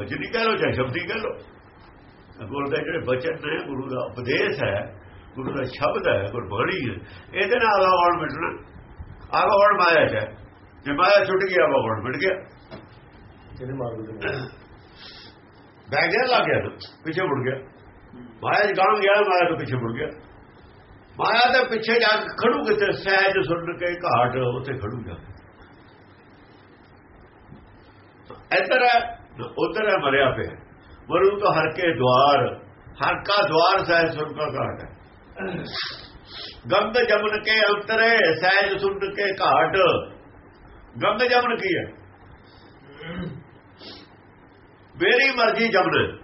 Speaker 2: ਬਚਨੀ ਕਹ ਲੋ ਚਾਹੇ ਸ਼ਬਦੀ ਕਹ ਲੋ ਗੁਰੂ ਦੇ ਜਿਹੜੇ ਬਚਨ ਨੇ ਗੁਰੂ ਦਾ ਉਪਦੇਸ਼ ਹੈ ਗੁਰੂ ਦਾ ਸ਼ਬਦ ਹੈ ਗੁਰਬਾਣੀ ਹੈ ਇਹਦੇ ਨਾਲ ਆਵਾ ਕੌਣ ਮਿਟਣਾ? ਆਵਾ ਕੌਣ ਮਾਇਆ ਹੈ? ਜੇ ਮਾਇਆ ਛੁੱਟ ਗਈ ਆਵਾ ਕੌਣ ਮਿਟ ਗਿਆ?
Speaker 1: ਇਹਦੇ ਮਾਰਗ
Speaker 2: ਬਹਿ ਗਿਆ ਲੱਗ ਗਿਆ ਪਿੱਛੇ ਮੁੜ ਗਿਆ। ਮਾਇਆ ਚ ਗਾਂ ਗਿਆ? ਮਾਇਆ ਤੋਂ ਪਿੱਛੇ ਮੁੜ ਗਿਆ। ਮਾਇਆ ਦੇ ਪਿੱਛੇ ਜਾ ਕੇ ਖੜੂ ਕਿਤੇ ਸਹਿਜ ਸੁਣ ਕੇ ਘਾਟ ਉੱਥੇ ਖੜੂ ਜਾ ਇੱਧਰ ਹੈ, ਉਧਰ ਹੈ ਮਰਿਆ ਪਿਆ। ਮਰੂ ਤਾਂ ਹਰ ਕੇ ਦਵਾਰ ਹਰ ਕਾ ਦਵਾਰ ਸਹਿਜ ਸੁਣ ਕਾ ਘਾਟ ਹੈ। ਗੰਦ ਜਮਨ ਕੇ ਅੰਤਰੇ ਸਹਿਜ ਸੁਣ ਕੇ ਘਾਟ। ਗੰਦ ਜਮਨ ਕੀ ਹੈ? ਮੇਰੀ ਮਰਜ਼ੀ ਜਮਨ।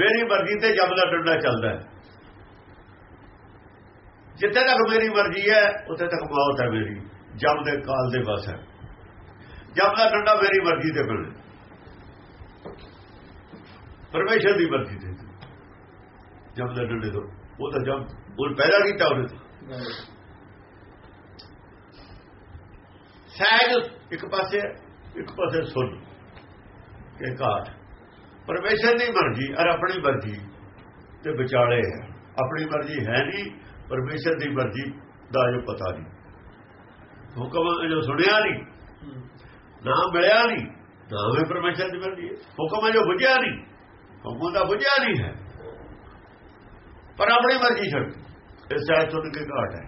Speaker 2: ਮੇਰੀ ਮਰਜ਼ੀ ਤੇ ਜਮ ਡੰਡਾ ਚੱਲਦਾ ਹੈ। ਜਿੱਥੇ ਤੱਕ ਮੇਰੀ ਮਰਜ਼ੀ ਹੈ, ਉੱਥੇ ਤੱਕ ਮੌਤ ਹੈ ਮੇਰੀ। ਜਮ ਦੇ ਕਾਲ ਦੇ ਬਸ ਹੈ। ਜਮ ਦਾ ਡੰਡਾ ਮੇਰੀ ਮਰਜ਼ੀ ਤੇ ਬਣੇ ਪਰਮੇਸ਼ਰ ਦੀ ਮਰਜ਼ੀ ਤੇ ਜਮ ਦਾ ਡੰਡੇ ਤੋਂ। ਉਹ ਤਾਂ ਜਮ ਉਹ ਪੈਦਾ ਕੀਤਾ ਉਹਨੇ ਤਾਂ। ਸਹਿਜ ਇੱਕ ਪਾਸੇ ਇੱਕ ਪਾਸੇ ਸੁਣ ਕੇ ਘਾਟ। ਪਰਮੇਸ਼ਰ ਦੀ ਮਰਜ਼ੀ ਔਰ ਆਪਣੀ ਮਰਜ਼ੀ ਤੇ ਵਿਚਾਲੇ ਹੈ। ਆਪਣੀ ਮਰਜ਼ੀ ਹੈ ਨਹੀਂ ਪਰਮੇਸ਼ਰ ਦੀ ਮਰਜ਼ੀ ਦਾ ਜੋ ਪਤਾ ਨਹੀਂ। ਹੁਕਮ ਜੋ ਸੁਣਿਆ ਨਹੀਂ, ਨਾ ਮਿਲਿਆ ਨਹੀਂ, ਨਾ ਵੀ ਪਰਮੇਸ਼ਰ ਦੀ ਮਰਜ਼ੀ ਹੈ। ਹੁਕਮ ਜੋ ਬੁਝਿਆ ਨਹੀਂ, ਹੁਕਮ ਦਾ ਬੁਝਿਆ ਨਹੀਂ ਹੈ। ਪਰ ਆਪਣੀ ਮਰਜ਼ੀ ਛੱਡ, ਇਹ ਸਹਿਜ ਸੁਣ ਕੇ ਘਾਟ ਹੈ।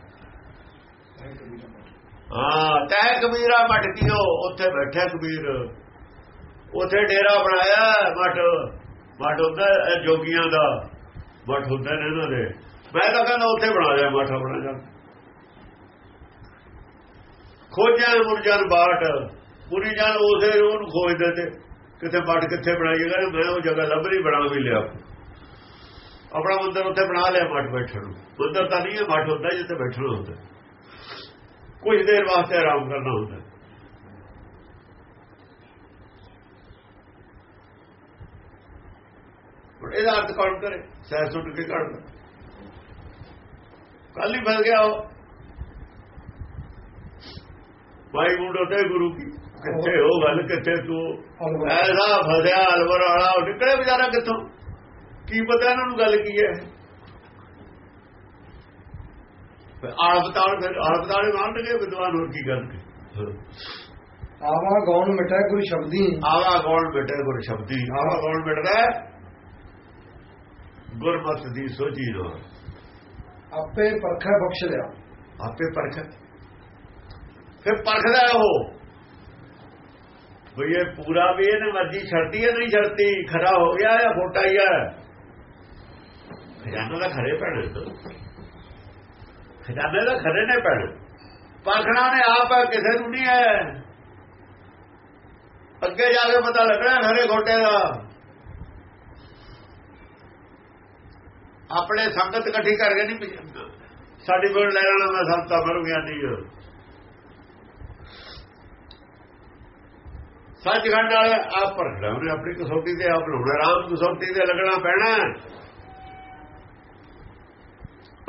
Speaker 2: ਹਾਂ ਤੈ ਕਬੀਰਾ ਮਟਕੀਓ ਉੱਥੇ ਬੈਠਾ ਕਬੀਰ। ਉੱਥੇ ਡੇਰਾ ਬਣਾਇਆ, ਮਠ ਮਠ ਹੁੰਦਾ ਜੋਗੀਆਂ ਦਾ, ਮਠ ਹੁੰਦਾ ਨੇ ਇਹਨਾਂ ਦੇ। ਮੈਂ ਤਾਂ ਕਹਿੰਦਾ ਉੱਥੇ ਬਣਾ ਲਿਆ ਮਠ ਆਪਣਾ ਜਾ। ਖੋਜਾਂ ਮੁਰਜਨ ਬਾਟ ਪੂਰੀ ਜਾਨ ਉਸੇ ਉਹਨੂੰ ਖੋਜਦੇ ਤੇ ਕਿਤੇ ਮਠ ਕਿੱਥੇ ਬਣਾਈਏਗਾ ਮੈਂ ਉਹ ਜਗ੍ਹਾ ਲੱਭ ਰਹੀ ਬਣਾ ਵੀ ਲਿਆ। ਆਪਣਾ ਮੰਦਰ ਉੱਥੇ ਬਣਾ ਲਿਆ, ਮੱਠ ਬੈਠਣ ਨੂੰ। ਮੰਦਰ ਤਾਂ ਨਹੀਂ ਹੈ, ਮੱਠ ਹੁੰਦਾ ਜਿੱਥੇ ਬੈਠਣਾ ਹੁੰਦਾ। ਕੁਝ ਦੇਰ ਵਾਸਤੇ ਆਰਾਮ ਕਰਨਾ ਹੁੰਦਾ। ਇਹਦਾ ਅਰਥ ਕੌਣ ਕਰੇ? ਸਹਿ ਸੁੱਟ ਕੇ ਕੱਢ ਕੱਲ ਹੀ ਫਸ ਗਿਆ ਉਹ। ਭਾਈ ਮੁੰਡੋ ਤੇ ਗੁਰੂ ਕੀ ਕਿੱਥੇ ਹੋ ਗੱਲ ਕਿੱਥੇ ਤੂੰ? ਐਸਾ ਫਸਿਆ ਅਲਵਰ ਵਾਲਾ ਉਹ ਨਿਕਲੇ ਵਿਚਾਰਾ ਕਿੱਥੋਂ? ਕੀ ਪਤਾ ਇਹਨਾਂ ਨੂੰ ਗੱਲ ਕੀ ਹੈ। ਆਲਬਤਾਲ ਫਿਰ ਆਲਬਤਾਲੇ ਮਾਰਨਗੇ ਵਿਦਵਾਨ ਹੋਰ ਕੀ ਕਰਨਗੇ
Speaker 1: ਆਵਾ ਗੌਣ ਮਿਟੈ ਗੁਰ ਸ਼ਬਦੀ
Speaker 2: ਆਵਾ ਗੌਣ ਬੇਟੇ ਗੁਰ ਸ਼ਬਦੀ ਆਵਾ। ਗੌਣ ਮਿਟਦਾ ਗੁਰਮਤ ਦੀ ਸੋਝੀ ਰੋ
Speaker 1: ਆਪੇ ਪਰਖੈ ਬਖਸ਼ ਲਿਆ।
Speaker 2: ਆਪੇ ਪਰਖ। ਫਿਰ ਪਰਖਦਾ ਉਹ। ਵੀ ਇਹ ਪੂਰਾ ਵੀ ਇਹਨੇ ਮਰਜ਼ੀ ਛੱਡਦੀ ਹੈ, ਨਹੀਂ ਛੱਡਦੀ ਖਰਾ ਹੋ ਗਿਆ ਜਾਂ ਫੋਟਾ ਹੀ ਹੈ? ਖਜ਼ਾਨਾ ਦਾ ਖਰੇ ਪੈਣਾ ਖਜ਼ਾਨੇ ਦਾ ਖਰੇ ਨੇ ਪੈਣਾ ਪਰਖਣਾ ਨੇ ਆਪ ਹੈ, ਕਿਸੇ ਨੂੰ ਨਹੀਂ ਹੈ। ਅੱਗੇ ਜਾ ਕੇ ਪਤਾ ਲੱਗਣਾ ਖਰੇ ਖੋਟੇ ਦਾ। ਆਪਣੇ ਸੰਗਤ ਇਕੱਠੀ ਕਰਕੇ ਨਹੀਂ ਸਾਡੀ ਕੋਲ ਲੈ ਲੈਣਾ ਮੈਂ ਸੰਤਾ ਮਰ ਗਿਆ ਨਹੀਂ। ਸੱਚਖੰਡ ਵਾਲੇ ਆਪ ਪਰਖਣਾ ਉਹਨੇ ਆਪਣੀ ਕਸੌਟੀ ਤੇ ਆਪ ਲਾਉਣਾ ਰਾਮ ਕਸੌਟੀ ਤੇ ਲੱਗਣਾ ਪੈਣਾ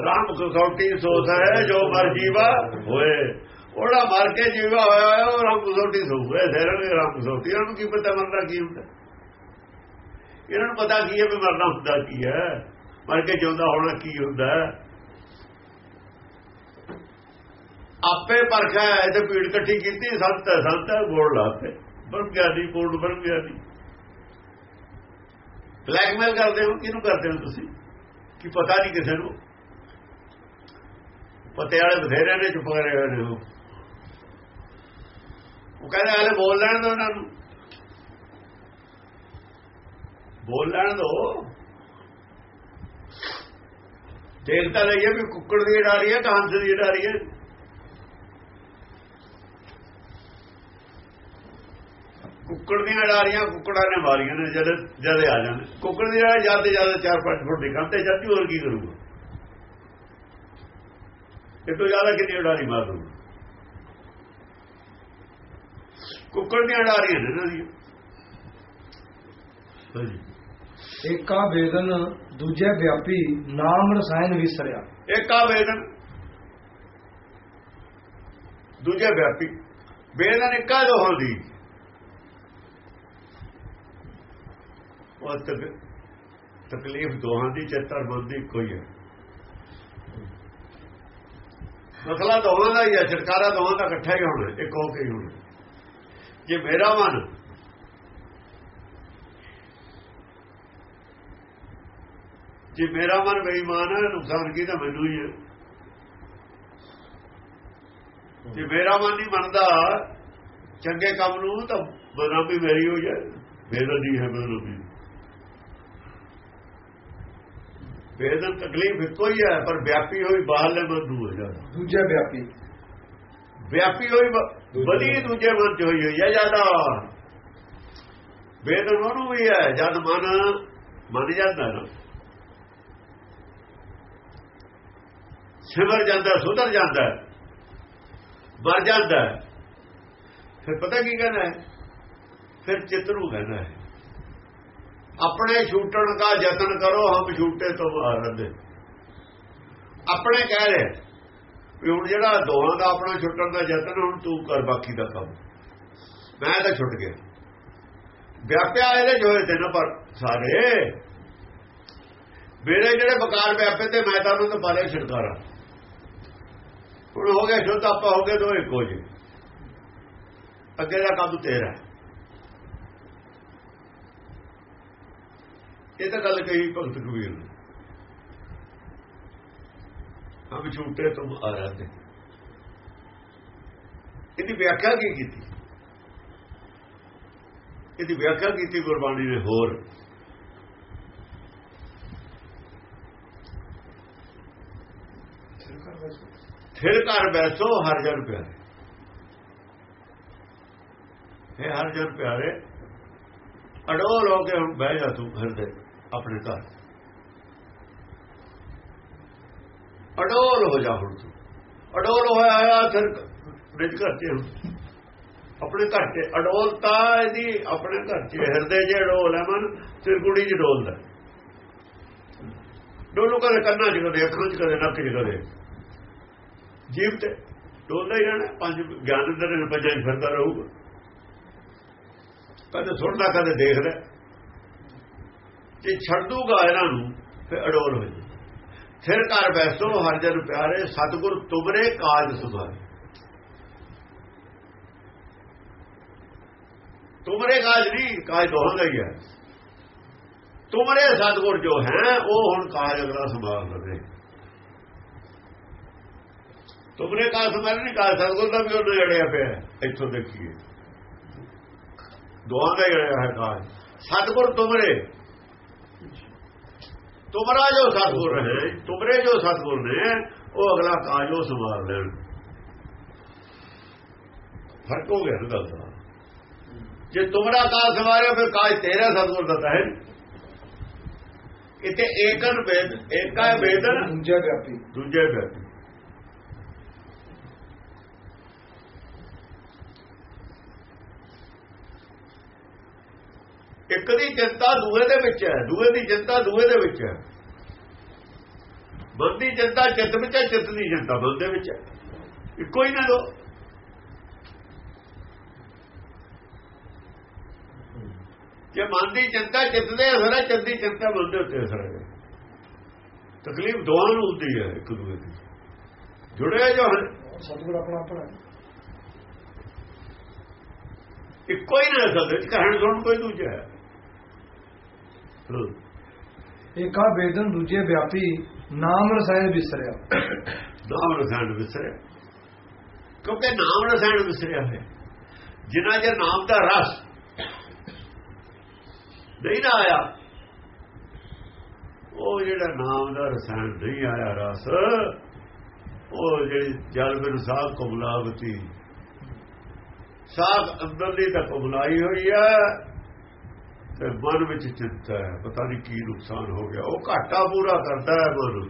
Speaker 2: ਰਾਮ ਕਸੌਟੀ ਸੋਚ ਹੈ, ਜੋ ਮਰ ਜੀਵਾ ਹੋਏ। ਉਹਦਾ ਮਰ ਕੇ ਜੀਵਾ ਹੋਇਆ ਹੋਇਆ, ਉਹ ਰਾਮ ਕਸੌਟੀ ਸੋਊਗਾ। ਸਹਿਰਗੇ ਰਾਮ ਕਸੌਟੀ, ਉਹਨਾਂ ਨੂੰ ਕੀ ਪਤਾ ਮਰਨਾ ਕੀ ਹੁੰਦਾ? ਇਹਨਾਂ ਨੂੰ ਪਤਾ ਕੀ ਹੈ ਵੀ ਮਰਨਾ ਹੁੰਦਾ ਕੀ ਹੈ? ਮਰ ਕੇ ਜਿਉਂਦਾ ਹੋਣਾ ਕੀ ਹੁੰਦਾ? ਆਪੇ ਪਰਖਾ ਹੈ ਤੇ ਪੀੜ ਇਕੱਠੀ ਕੀਤੀ, ਸੰਤ ਸੰਤ ਗੋਲ ਲਾਤੇ। ਬਰਮ ਗਿਆਨੀ ਪੂਰਨ ਬਰਮ ਗਿਆਨੀ ਬਲੈਕਮੇਲ ਕਰਦੇ ਹੋ, ਕਿਹਨੂੰ ਕਰਦੇ ਹੋ ਤੁਸੀਂ? ਕਿ ਪਤਾ ਨਹੀਂ ਕਿਸੇ ਨੂੰ। ਪਤੇ ਵਾਲੇ ਬਥੇਰੇ ਨੇ ਚੁੱਪ ਕਰੇ ਹੋਏ ਨੇ ਉਹ। ਉਹ ਕਹਿੰਦੇ ਹਾਲੇ ਬੋਲ ਲੈਣ ਦੋ ਉਹਨਾਂ ਨੂੰ। ਬੋਲ ਲੈਣ ਦੋ। ਦੇਖਤਾ ਲਈਏ ਵੀ ਕੁੱਕੜ ਦੀ ਡਾਰੀ ਹੈ ਕਾਂਸ ਦੀ ਡਾਰੀ ਹੈ ਕੁੱਕੜ ਦੀਆਂ ਡਾਰੀਆਂ ਕੁੱਕੜਾਂ ਨੇ ਮਾਰੀਆਂ ਨੇ ਜਦ ਜਦ ਆ ਜਾਣ ਕੁੱਕੜ ਦੀ ਡਾਰੀ ਜਾਂਦੇ ਜਾਂਦੇ 4-5 ਫੁੱਟ ਦੀ ਕੰਤੇ ਜਾਂਦੀ ਹੋਰ ਕੀ ਕਰੂਗਾ? ਇਹ ਤੋਂ ਜ਼ਿਆਦਾ ਕਿੰਨੀ ਡਾਰੀ ਮਾਰ ਦੂਗਾ ਕੁੱਕੜ ਦੀਆਂ ਡਾਰੀਆਂ ਨੇ ਇਹਨਾਂ ਦੀਆਂ। ਹਾਂਜੀ।
Speaker 1: ਏਕਾ ਵੇਦਨ ਦੂਜੇ ਵਿਆਪੀ ਨਾਮ ਰਸਾਇਣ ਵਿਸਰਿਆ
Speaker 2: ਏਕਾ ਵੇਦਨ ਦੂਜੇ ਵਿਆਪੀ ਵੇਦਨ ਇੱਕਾ ਜੋ ਹੁੰਦੀ। ਉਹ ਤਕਲੀਫ ਦੋਹਾਂ ਦੀ, ਚੇਤਰ ਬੰਦੀ ਕੋਈ ਹੈ। ਮਸਲਾ ਦੋਹਾਂ ਦਾ ਹੀ ਹੈ, ਛਟਕਾਰਾ ਦੋਹਾਂ ਦਾ ਇਕੱਠਾ ਹੀ ਹੋਣਾ, ਇੱਕ ਹੋ ਕੇ ਹੀ ਹੋਣਾ। ਜੇ ਮੇਰਾ ਮਨ ਜੇ ਮੇਰਾ ਮਨ ਬੇਈਮਾਨ ਹੈ ਨੁਕਸਾਨ ਕੀ ਤਾਂ ਮੈਨੂੰ ਹੀ ਹੈ। ਜੇ ਮੇਰਾ ਮਨ ਨਹੀਂ ਮੰਨਦਾ ਚੰਗੇ ਕੰਮ ਨੂੰ ਤਾਂ ਬਦਨਾਮੀ ਮੇਰੀ ਹੋ। ਜਾਏ ਬੇਦਰਦੀ ਹੈ ਬਦਨਾਮੀ ਬੇਦਨ ਤਕਲੀਫ ਇੱਕੋ ਹੀ ਹੈ ਪਰ ਵਿਆਪੀ ਹੋਈ ਬਾਹਰਲੇ ਮਨ ਨੂੰ ਹੋ ਜਾਂਦਾ।
Speaker 1: ਦੂਜੇ ਵਿਆਪੀ।
Speaker 2: ਵਿਆਪੀ ਹੋਈ ਬਦੀ ਦੂਜੇ ਮਨ ਚ ਹੋਈ ਹੋਈ ਹੈ ਜ਼ਿਆਦਾ। ਬੇਦਨ ਉਹਨੂੰ ਵੀ ਹੈ ਜਦ ਮਨ ਮੰਨ ਜਾਂਦਾ ਨਾ। ਸਿਮਰ ਜਾਂਦਾ, ਸੁਧਰ ਜਾਂਦਾ, ਮਰ ਜਾਂਦਾ। ਫਿਰ ਪਤਾ ਕੀ ਕਹਿੰਦਾ ਹੈ? ਫਿਰ ਚਿੱਤ ਨੂੰ ਕਹਿੰਦਾ ਹੈ, ਆਪਣੇ ਛੂਟਣ ਦਾ ਯਤਨ ਕਰੋ, ਹਮ ਛੂਟੇ ਤੋਂ ਮਾਰਦੇ ਆਪਣੇ ਕਹਿ ਰਹੇ, ਵੀ ਹੁਣ ਜਿਹੜਾ ਦੋਹਾਂ ਦਾ ਆਪਣਾ ਛੁੱਟਣ ਦਾ ਯਤਨ, ਹੁਣ ਤੂੰ ਕਰ ਬਾਕੀ ਦਾ ਕੰਮ। ਮੈਂ ਤਾਂ ਛੁੱਟ ਗਿਆ। ਵਿਆਪਿਆ ਇਹਦੇ ਜੋਏ ਤੇ ਨਾ ਪਰ ਸਾਰੇ। ਮੇਰੇ ਜਿਹੜੇ ਬਕਾਰ ਵਿਆਪੇ ਤੇ ਮੈਂ ਤਾਂ ਉਹਨਾਂ ਤੋਂ ਬਾਰੇ ਛਿੜਕਾਰਾ ਹੁਣ ਹੋ ਗਿਆ ਸ਼ੁੱਧ, ਆਪਾਂ ਹੋ ਗਏ ਦੋ ਇੱਕੋ ਜਿਹੇ ਅੱਗੇ ਦਾ ਕੰਮ ਤੇਰਾ। ਇਹ ਤਾਂ ਗੱਲ ਕਹੀ ਭਗਤ ਕਬੀਰ ਨੇ। ਹਮ ਝੂਠੇ ਤੁਮ ਆਰਾਧੇ ਇਹਦੀ ਵਿਆਖਿਆ ਕੀ ਕੀਤੀ? ਇਹਦੀ ਵਿਆਖਿਆ ਕੀਤੀ ਗੁਰਬਾਣੀ ਨੇ ਹੋਰ। ਫਿਰ ਘਰ ਬੈਸੋ, ਹਰ ਜਨ ਪਿਆਰੇ। ਇਹ ਹਰ ਜਨ ਪਿਆਰੇ ਅਡੋਲ ਹੋ ਕੇ ਹੁਣ ਬਹਿ ਜਾ ਤੂੰ ਘਰ ਦੇ, ਆਪਣੇ ਘਰ। ਅਡੋਲ ਹੋ ਜਾ ਹੁਣ ਤੂੰ। ਅਡੋਲ ਹੋਇਆ ਆਇਆ ਫਿਰ ਵਿੱਚ ਘਰ ਤੇ ਹੁਣ। ਆਪਣੇ ਘਰ ਤੇ ਅਡੋਲਤਾ ਇਹਦੀ ਆਪਣੇ ਘਰ ਚ ਹਿਰਦੇ ਜੇ ਅਡੋਲ ਹੈ ਮਨ ਫਿਰ ਕੁੜੀ ਚ ਡੋਲਦਾ ਡੋਲੂ ਕਦੇ ਕੰਨਾਂ ਚ ਕਦੇ ਅੱਖਾਂ ਚ ਕਦੇ ਨੱਕ ਚ ਕਦੇ। ਜੀਵ ਤੇ ਡੋਲਦਾ ਹੀ ਰਹਿਣਾ, ਪੰਜ ਗਿਆਨ ਦੇ ਨੇ ਪੰਜਾਂ ਫਿਰਦਾ ਰਹੂਗਾ। ਕਦੇ ਸੁਣਦਾ, ਕਦੇ ਦੇਖਦਾ। ਜੇ ਛੱਡ ਦੂਗਾ ਇਹਨਾਂ ਨੂੰ, ਫਿਰ ਅਡੋਲ ਹੋ ਜਾਊ ਫਿਰ ਘਰ ਬੈਸੋ ਹਰ ਜਨ ਪਿਆਰੇ, ਸਤਿਗੁਰ ਤੁਮਰੇ, ਕਾਜ ਸੁਧਾਰੇ। ਤੁਮਰੇ ਕਾਜ ਨਹੀਂ, ਕਾਜ ਦੋਹਾਂ ਦਾ ਹੀ ਹੈ। ਤੁਮਰੇ ਸਤਿਗੁਰ ਜੋ ਹੈ, ਉਹ ਹੁਣ ਕਾਜ ਅਗਲਾ ਸੰਭਾਲ ਲਵੇ ਤੁਮਰੇ ਕਾਜ ਸੰਭਾਲ ਨਹੀਂ ਕਾਜ ਸਤਿਗੁਰ ਦਾ ਵੀ ਉਹ ਨੇੜਿਆ ਪਿਆ ਇੱਥੋਂ ਦੇਖੀਏ। ਦੋਹਾਂ ਦਾ ਹੀ ਹੈ ਕਾਜ ਸਤਿਗੁਰ ਤੁਮਰੇ। ਤੁਮਰਾ ਜੋ ਸਤਗੁਰ ਹੈ ਤੁਮਰੇ ਜੋ ਸਤਗੁਰ ਨੇ ਉਹ ਅਗਲਾ ਕਾਜ ਉਹ ਸੰਭਾਲ ਲੈਣ। ਫ਼ਰਕ ਹੋ ਗਿਆ ਗੱਲ ਦਾ। ਜੇ ਤੁਮਰਾ ਕਾਜ ਸੰਭਾਲਿਆ ਫਿਰ ਕਾਜ ਤੇਰਾ ਸਤਗੁਰ ਦਾ ਹੈ ਇਤੇ ਏਕਨ ਵੇਦ ਏਕਾ ਵੇਦਨ
Speaker 1: ਦੂਜਾ ਵਿਆਪੀ
Speaker 2: ਦੂਜੇ ਵੇਦ ਇੱਕ ਦੀ ਚਿੰਤਾ ਦੂਏ ਦੇ ਵਿੱਚ ਹੈ ਦੂਏ ਦੀ ਚਿੰਤਾ ਦੂਏ ਦੇ ਵਿੱਚ ਹੈ। ਮਨ ਦੀ ਚਿੰਤਾ ਚਿੱਤ ਵਿੱਚ ਹੈ ਚਿੱਤ ਦੀ ਚਿੰਤਾ ਮਨ ਦੇ ਵਿੱਚ ਹੈ। ਇੱਕੋ ਹੀ ਨਾ ਦੋ। ਜੇ ਮਨ ਦੀ ਚਿੰਤਾ ਚਿੱਤ ਦੇ ਅਸਰ ਹੈ ਚਿੱਤ ਦੀ ਚਿੰਤਾ ਮਨ ਦੇ ਉੱਤੇ ਅਸਰ ਹੈ। ਤਕਲੀਫ ਦੋਹਾਂ ਨੂੰ ਹੁੰਦੀ ਹੈ ਇੱਕ ਦੂਏ ਦੀ। ਜੁੜੇ ਜੋ
Speaker 1: ਸਤਿਗੁਰ ਆਪਣਾ ਆਪਣਾ ਹੈ।
Speaker 2: ਇੱਕੋ ਹੀ ਨਾ ਅਸਲ ਵਿੱਚ ਕਹਿਣ ਸੁਣ ਕੋਈ ਦੂਜਾ ਹਾਂ।
Speaker 1: ਏਕਾ ਵੇਦਨ, ਦੂਜੇ ਵਿਆਪੀ, ਨਾਮ ਰਸਾਇਣ ਵਿਸਰਿਆ।
Speaker 2: ਨਾਮ ਰਸਾਇਣ ਵਿਸਰਿਆ। ਕਿਉਂਕਿ ਨਾਮ ਰਸਾਇਣ ਵਿਸਰਿਆ ਹੈ। ਜਿਨ੍ਹਾਂ ਜੇ ਨਾਮ ਦਾ ਰਸ ਨਹੀਂ ਨਾ ਆਇਆ, ਉਹ ਜਿਹੜਾ ਨਾਮ ਦਾ ਰਸਾਇਣ ਨਹੀਂ ਆਇਆ ਰਸ, ਉਹ ਜਿਹੜੀ ਜਲ ਬਿਨ ਸਾਹ ਕੁਮਲਾਵਤੀ, ਸਾਹ ਅੰਦਰਲੀ ਤਾਂ ਕੁਮਲਾਈ ਹੋਈ ਹੈ। ਤੇ ਮਨ ਵਿੱਚ ਚਿੰਤਾ ਹੈ, ਪਤਾ ਨਹੀਂ ਕੀ ਨੁਕਸਾਨ ਹੋ ਗਿਆ। ਉਹ ਘਾਟਾ ਪੂਰਾ ਕਰਦਾ ਹੈ ਮਨ।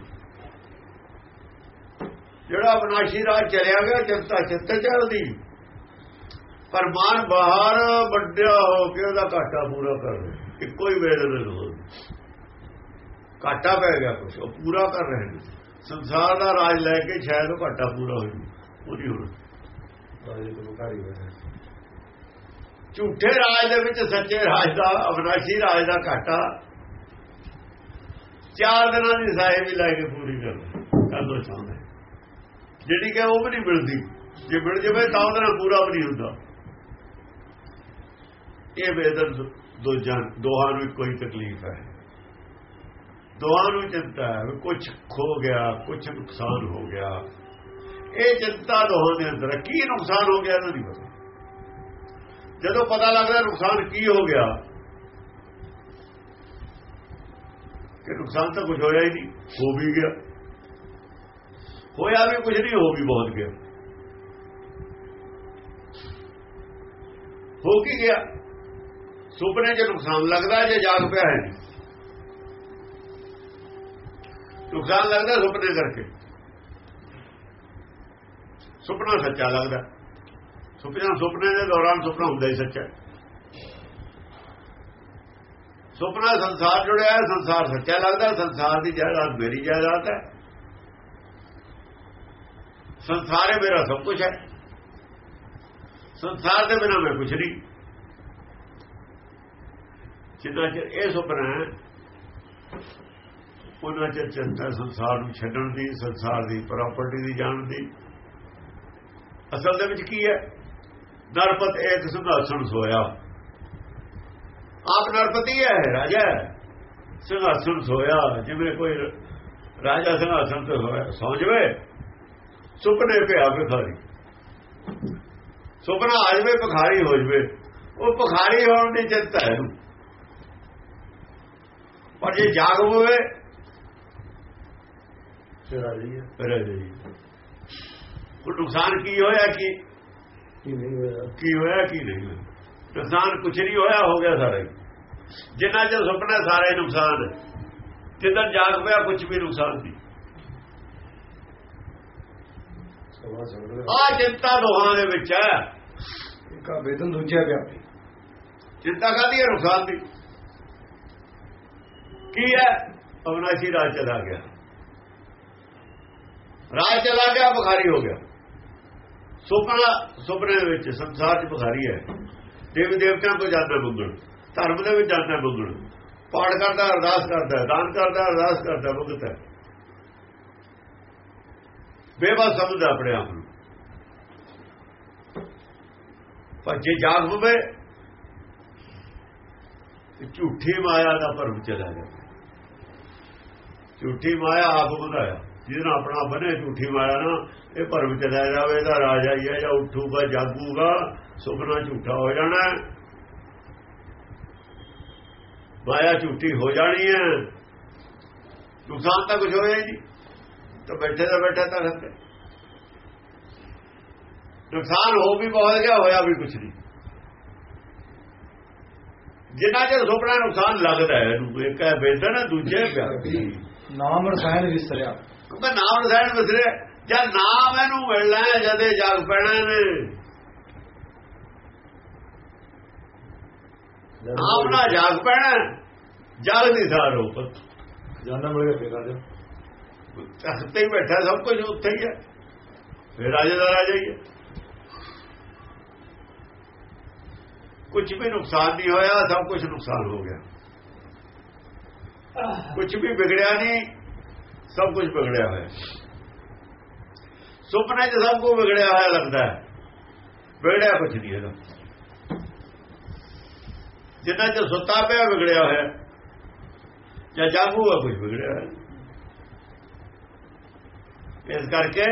Speaker 2: ਜਿਹੜਾ ਅਬਨਾਸ਼ੀ ਰਾਜ ਚਲਿਆ ਗਿਆ, ਚਿੰਤਾ ਚਿੱਤ ਚੱਲਦੀ ਪਰ ਮਨ ਬਾਹਰ ਵੱਡਿਆ ਹੋ ਕੇ ਉਹਦਾ ਘਾਟਾ ਪੂਰਾ ਕਰ ਰਿਹਾ ਇੱਕੋ ਹੀ ਵੇਦਨ ਨੂੰ ਘਾਟਾ ਪੈ ਗਿਆ ਕੁਛ, ਉਹ ਪੂਰਾ ਕਰ ਰਹੇ ਨੇ। ਸੰਸਾਰ ਦਾ ਰਾਜ ਲੈ ਕੇ ਸ਼ਾਇਦ ਉਹ ਘਾਟਾ ਪੂਰਾ ਹੋ ਜੂ ਪੂਰੀ ਹੁਣ। ਝੂਠੇ ਰਾਜ ਦੇ ਵਿੱਚ ਸੱਚੇ ਰਾਜ ਦਾ ਅਬਨਾਸ਼ੀ ਰਾਜ ਦਾ ਘਾਟਾ। ਚਾਰ ਦਿਨਾਂ ਦੀ ਸਾਹੇ ਵੀ ਲੈ ਕੇ ਪੂਰੀ ਕਰ ਕਰ ਚਾਹੁੰਦੇ। ਜਿਹੜੀ ਕਿ ਉਹ ਵੀ ਨਹੀਂ ਮਿਲਦੀ। ਜੇ ਮਿਲ ਜਵੇ ਤਾਂ ਉਹਦਾ ਨਾਲ ਪੂਰਾ ਵੀ ਨਹੀਂ ਹੁੰਦਾ। ਇਹ ਵੇਦਨ ਦੋ ਜਨ ਦੋਹਾਂ ਨੂੰ ਕੋਈ ਤਕਲੀਫ ਹੈ। ਦੋਹਾਂ ਨੂੰ ਚਿੰਤਾ ਹੈ ਕੁਝ ਖੋ ਗਿਆ ਕੁਝ ਨੁਕਸਾਨ ਹੋ ਗਿਆ। ਇਹ ਚਿੰਤਾ ਦੋਹਾਂ ਦੇ ਅੰਦਰ ਹੈ। ਕੀ ਨੁਕਸਾਨ ਹੋ ਗਿਆ, ਇਹਨਾਂ ਦੀ ਪਤਾ ਜਦੋਂ ਪਤਾ ਲੱਗਦਾ ਨੁਕਸਾਨ ਕੀ ਹੋ ਗਿਆ ਕਿ ਨੁਕਸਾਨ ਤਾਂ ਕੁਝ ਹੋਇਆ ਹੀ ਨਹੀਂ, ਹੋ ਵੀ ਗਿਆ। ਹੋਇਆ ਵੀ ਕੁਝ ਨਹੀਂ, ਹੋ ਵੀ ਬਹੁਤ ਗਿਆ। ਹੋ ਕੀ ਗਿਆ? ਸੁਪਨੇ 'ਚ ਨੁਕਸਾਨ ਲੱਗਦਾ ਜੇ ਜਾਗ ਪਿਆ ਹੈ? ਨੁਕਸਾਨ ਲੱਗਦਾ ਸੁਪਨੇ ਕਰਕੇ। ਸੁਪਨਾ ਸੱਚਾ ਲੱਗਦਾ। ਸੁਪਨਾ ਸੁਪਨੇ ਦੇ ਦੌਰਾਨ ਸੁਪਨਾ ਹੁੰਦਾ ਹੀ ਸੱਚਾ। ਸੁਪਨਾ ਸੰਸਾਰ ਜੁੜਿਆ ਹੈ, ਸੰਸਾਰ ਸੱਚਾ ਲੱਗਦਾ ਸੰਸਾਰ ਦੀ ਜਾਇਦਾਦ ਮੇਰੀ ਜਾਇਦਾਦ ਹੈ। ਸੰਸਾਰ ਹੈ ਮੇਰਾ ਸਭ ਕੁਝ ਹੈ। ਸੰਸਾਰ ਦੇ ਬਿਨਾਂ ਮੈਂ ਕੁਝ ਨਹੀਂ। ਜਿੰਨਾ ਚਿਰ ਇਹ ਸੁਪਨਾ ਹੈ, ਉਹਨਾਂ ਚਿਰ ਚਿੰਤਾ ਸੰਸਾਰ ਨੂੰ ਛੱਡਣ ਦੀ, ਸੰਸਾਰ ਦੀ ਪ੍ਰਾਪਰਟੀ ਦੀ ਜਾਣ ਦੀ ਅਸਲ ਦੇ ਵਿੱਚ ਕੀ ਹੈ? ਨਰਪਤ ਇੱਕ ਸਿੰਘਾਸਣ ਸੋਇਆ ਆਪ ਨਰਪਤੀ ਹੈ ਰਾਜਾ ਸਿੰਘਾਸਣ ਸੋਇਆ ਜਿਵੇਂ ਕੋਈ ਰਾਜਾ ਸਿੰਘਾਸਣ ਤੇ ਹੋਇਆ ਸੌਂ ਜਵੇ ਸੁਪਨੇ ਪਿਆ ਭਿਖਾਰੀ ਸੁਪਨਾ ਆ ਜਵੇ ਭਿਖਾਰੀ ਹੋ ਜਵੇ ਉਹ ਭਿਖਾਰੀ ਹੋਣ ਦੀ ਚਿੰਤਾ ਹੈ ਇਹਨੂੰ। ਪਰ ਜੇ ਜਾਗ ਹੋਵੇ
Speaker 1: ਫਿਰ ਆ ਜਾਈਏ
Speaker 2: ਫਿਰ ਆ ਜਾਈਏ ਉਹ ਨੁਕਸਾਨ ਕੀ ਹੋਇਆ ਕਿ
Speaker 1: ਕੀ ਹੋਇਆ?
Speaker 2: ਕੀ ਹੋਇਆ ਕੀ ਨਹੀਂ ਹੋਇਆ? ਨੁਕਸਾਨ ਕੁਛ ਨਹੀਂ ਹੋਇਆ ਹੋ ਗਿਆ ਸਾਰਾ। ਜਿੰਨਾ ਚਿਰ ਸੁਪਨਾ ਸਾਰਾ ਨੁਕਸਾਨ ਜਿੱਦਾਂ ਜਾਗ ਪਿਆ ਕੁਝ ਵੀ ਨੁਕਸਾਨ ਨਹੀਂ। ਆ ਚਿੰਤਾ ਦੋਹਾਂ ਦੇ ਵਿੱਚ ਹੈ।
Speaker 1: ਇੱਕ ਆ ਵੇਦਨ ਦੂਜਾ ਵਿਆਪੀ
Speaker 2: ਚਿੰਤਾ ਕਾਦੀ ਹੈ ਨੁਕਸਾਨ ਦੀ? ਕੀ ਹੈ? ਅਵਨਾਸ਼ੀ ਰਾਜ ਚਲਾ ਗਿਆ। ਰਾਜ ਚਲਾ ਗਿਆ ਬੁਖਾਰੀ ਹੋ ਗਿਆ। ਸੁਪਨਾ ਸੁਪਨੇ ਦੇ ਵਿੱਚ ਸੰਸਾਰ 'ਚ ਬੁਖਾਰੀ ਹੈ। ਦੇਵ ਦੇਵਤਿਆਂ ਤੋਂ ਜਾਂਦਾ ਮੰਗਣ। ਧਰਮ ਦੇ ਵਿੱਚ ਜਾਂਦਾ ਮੰਗਣ। ਪਾਠ ਕਰਦਾ, ਅਰਦਾਸ ਕਰਦਾ ਦਾਨ ਕਰਦਾ, ਅਰਦਾਸ ਕਰਦਾ ਮੰਗਦਾ ਬੇਵਾ ਸਮਝਦਾ ਆਪਣੇ ਆਪ ਨੂੰ। ਪਰ ਜੇ ਜਾਗ ਹੋਵੇ, ਤੇ ਝੂਠੀ ਮਾਇਆ ਦਾ ਭਰਮ ਚਲਾ ਜਾਂਦਾ ਝੂਠੀ ਮਾਇਆ ਆਪ ਬਣਾਇਆ ਜਿਹਨਾਂ ਆਪਣਾ ਬਣੇ ਝੂਠੀ ਮਾਇਆ ਨਾ, ਇਹ ਭਰਮ ਚ ਰਹਿ ਜਾਵੇ ਤਾਂ ਰਾਜਾ ਹੀ ਹੈ, ਜਾਂ ਉੱਠੂਗਾ, ਜਾਗੂਗਾ, ਸੁਪਨਾ ਝੂਠਾ ਹੋ ਜਾਣਾ ਮਾਇਆ ਝੂਠੀ ਹੋ ਜਾਣੀ ਹੈ। ਨੁਕਸਾਨ ਤਾਂ ਕੁਝ ਹੋਇਆ ਜੀ ਤਾਂ ਬੈਠੇ ਤਾਂ ਬੈਠਾ ਤਾਂ ਰਹਿੰਦੇ ਨੁਕਸਾਨ ਹੋ ਵੀ ਬਹੁਤ ਗਿਆ, ਹੋਇਆ ਵੀ ਕੁਝ ਨਹੀਂ। ਜਿੰਨਾ ਚਿਰ ਸੁਪਨਾ ਨੁਕਸਾਨ ਲੱਗਦਾ ਹੈ, ਇਹਨੂੰ ਇੱਕ ਹੈ ਬੇਦਨ ਦੂਜੇ ਵਿਅਕਤੀ
Speaker 1: ਨਾਮ ਰਸਾਇਣ ਵਿਸਰਿਆ।
Speaker 2: ਕਿਉਂਕਿ ਨਾਮ ਰਸਾਇਣ ਵਿਸਰੇ ਜਦ ਨਾਮ ਇਹਨੂੰ ਮਿਲਣਾ ਹੈ ਜਦੇ ਜਗ ਪੈਣਾ ਨੇ ਨਾਮ ਨਾਲ ਜਾਗ ਪੈਣਾ। ਜਗ ਦੀ ਸਾਰ ਉੱਪਰ
Speaker 1: ਜਾਨਾ ਮਿਲ ਗਿਆ ਫੇਰ ਆ ਜਾ
Speaker 2: ਤਖਤ ਹੀ ਬੈਠਾ ਸਭ ਕੁਝ ਉੱਥੇ ਹੀ ਹੈ। ਫਿਰ ਰਾਜੇ ਦਾ ਰਾਜਾ ਹੀ ਹੈ। ਕੁਝ ਵੀ ਨੁਕਸਾਨ ਨਹੀਂ ਹੋਇਆ ਸਭ ਕੁਝ ਨੁਕਸਾਨ ਹੋ ਗਿਆ। ਕੁਝ ਵੀ ਵਿਗੜਿਆ ਨਹੀਂ ਸਭ ਕੁਝ ਵਿਗੜਿਆ ਹੋਇਆ। ਸੁਪਨੇ 'ਚ ਸਭ ਕੁਝ ਵਿਗੜਿਆ ਹੋਇਆ ਲੱਗਦਾ ਹੈ। ਵਿਗੜਿਆ ਕੁਝ ਨਹੀਂ ਇਹਦਾ ਜਿੰਨਾ ਚ ਸੁੱਤਾ ਪਿਆ ਵਿਗੜਿਆ ਹੋਇਆ। ਜਾਂ ਜਾਗੂਗਾ ਕੁਝ ਵਿਗੜਿਆ ਹੋਇਆ। ਇਸ ਕਰਕੇ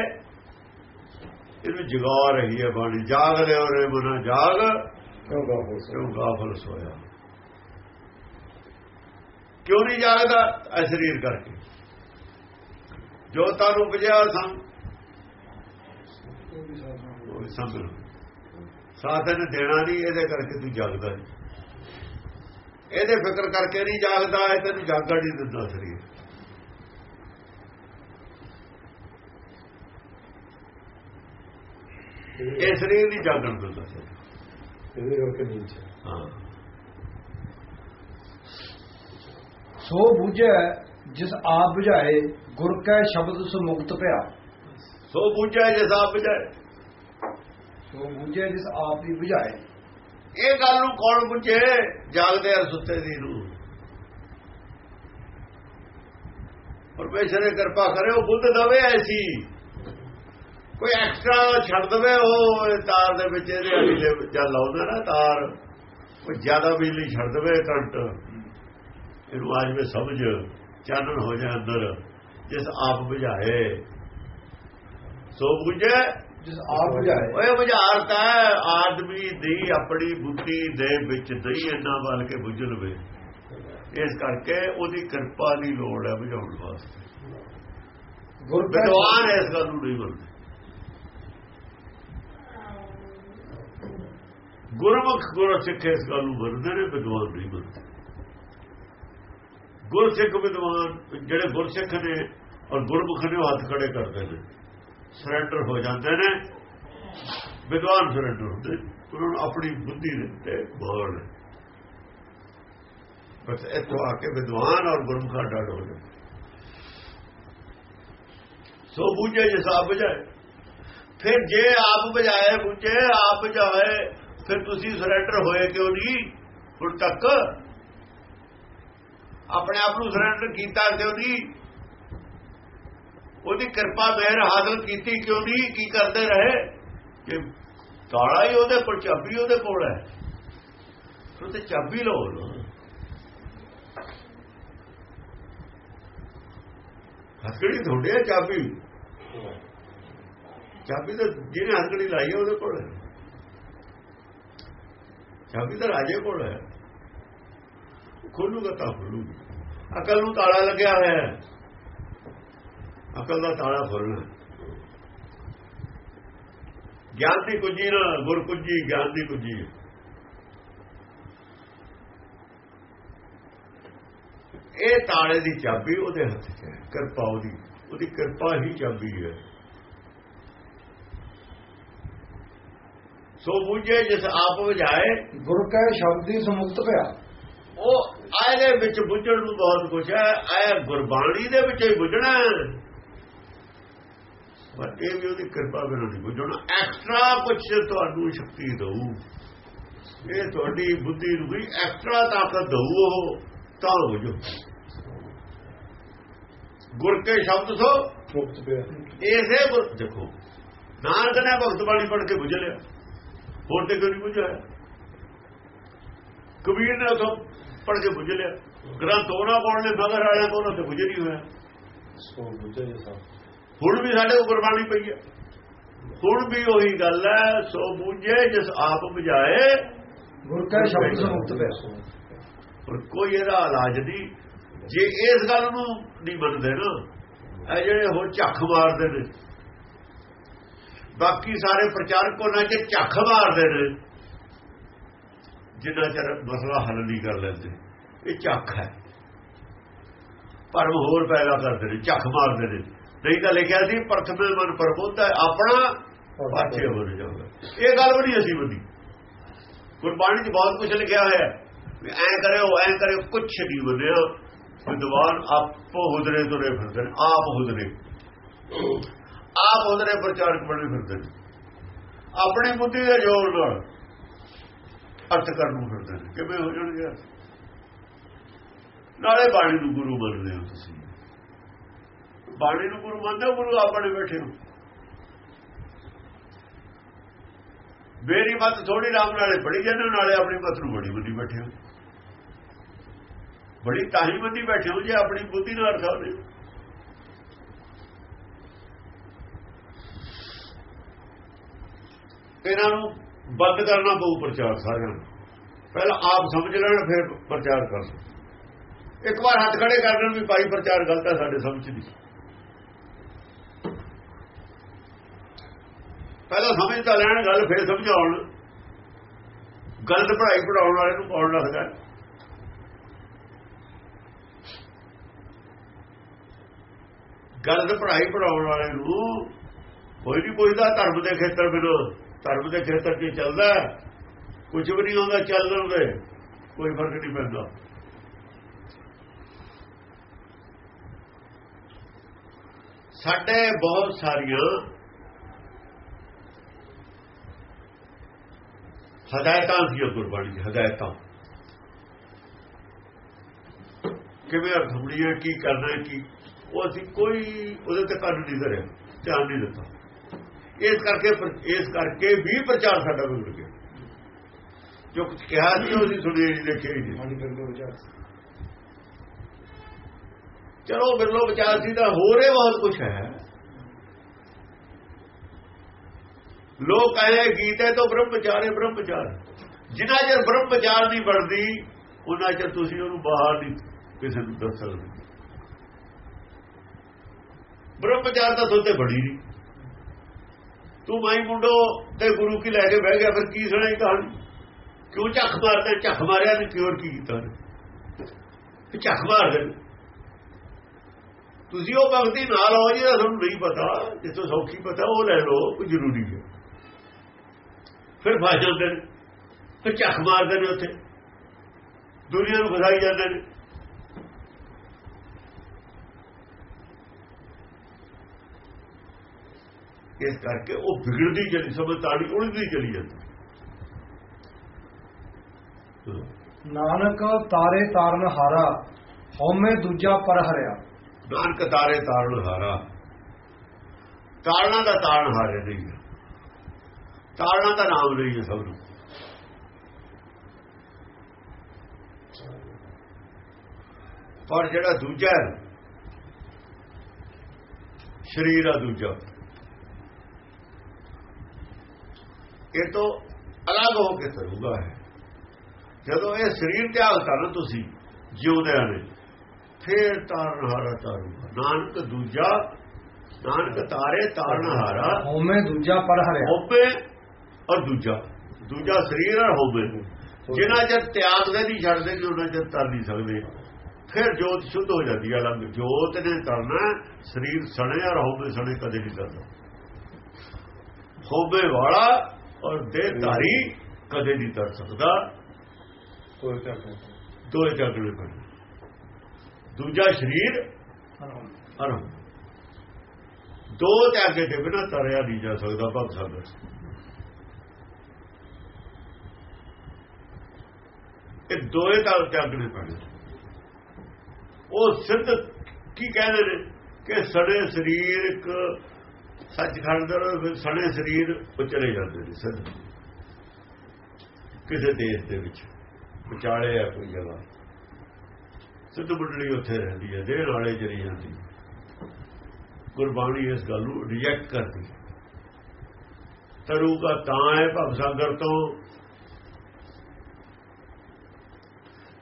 Speaker 2: ਇਹਨੂੰ ਜਗਾ ਰਹੀ ਹੈ ਬਾਣੀ। ਜਾਗ ਲਿਓ ਰੇ ਮਨਾ ਜਾਗ।
Speaker 1: ਕਿਉਂ ਗਾਫਲ ਸੋ
Speaker 2: ਕਿਉਂ ਗਾਫਲ ਸੋਇਆ? ਕਿਉਂ ਨਹੀਂ ਜਾਗਦਾ? ਇਹ ਸਰੀਰ ਕਰਕੇ। ਜੋ ਤਾਨੂੰ ਬੁਝਿਆ ਸੰ। ਉਹ ਸੰਭਲ ਸਾਥ ਇਹਨੇ ਦੇਣਾ ਨਹੀਂ ਇਹਦੇ ਕਰਕੇ ਤੂੰ ਜਾਗਦਾ ਹੈ ਇਹਦੇ ਫਿਕਰ ਕਰਕੇ ਨਹੀਂ ਜਾਗਦਾ ਇਹ ਤੈਨੂੰ ਜਾਗਣ ਨਹੀਂ ਦਿੰਦਾ ਸਰੀਰ। ਇਹ ਸਰੀਰ ਨਹੀਂ ਜਾਗਣ ਦਿੰਦਾ ਸਰੀਰ।
Speaker 1: ਇਹਦੇ ਕਰਕੇ ਨੀਂਦ ਚ
Speaker 2: ਹਾਂ।
Speaker 1: ਸੋ ਬੁਝੈ ਜਿਸ ਆਪ ਬੁਝਾਏ ਗੁਰ ਕੈ ਸ਼ਬਦ ਸੁ ਮੁਕਤ ਭਇਆ
Speaker 2: ਸੋ ਬੁਝਿਆ ਜੇ ਸਾਬ ਬੁਝਾਏ।
Speaker 1: ਸੋ ਬੁਝੈ ਜਿਸ ਆਪ ਹੀ ਬੁਝਾਏ।
Speaker 2: ਇਹ ਗੱਲ ਨੂੰ ਕੌਣ ਬੁਝੇ? ਜਾਗਦੇ ਅਰ ਸੁੱਤੇ ਦੀ ਨੂੰ ਪਰਮੇਸ਼ਰ ਨੇ ਕਿਰਪਾ ਕਰੇ ਉਹ ਬੁੱਧ ਦਵੇ ਐਸੀ। ਕੋਈ ਐਕਸਟਰਾ ਛੱਡ ਦਵੇ ਉਹ ਤਾਰ ਦੇ ਵਿੱਚ ਇਹਦੇ ਅੜੀ ਦੇ ਜਾਂ ਲਾਉਂਦਾ ਨਾ ਤਾਰ। ਕੋਈ ਜ਼ਿਆਦਾ ਬਿਜਲੀ ਛੱਡ ਦਵੇ ਕਰੰਟ ਇਹਨੂੰ ਆਜ ਵਿੱਚ ਸਮਝ ਚਾਨਣ ਹੋ ਜਾ ਅੰਦਰ। ਜਿਸ ਆਪ ਬੁਝਾਏ। ਸੋ ਬੁਝੇ
Speaker 1: ਜਿਸ ਆਪ ਬੁਝਾਏ।
Speaker 2: ਓਏ ਬੁਝਾਰਤਾ ਆਦਮੀ ਦੀ ਆਪਣੀ ਬੁੱਧੀ ਦੇ ਵਿੱਚ ਨਹੀਂ ਇੰਨਾ ਬਲ ਕੇ ਬੁੱਝ ਲਵੇ ਇਸ ਕਰਕੇ ਉਹਦੀ ਕਿਰਪਾ ਦੀ ਲੋੜ ਹੈ ਬੁਝਾਉਣ ਵਾਸਤੇ।
Speaker 1: ਗੁਰ ਕੈ
Speaker 2: ਵਿਦਵਾਨ ਇਸ ਗੱਲ ਨੂੰ ਨਹੀਂ ਮੰਨਦੇ। ਗੁਰਮੁਖ ਗੁਰਸਿੱਖ ਇਸ ਗੱਲ ਨੂੰ ਮੰਨਦੇ ਨੇ ਵਿਦਵਾਨ ਨਹੀਂ ਮੰਨਦੇ। ਗੁਰਸਿੱਖ ਵਿਦਵਾਨ ਜਿਹੜੇ ਗੁਰਸਿੱਖ ਨੇ ਔਰ ਗੁਰਮੁਖ ਨੇ ਉਹ ਹੱਥ ਖੜੇ ਕਰਦੇ ਨੇ। ਸਰੈਂਡਰ ਹੋ ਜਾਂਦੇ ਨੇ। ਵਿਦਵਾਨ ਸਰੈਂਡਰ ਹੁੰਦੇ ਉਹਨਾਂ ਨੂੰ ਆਪਣੀ ਬੁੱਧੀ ਦੇ ਤੇ ਬਸ ਇੱਥੋਂ ਆ ਕੇ ਵਿਦਵਾਨ ਔਰ ਗੁਰਮੁਖਾ ਡਾੜ ਹੋ ਜਾਂਦੇ। ਸੋ ਬੁਝੇ ਜਿਸ ਆਪ ਬੁਝਾਏ। ਫਿਰ ਜੇ ਆਪ ਬੁਝਾਏ, ਬੁਝੇ ਆਪ ਬੁਝਾਏ ਫਿਰ ਤੁਸੀਂ ਸਰੈਂਡਰ ਹੋਏ ਕਿਉਂ ਨਹੀਂ? ਹੁਣ ਤੱਕ ਆਪਣੇ ਆਪ ਨੂੰ ਸਰੈਂਡਰ ਕੀਤਾ ਕਿਉਂ ਨਹੀਂ? ਉਹਦੀ ਕਿਰਪਾ ਮਿਹਰ ਹਾਸਲ ਕੀਤੀ ਕਿਉਂ ਨਹੀਂ? ਕੀ ਕਰਦੇ ਰਹੇ? ਕਿ ਤਾਲਾ ਹੀ ਉਹਦੇ ਕੋਲ, ਚਾਬੀ ਉਹਦੇ ਕੋਲ ਹੈ। ਫਿਰ ਤੇ ਚਾਬੀ ਲਓ ਨਾ ਹੱਥਕੜੀ ਤੁਹਾਡੇ ਚਾਬੀ? ਚਾਬੀ ਤਾਂ ਜਿਹਨੇ ਹੱਥਕੜੀ ਲਾਈ ਹੈ ਉਹਦੇ ਕੋਲ ਹੈ। ਚਾਬੀ ਤਾਂ ਰਾਜੇ ਕੋਲ ਹੈ। ਖੋਲੂਗਾ ਤਾਂ ਖੋਲੂਗਾ। ਅਕਲ ਨੂੰ ਤਾਲਾ ਲੱਗਿਆ ਹੋਇਆ ਹੈ। ਅਕਲ ਦਾ ਤਾਲਾ ਖੋਲਣਾ। ਗਿਆਨ ਦੀ ਕੁੰਜੀ ਨਾ ਗੁਰ ਕੁੰਜੀ ਗਿਆਨ ਦੀ ਕੁੰਜੀ। ਇਹ ਤਾਲੇ ਦੀ ਚਾਬੀ ਉਹਦੇ ਹੱਥ 'ਚ ਹੈ ਕਿਰਪਾ ਉਹਦੀ। ਉਹਦੀ ਕਿਰਪਾ ਹੀ ਚਾਬੀ ਹੈ। ਸੋ ਬੁਝੇ ਜਿਸ ਆਪ ਵਜਾਏ
Speaker 1: ਗੁਰ ਕੈ ਸ਼ਬਦੀ ਸਮੁਕਤ ਭਇਆ
Speaker 2: ਉਹ ਆਏ ਵਿੱਚ ਬੁੱਝਣ ਨੂੰ ਬਹੁਤ ਕੁਝ ਹੈ। ਆਏ ਗੁਰਬਾਣੀ ਦੇ ਵਿੱਚ ਹੀ ਬੁੱਝਣਾ ਪਰ ਇਹ ਵੀ ਉਹਦੀ ਕਿਰਪਾ ਬਿਨਾਂ ਨਹੀਂ ਬੁੱਝਣਾ। ਐਕਸਟਰਾ ਕੁਝ ਤੁਹਾਨੂੰ ਸ਼ਕਤੀ ਦਊ। ਇਹ ਤੁਹਾਡੀ ਬੁੱਧੀ ਨੂੰ ਵੀ ਐਕਸਟਰਾ ਤਾਕਤ ਦਊ ਉਹ ਤਾਂ ਬੁੱਝੋ। ਗੁਰ ਕੇ ਸ਼ਬਦ ਸੋ।
Speaker 1: ਮੁਕਤ ਭਇਆ
Speaker 2: ਇਸੇ ਗੁਰ ਦੇਖੋ ਨਾਨਕ ਨੇ ਭਗਤ ਬਾਣੀ ਪੜ੍ਹ ਕੇ ਬੁੱਝ ਲਿਆ। ਹੋਰ ਤੇ ਕੋਈ ਨਹੀਂ ਬੁੱਝਿਆ। ਕਬੀਰ ਨੇ ਉਥੋਂ ਪੜ੍ਹ ਕੇ ਬੁੱਝ ਲਿਆ। ਗ੍ਰੰਥ ਉਹਨਾਂ ਪੜ੍ਹਨੇ ਮਗਰ ਵਾਲਿਆਂ ਕੋਲ ਤੇ ਬੁੱਝ ਨਹੀਂ ਹੋਇਆ।
Speaker 1: ਸੋ ਬੁਝੇ
Speaker 2: ਹੁਣ ਵੀ ਸਾਡੇ ਕੋਲ ਗੁਰਬਾਣੀ ਪਈ ਹੈ ਹੁਣ ਵੀ ਉਹੀ ਗੱਲ ਹੈ ਸੋ ਬੁਝੇ ਜਿਸ ਆਪ ਬੁਝਾਏ
Speaker 1: ਗੁਰ ਕੈ ਸ਼ਬਦ ਸਮੁਕਤ ਭਇਆ
Speaker 2: ਪਰ ਕੋਈ ਇਹਦਾ ਇਲਾਜ ਨਹੀਂ। ਜੇ ਇਸ ਗੱਲ ਨੂੰ ਨਹੀਂ ਮੰਨਦੇ ਨਾ ਇਹ ਜਿਹੜੇ ਹੋਰ ਝੱਖ ਮਾਰਦੇ ਨੇ ਬਾਕੀ ਸਾਰੇ ਪ੍ਰਚਾਰਕ ਉਹਨਾਂ 'ਚ ਝੱਖ ਮਾਰਦੇ ਨੇ। ਜਿੰਨਾ ਚਿਰ ਮਸਲਾ ਹੱਲ ਨਹੀਂ ਕਰ ਲੈਂਦੇ, ਇਹ ਝੱਖ ਹੈ। ਭਰਮ ਹੋਰ ਪੈਦਾ ਕਰਦੇ ਨੇ ਝੱਖ ਮਾਰਦੇ ਨੇ ਨਹੀਂ ਤਾਂ ਲਿਖਿਆ ਸੀ, ਪ੍ਰਥਮੇ ਮਨ ਪ੍ਰਬੁੱਧ ਆਪਣਾ ਪਾਛੇ ਹੋ ਜਾਊਗਾ। ਇਹ ਗੱਲ ਵੀ ਨਹੀਂ ਅਸੀਂ ਬੰਦੀ ਗੁਰਬਾਣੀ 'ਚ ਬਹੁਤ ਕੁਝ ਲਿਖਿਆ ਹੋਇਆ ਵੀ ਐ ਕਰਿਓ ਐ ਕਰਿਓ, ਕੁਛ ਨਹੀਂ ਬੰਦਿਆ ਵਿਦਵਾਨ ਆਪੋ ਹੁਦਰੇ ਤੁਰੇ ਫਿਰਦੇ ਨੇ, ਆਪ ਹੁਦਰੇ। ਆਪ ਹੁਦਰੇ ਪ੍ਰਚਾਰਕ ਬਣੇ ਫਿਰਦੇ ਨੇ। ਆਪਣੀ ਬੁੱਧੀ ਦੇ ਜ਼ੋਰ ਨਾਲ। ਅਰਥ ਕਰਨ ਨੂੰ ਫਿਰਦੇ ਨੇ, ਕਿਵੇਂ ਹੋ ਜਾਣਗੇ ਨਾਲੇ ਬਾਣੀ ਨੂੰ ਗੁਰੂ ਮੰਨਦੇ ਹੋ ਤੁਸੀਂ। ਬਾਣੀ ਨੂੰ ਗੁਰੂ ਮੰਨਦੇ ਹੋ, ਗੁਰੂ ਆਪਣੇ ਬੈਠੇ ਹੋ। ਮੇਰੀ ਮਤ ਥੋੜੀ ਰਾਮ ਨਾਲੇ ਪੜੀ ਜਾਂਦੇ ਨਾਲੇ ਆਪਣੀ ਮਤ ਨੂੰ ਬੜੀ ਬੰਦੀ ਬੈਠੇ ਹੋ। ਬੜੀ ਤਾਹੀ ਬੰਦੀ ਬੈਠੇ ਹੋ, ਜੇ ਆਪਣੀ ਬੁੱਧੀ ਨਾਲ ਅਰਥ ਆਉਂਦੇ। ਇਹਨਾਂ ਨੂੰ ਬੰਦ ਕਰਨਾ ਪਊ ਪ੍ਰਚਾਰ ਸਾਰਿਆਂ ਨੂੰ। ਪਹਿਲਾਂ ਆਪ ਸਮਝ ਲੈਣ, ਫਿਰ ਪ੍ਰਚਾਰ ਕਰਨ ਇੱਕ ਵਾਰ ਹੱਥ ਖੜੇ ਕਰ ਦੇਣ ਵੀ ਭਾਈ ਪ੍ਰਚਾਰ ਗਲਤ ਹੈ, ਸਾਡੇ ਸਮਝ ਨਹੀਂ। ਪਹਿਲਾਂ ਸਮਝ ਤਾਂ ਲੈਣ, ਗੱਲ ਫਿਰ ਸਮਝਾਉਣ। ਗਲਤ ਪੜ੍ਹਾਈ ਪੜਾਉਣ ਵਾਲੇ ਨੂੰ ਕੌਣ ਲੱਗਦਾ ਗਲਤ ਪੜ੍ਹਾਈ ਪੜਾਉਣ ਵਾਲੇ ਨੂੰ ਕੋਈ ਨਹੀਂ ਪੁੱਛਦਾ, ਧਰਮ ਦੇ ਖੇਤਰ ਬਿਨੋ ਧਰਮ ਦੇ ਖੇਤਰ 'ਚ ਚੱਲਦਾ ਕੁਝ ਵੀ ਨਹੀਂ ਹੁੰਦਾ ਚੱਲਣ ਦੇ ਕੋਈ ਫ਼ਰਕ ਨਹੀਂ ਪੈਂਦਾ। ਸਾਡੇ ਬਹੁਤ ਸਾਰੀਆਂ ਹਦਾਇਤਾਂ ਸੀ ਗੁਰਬਾਣੀ ਦੀ ਹਦਾਇਤਾਂ। ਕਿਵੇਂ ਅਰਥ ਬੁੜੀਆਂ ਕੀ ਕਰਨਾ ਕੀ ਉਹ ਅਸੀਂ ਕੋਈ ਉਹਦੇ ਤੇ ਕੰਨ ਨਹੀਂ ਧਰਿਆ ਧਿਆਨ ਨਹੀਂ ਦਿੱਤਾ। ਇਸ ਕਰਕੇ ਇਸ ਕਰਕੇ ਵੀ ਪ੍ਰਚਾਰ ਸਾਡਾ ਵਿਗੜ ਗਿਆ। ਜੋ ਕੁਝ ਕਿਹਾ ਸੀ ਉਹ ਅਸੀਂ ਸੁਣਿਆ ਨਹੀਂ ਦੇਖਿਆ ਹੀ ਨਹੀਂ।
Speaker 1: ਮਨ ਬਿਰਲੋ ਵਿਚਾਰ
Speaker 2: ਚਲੋ ਬਿਰਲੋ ਵਿਚਾਰ ਸੀ ਤਾਂ ਹੋਰ ਇਹ ਬਹੁਤ ਕੁਝ ਹੈ। ਲੋਕ ਕਹੇ ਗੀਤੇ ਤੋਂ ਬ੍ਰਹਮ ਵਿਚਾਰੇ ਬ੍ਰਹਮ ਵਿਚਾਰ ਜਿਨ੍ਹਾਂ ਚਿਰ ਬ੍ਰਹਮ ਵਿਚਾਰ ਨਹੀਂ ਬਣਦੀ ਉਹਨਾਂ ਚਿਰ ਤੁਸੀਂ ਉਹਨੂੰ ਬਾਹਰ ਨਹੀਂ ਕਿਸੇ ਨੂੰ ਦੱਸ ਸਕਦੇ। ਬ੍ਰਹਮ ਵਿਚਾਰ ਤਾਂ ਤੁਹਾਡੇ ਬੜੀ ਨਹੀਂ। ਤੂੰ ਮਾਈ ਮੁੰਡੋ, ਤੇ ਗੁਰੂ ਕੀ ਲੈ ਕੇ ਬਹਿ ਗਿਆ, ਫਿਰ ਕੀ ਸੁਣਾਈ ਕਹਾਣੀ? ਕਿਉਂ ਝੱਖ ਮਾਰਦਾ? ਝੱਖ ਮਾਰਿਆ ਨੇ ਕਿਉਂ ਕੀ ਕੀਤਾ ਨੇ ਝੱਖ ਮਾਰਦੇ ਤੁਸੀਂ ਉਹ ਭਗਤੀ ਨਾਲ ਹੋ ਜਿਹਦਾ ਤੁਹਾਨੂੰ ਨਹੀਂ ਪਤਾ, ਜਿੱਥੋਂ ਸੌਖੀ ਪਤਾ, ਉਹ ਲੈ ਲਓ ਕੋਈ ਜ਼ਰੂਰੀ ਹੈ। ਫਿਰ ਫਸ ਜਾਂਦੇ ਨੇ। ਫਿਰ ਝੱਖ ਮਾਰਦੇ ਨੇ ਉੱਥੇ। ਦੁਨੀਆ ਨੂੰ ਫਸਾਈ ਜਾਂਦੇ ਨੇ। ਇਸ ਕਰਕੇ ਉਹ ਵਿਗੜਦੀ ਚਲੀ ਸਮਝ ਤਾੜੀ ਉਲਝਦੀ ਚਲੀ ਜਾਂਦੀ।
Speaker 1: ਨਾਨਕ ਤਾਰੇ ਤਾਰਨ ਹਾਰਾ ਹਉਮੈ ਦੂਜਾ ਪਰ ਹਰਿਆ
Speaker 2: ਨਾਨਕ ਤਾਰੇ ਤਾਰਨ ਹਾਰਾ। ਤਾਰਨਾ ਦਾ ਤਾਰਨ ਹਾਰੇ ਨਹੀਂ ਤਾਰਨਾ ਦਾ ਨਾਮ ਨਹੀਂ ਹੈ ਸਭ ਨੂੰ। ਪਰ ਜਿਹੜਾ ਦੂਜਾ ਹੈ ਸ਼ਰੀਰ ਆ ਦੂਜਾ। ਇਹ ਤੋਂ ਅਲੱਗ ਹੋ ਕੇ ਸਰੂਗਾ ਹੈ ਜਦੋਂ ਇਹ ਸਰੀਰ ਤਿਆਗਤਾ ਨਾ ਤੁਸੀਂ ਜਿਉਂਦਿਆਂ ਨੇ ਫੇਰ ਤਾਰਨ ਹਾਰਾ ਤਾਰੂਗਾ। ਨਾਨਕ ਦੂਜਾ ਨਾਨਕ ਤਾਰੇ ਤਾਰਨ ਹਾਰਾ
Speaker 1: ਹਉਮੈ ਦੂਜਾ ਪਰ ਹਰਿਆ।
Speaker 2: ਹੋਵੇ ਔਰ ਦੂਜਾ। ਦੂਜਾ ਸਰੀਰ ਔਰ ਹੋਵੇ ਜਿਨ੍ਹਾਂ ਚਿਰ ਤਿਆਗਦੇ ਨਹੀਂ ਛੱਡਦੇ ਕਿ ਉਹਨਾਂ ਚਿਰ ਤਰ ਨਹੀਂ ਸਕਦੇ ਫਿਰ ਜੋਤ ਸ਼ੁੱਧ ਹੋ ਜਾਂਦੀ ਹੈ ਅਲੱਗ। ਜੋਤ ਨੇ ਕਰਨਾ ਸਰੀਰ ਸਣੇ ਔਰ ਹੋਵੇ ਸਣੇ ਕਦੇ ਨਹੀਂ ਕਰਦਾ ਹੋਵੇ ਵਾਲਾ ਔਰ ਦੇਹ ਧਾਰੀ ਕਦੇ ਨਹੀਂ ਤਰ ਸਕਦਾ। ਦੋਏ ਚੱਕਣੇ ਪੈਣੇ ਦੂਜਾ ਸਰੀਰ ਹਰ ਦੋ ਤਿਆਗੇ ਦੇ ਬਿਨਾ ਤਰਿਆ ਨਹੀਂ ਜਾ ਸਕਦਾ ਭਗਤ ਸਾਗਰ ਇਹ ਦੋਏ ਦਾ ਤਿਆਗਣੇ ਪੈਣੇ ਉਹ ਸਿੱਧ ਕੀ ਕਹਿੰਦੇ ਨੇ ਕਿ ਸੜੇ ਸਰੀਰ ਇੱਕ ਸੱਚਖੰਡ ਦੇ ਸੜੇ ਸਰੀਰ ਉਹ ਚਲੇ ਜਾਂਦੇ ਨੇ ਸਿੱਧ ਕਿਸੇ ਦੇਸ਼ ਦੇ ਵਿੱਚ। ਵਿਚਾਲੇ ਆ ਕੋਈ ਜਗ੍ਹਾ। ਸਿੱਧ ਮੰਡਲੀ ਉੱਥੇ ਰਹਿੰਦੀ ਹੈ, ਦੇਹ ਨਾਲੇ ਚਲੀ ਜਾਂਦੀ ਗੁਰਬਾਣੀ ਇਸ ਗੱਲ ਨੂੰ ਰਿਜੈਕਟ ਕਰਦੀ ਤਰੂਗਾ ਤਾਂ ਹੈ ਭਵਸਾਗਰ ਤੋਂ।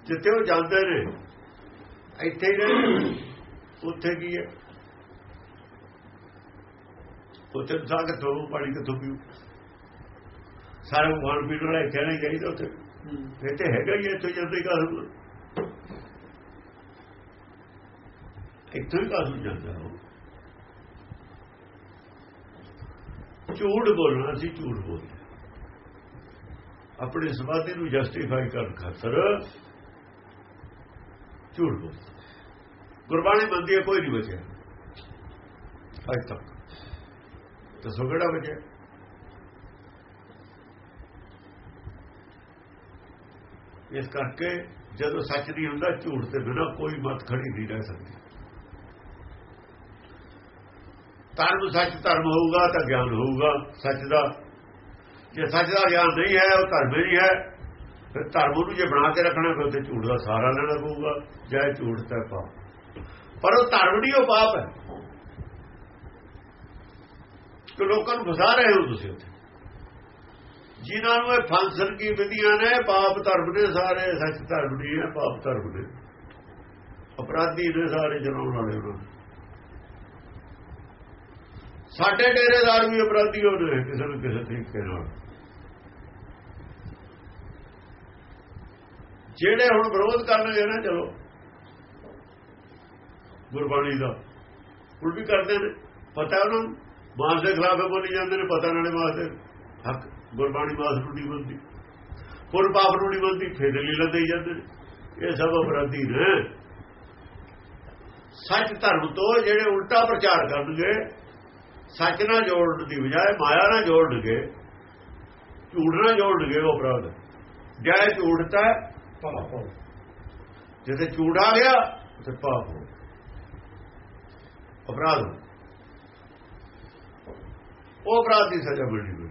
Speaker 2: ਜਿੱਥੇ ਉਹ ਜਾਂਦੇ ਨੇ, ਇੱਥੇ ਹੀ ਨੇ। ਉੱਥੇ ਕੀ ਹੈ? ਉੱਥੇ ਤੋਂ ਪਾਣੀ ਕਿੱਥੋਂ ਪੀਉ ਸਾਰੇ ਖਾਣ ਪੀਣ ਵਾਲੇ ਇੱਥੇ ਨਹੀਂ ਚਾਹੀਦਾ ਉੱਥੇ। ਇਹ ਤੇ ਹੈਗਾ ਹੀ ਇੱਥੇ ਜਾਂਦੇ ਘਰ। ਇੱਥੋਂ ਹੀ ਕਾਸੂ ਜਾਂਦਾ ਉਹ। ਝੂਠ ਬੋਲਣਾ ਸੀ ਝੂਠ ਬੋਲਦੇ ਆਪਣੀ ਸਮਾਧੀ ਨੂੰ ਜਸਟੀਫਾਈ ਕਰਨ ਖਾਤਰ ਝੂਠ ਬੋਲ ਗੁਰਬਾਣੀ ਮੰਦੀ ਹੈ ਕੋਈ ਨਹੀਂ ਬਚਿਆ। ਅੱਜ ਤੱਕ। ਦੱਸੋ ਕਿਹੜਾ ਬਚਿਆ ਇਸ ਕਰਕੇ ਜਦੋਂ ਸੱਚ ਨਹੀਂ ਹੁੰਦਾ, ਝੂਠ ਤੇ ਬਿਨਾ ਕੋਈ ਮਤ ਖੜੀ ਨਹੀਂ ਰਹਿ ਸਕਦੀ। ਧਰਮ ਸੱਚ ਧਰਮ ਹੋਊਗਾ ਤਾਂ ਗਿਆਨ ਹੋਊਗਾ, ਸੱਚ ਦਾ। ਜੇ ਸੱਚ ਦਾ ਗਿਆਨ ਨਹੀਂ ਹੈ, ਉਹ ਧਰਮ ਨਹੀਂ ਹੈ, ਫਿਰ ਧਰਮ ਨੂੰ ਜੇ ਬਣਾ ਕੇ ਰੱਖਣਾ, ਫਿਰ ਤੇ ਝੂਠ ਦਾ ਸਾਰਾ ਲੈਣਾ ਪਊਗਾ, ਜਾਂ ਝੂਠ ਤਾਂ ਪਾਪ। ਪਰ ਉਹ ਧਰਮ ਨਹੀਂ, ਉਹ ਪਾਪ ਹੈ। ਕਿ ਲੋਕਾਂ ਨੂੰ ਫਸਾ ਰਹੇ ਹੋ ਤੁਸੀਂ ਉੱਥੇ। ਜਿਨ੍ਹਾਂ ਨੂੰ ਇਹ ਫਾਂਸਣ ਕੀ ਵਿਧੀਆਂ ਨੇ, ਪਾਪ ਧਰਮ ਨੇ ਸਾਰੇ, ਸੱਚ ਧਰਮ ਨਹੀਂ ਹੈ ਪਾਪ ਧਰਮ ਨੇ। ਅਪਰਾਧੀ ਨੇ ਸਾਰੇ ਜਨਾਉਣ ਵਾਲੇ ਉਹਨਾਂ ਸਾਡੇ ਡੇਰੇਦਾਰ ਵੀ ਅਪਰਾਧੀ ਹੋ ਰਹੇ ਕਿਸੇ ਨੂੰ ਕਿਸੇ ਤਰੀਕੇ ਨਾਲ। ਜਿਹੜੇ ਹੁਣ ਵਿਰੋਧ ਕਰਨਗੇ ਨਾ ਚਲੋ। ਗੁਰਬਾਣੀ ਦਾ। ਉਹ ਵੀ ਕਰਦੇ ਨੇ। ਪਤਾ ਉਹਨਾਂ ਨੂੰ। ਮਾਸ ਦੇ ਖਿਲਾਫ ਬੋਲੀ ਜਾਂਦੇ ਨੇ, ਪਤਾ ਨਾਲੇ ਮਾਸ ਦੇ। ਹੱਕ, ਗੁਰਬਾਣੀ ਮਾਸ ਨੂੰ ਨਹੀਂ ਬੋਲਦੀ। ਪੁਰ ਪਾਪ ਨੂੰ ਨਹੀਂ ਬੋਲਦੀ, ਫੇਰ ਲੀਲਾ ਦੇਈ ਜਾਂਦੇ ਨੇ। ਇਹ ਸਭ ਅਪਰਾਧੀ ਨੇ। ਸੱਚ ਧਰਮ ਤੋਂ ਜਿਹੜੇ ਉਲਟਾ ਪ੍ਰਚਾਰ ਕਰਨਗੇ, ਸੱਚ ਨਾਲ ਜੋੜਨ ਦੀ ਬਜਾਏ ਮਾਇਆ ਨਾਲ ਜੋੜਨਗੇ, ਝੂਠ ਨਾਲ ਜੋੜਨਗੇ ਉਹ ਅਪਰਾਧ। ਜੈ ਝੂਠਤਾ
Speaker 1: ਪਾਪ
Speaker 2: ਜਿੱਥੇ ਝੂਠ ਆ ਗਿਆ ਤੇ ਪਾਪ ਹੋ ਅਪਰਾਧ ਉਹ ਅਪਰਾਧ ਦੀ ਸਜ਼ਾ ਮਿਲਣੀ ਹੋਈ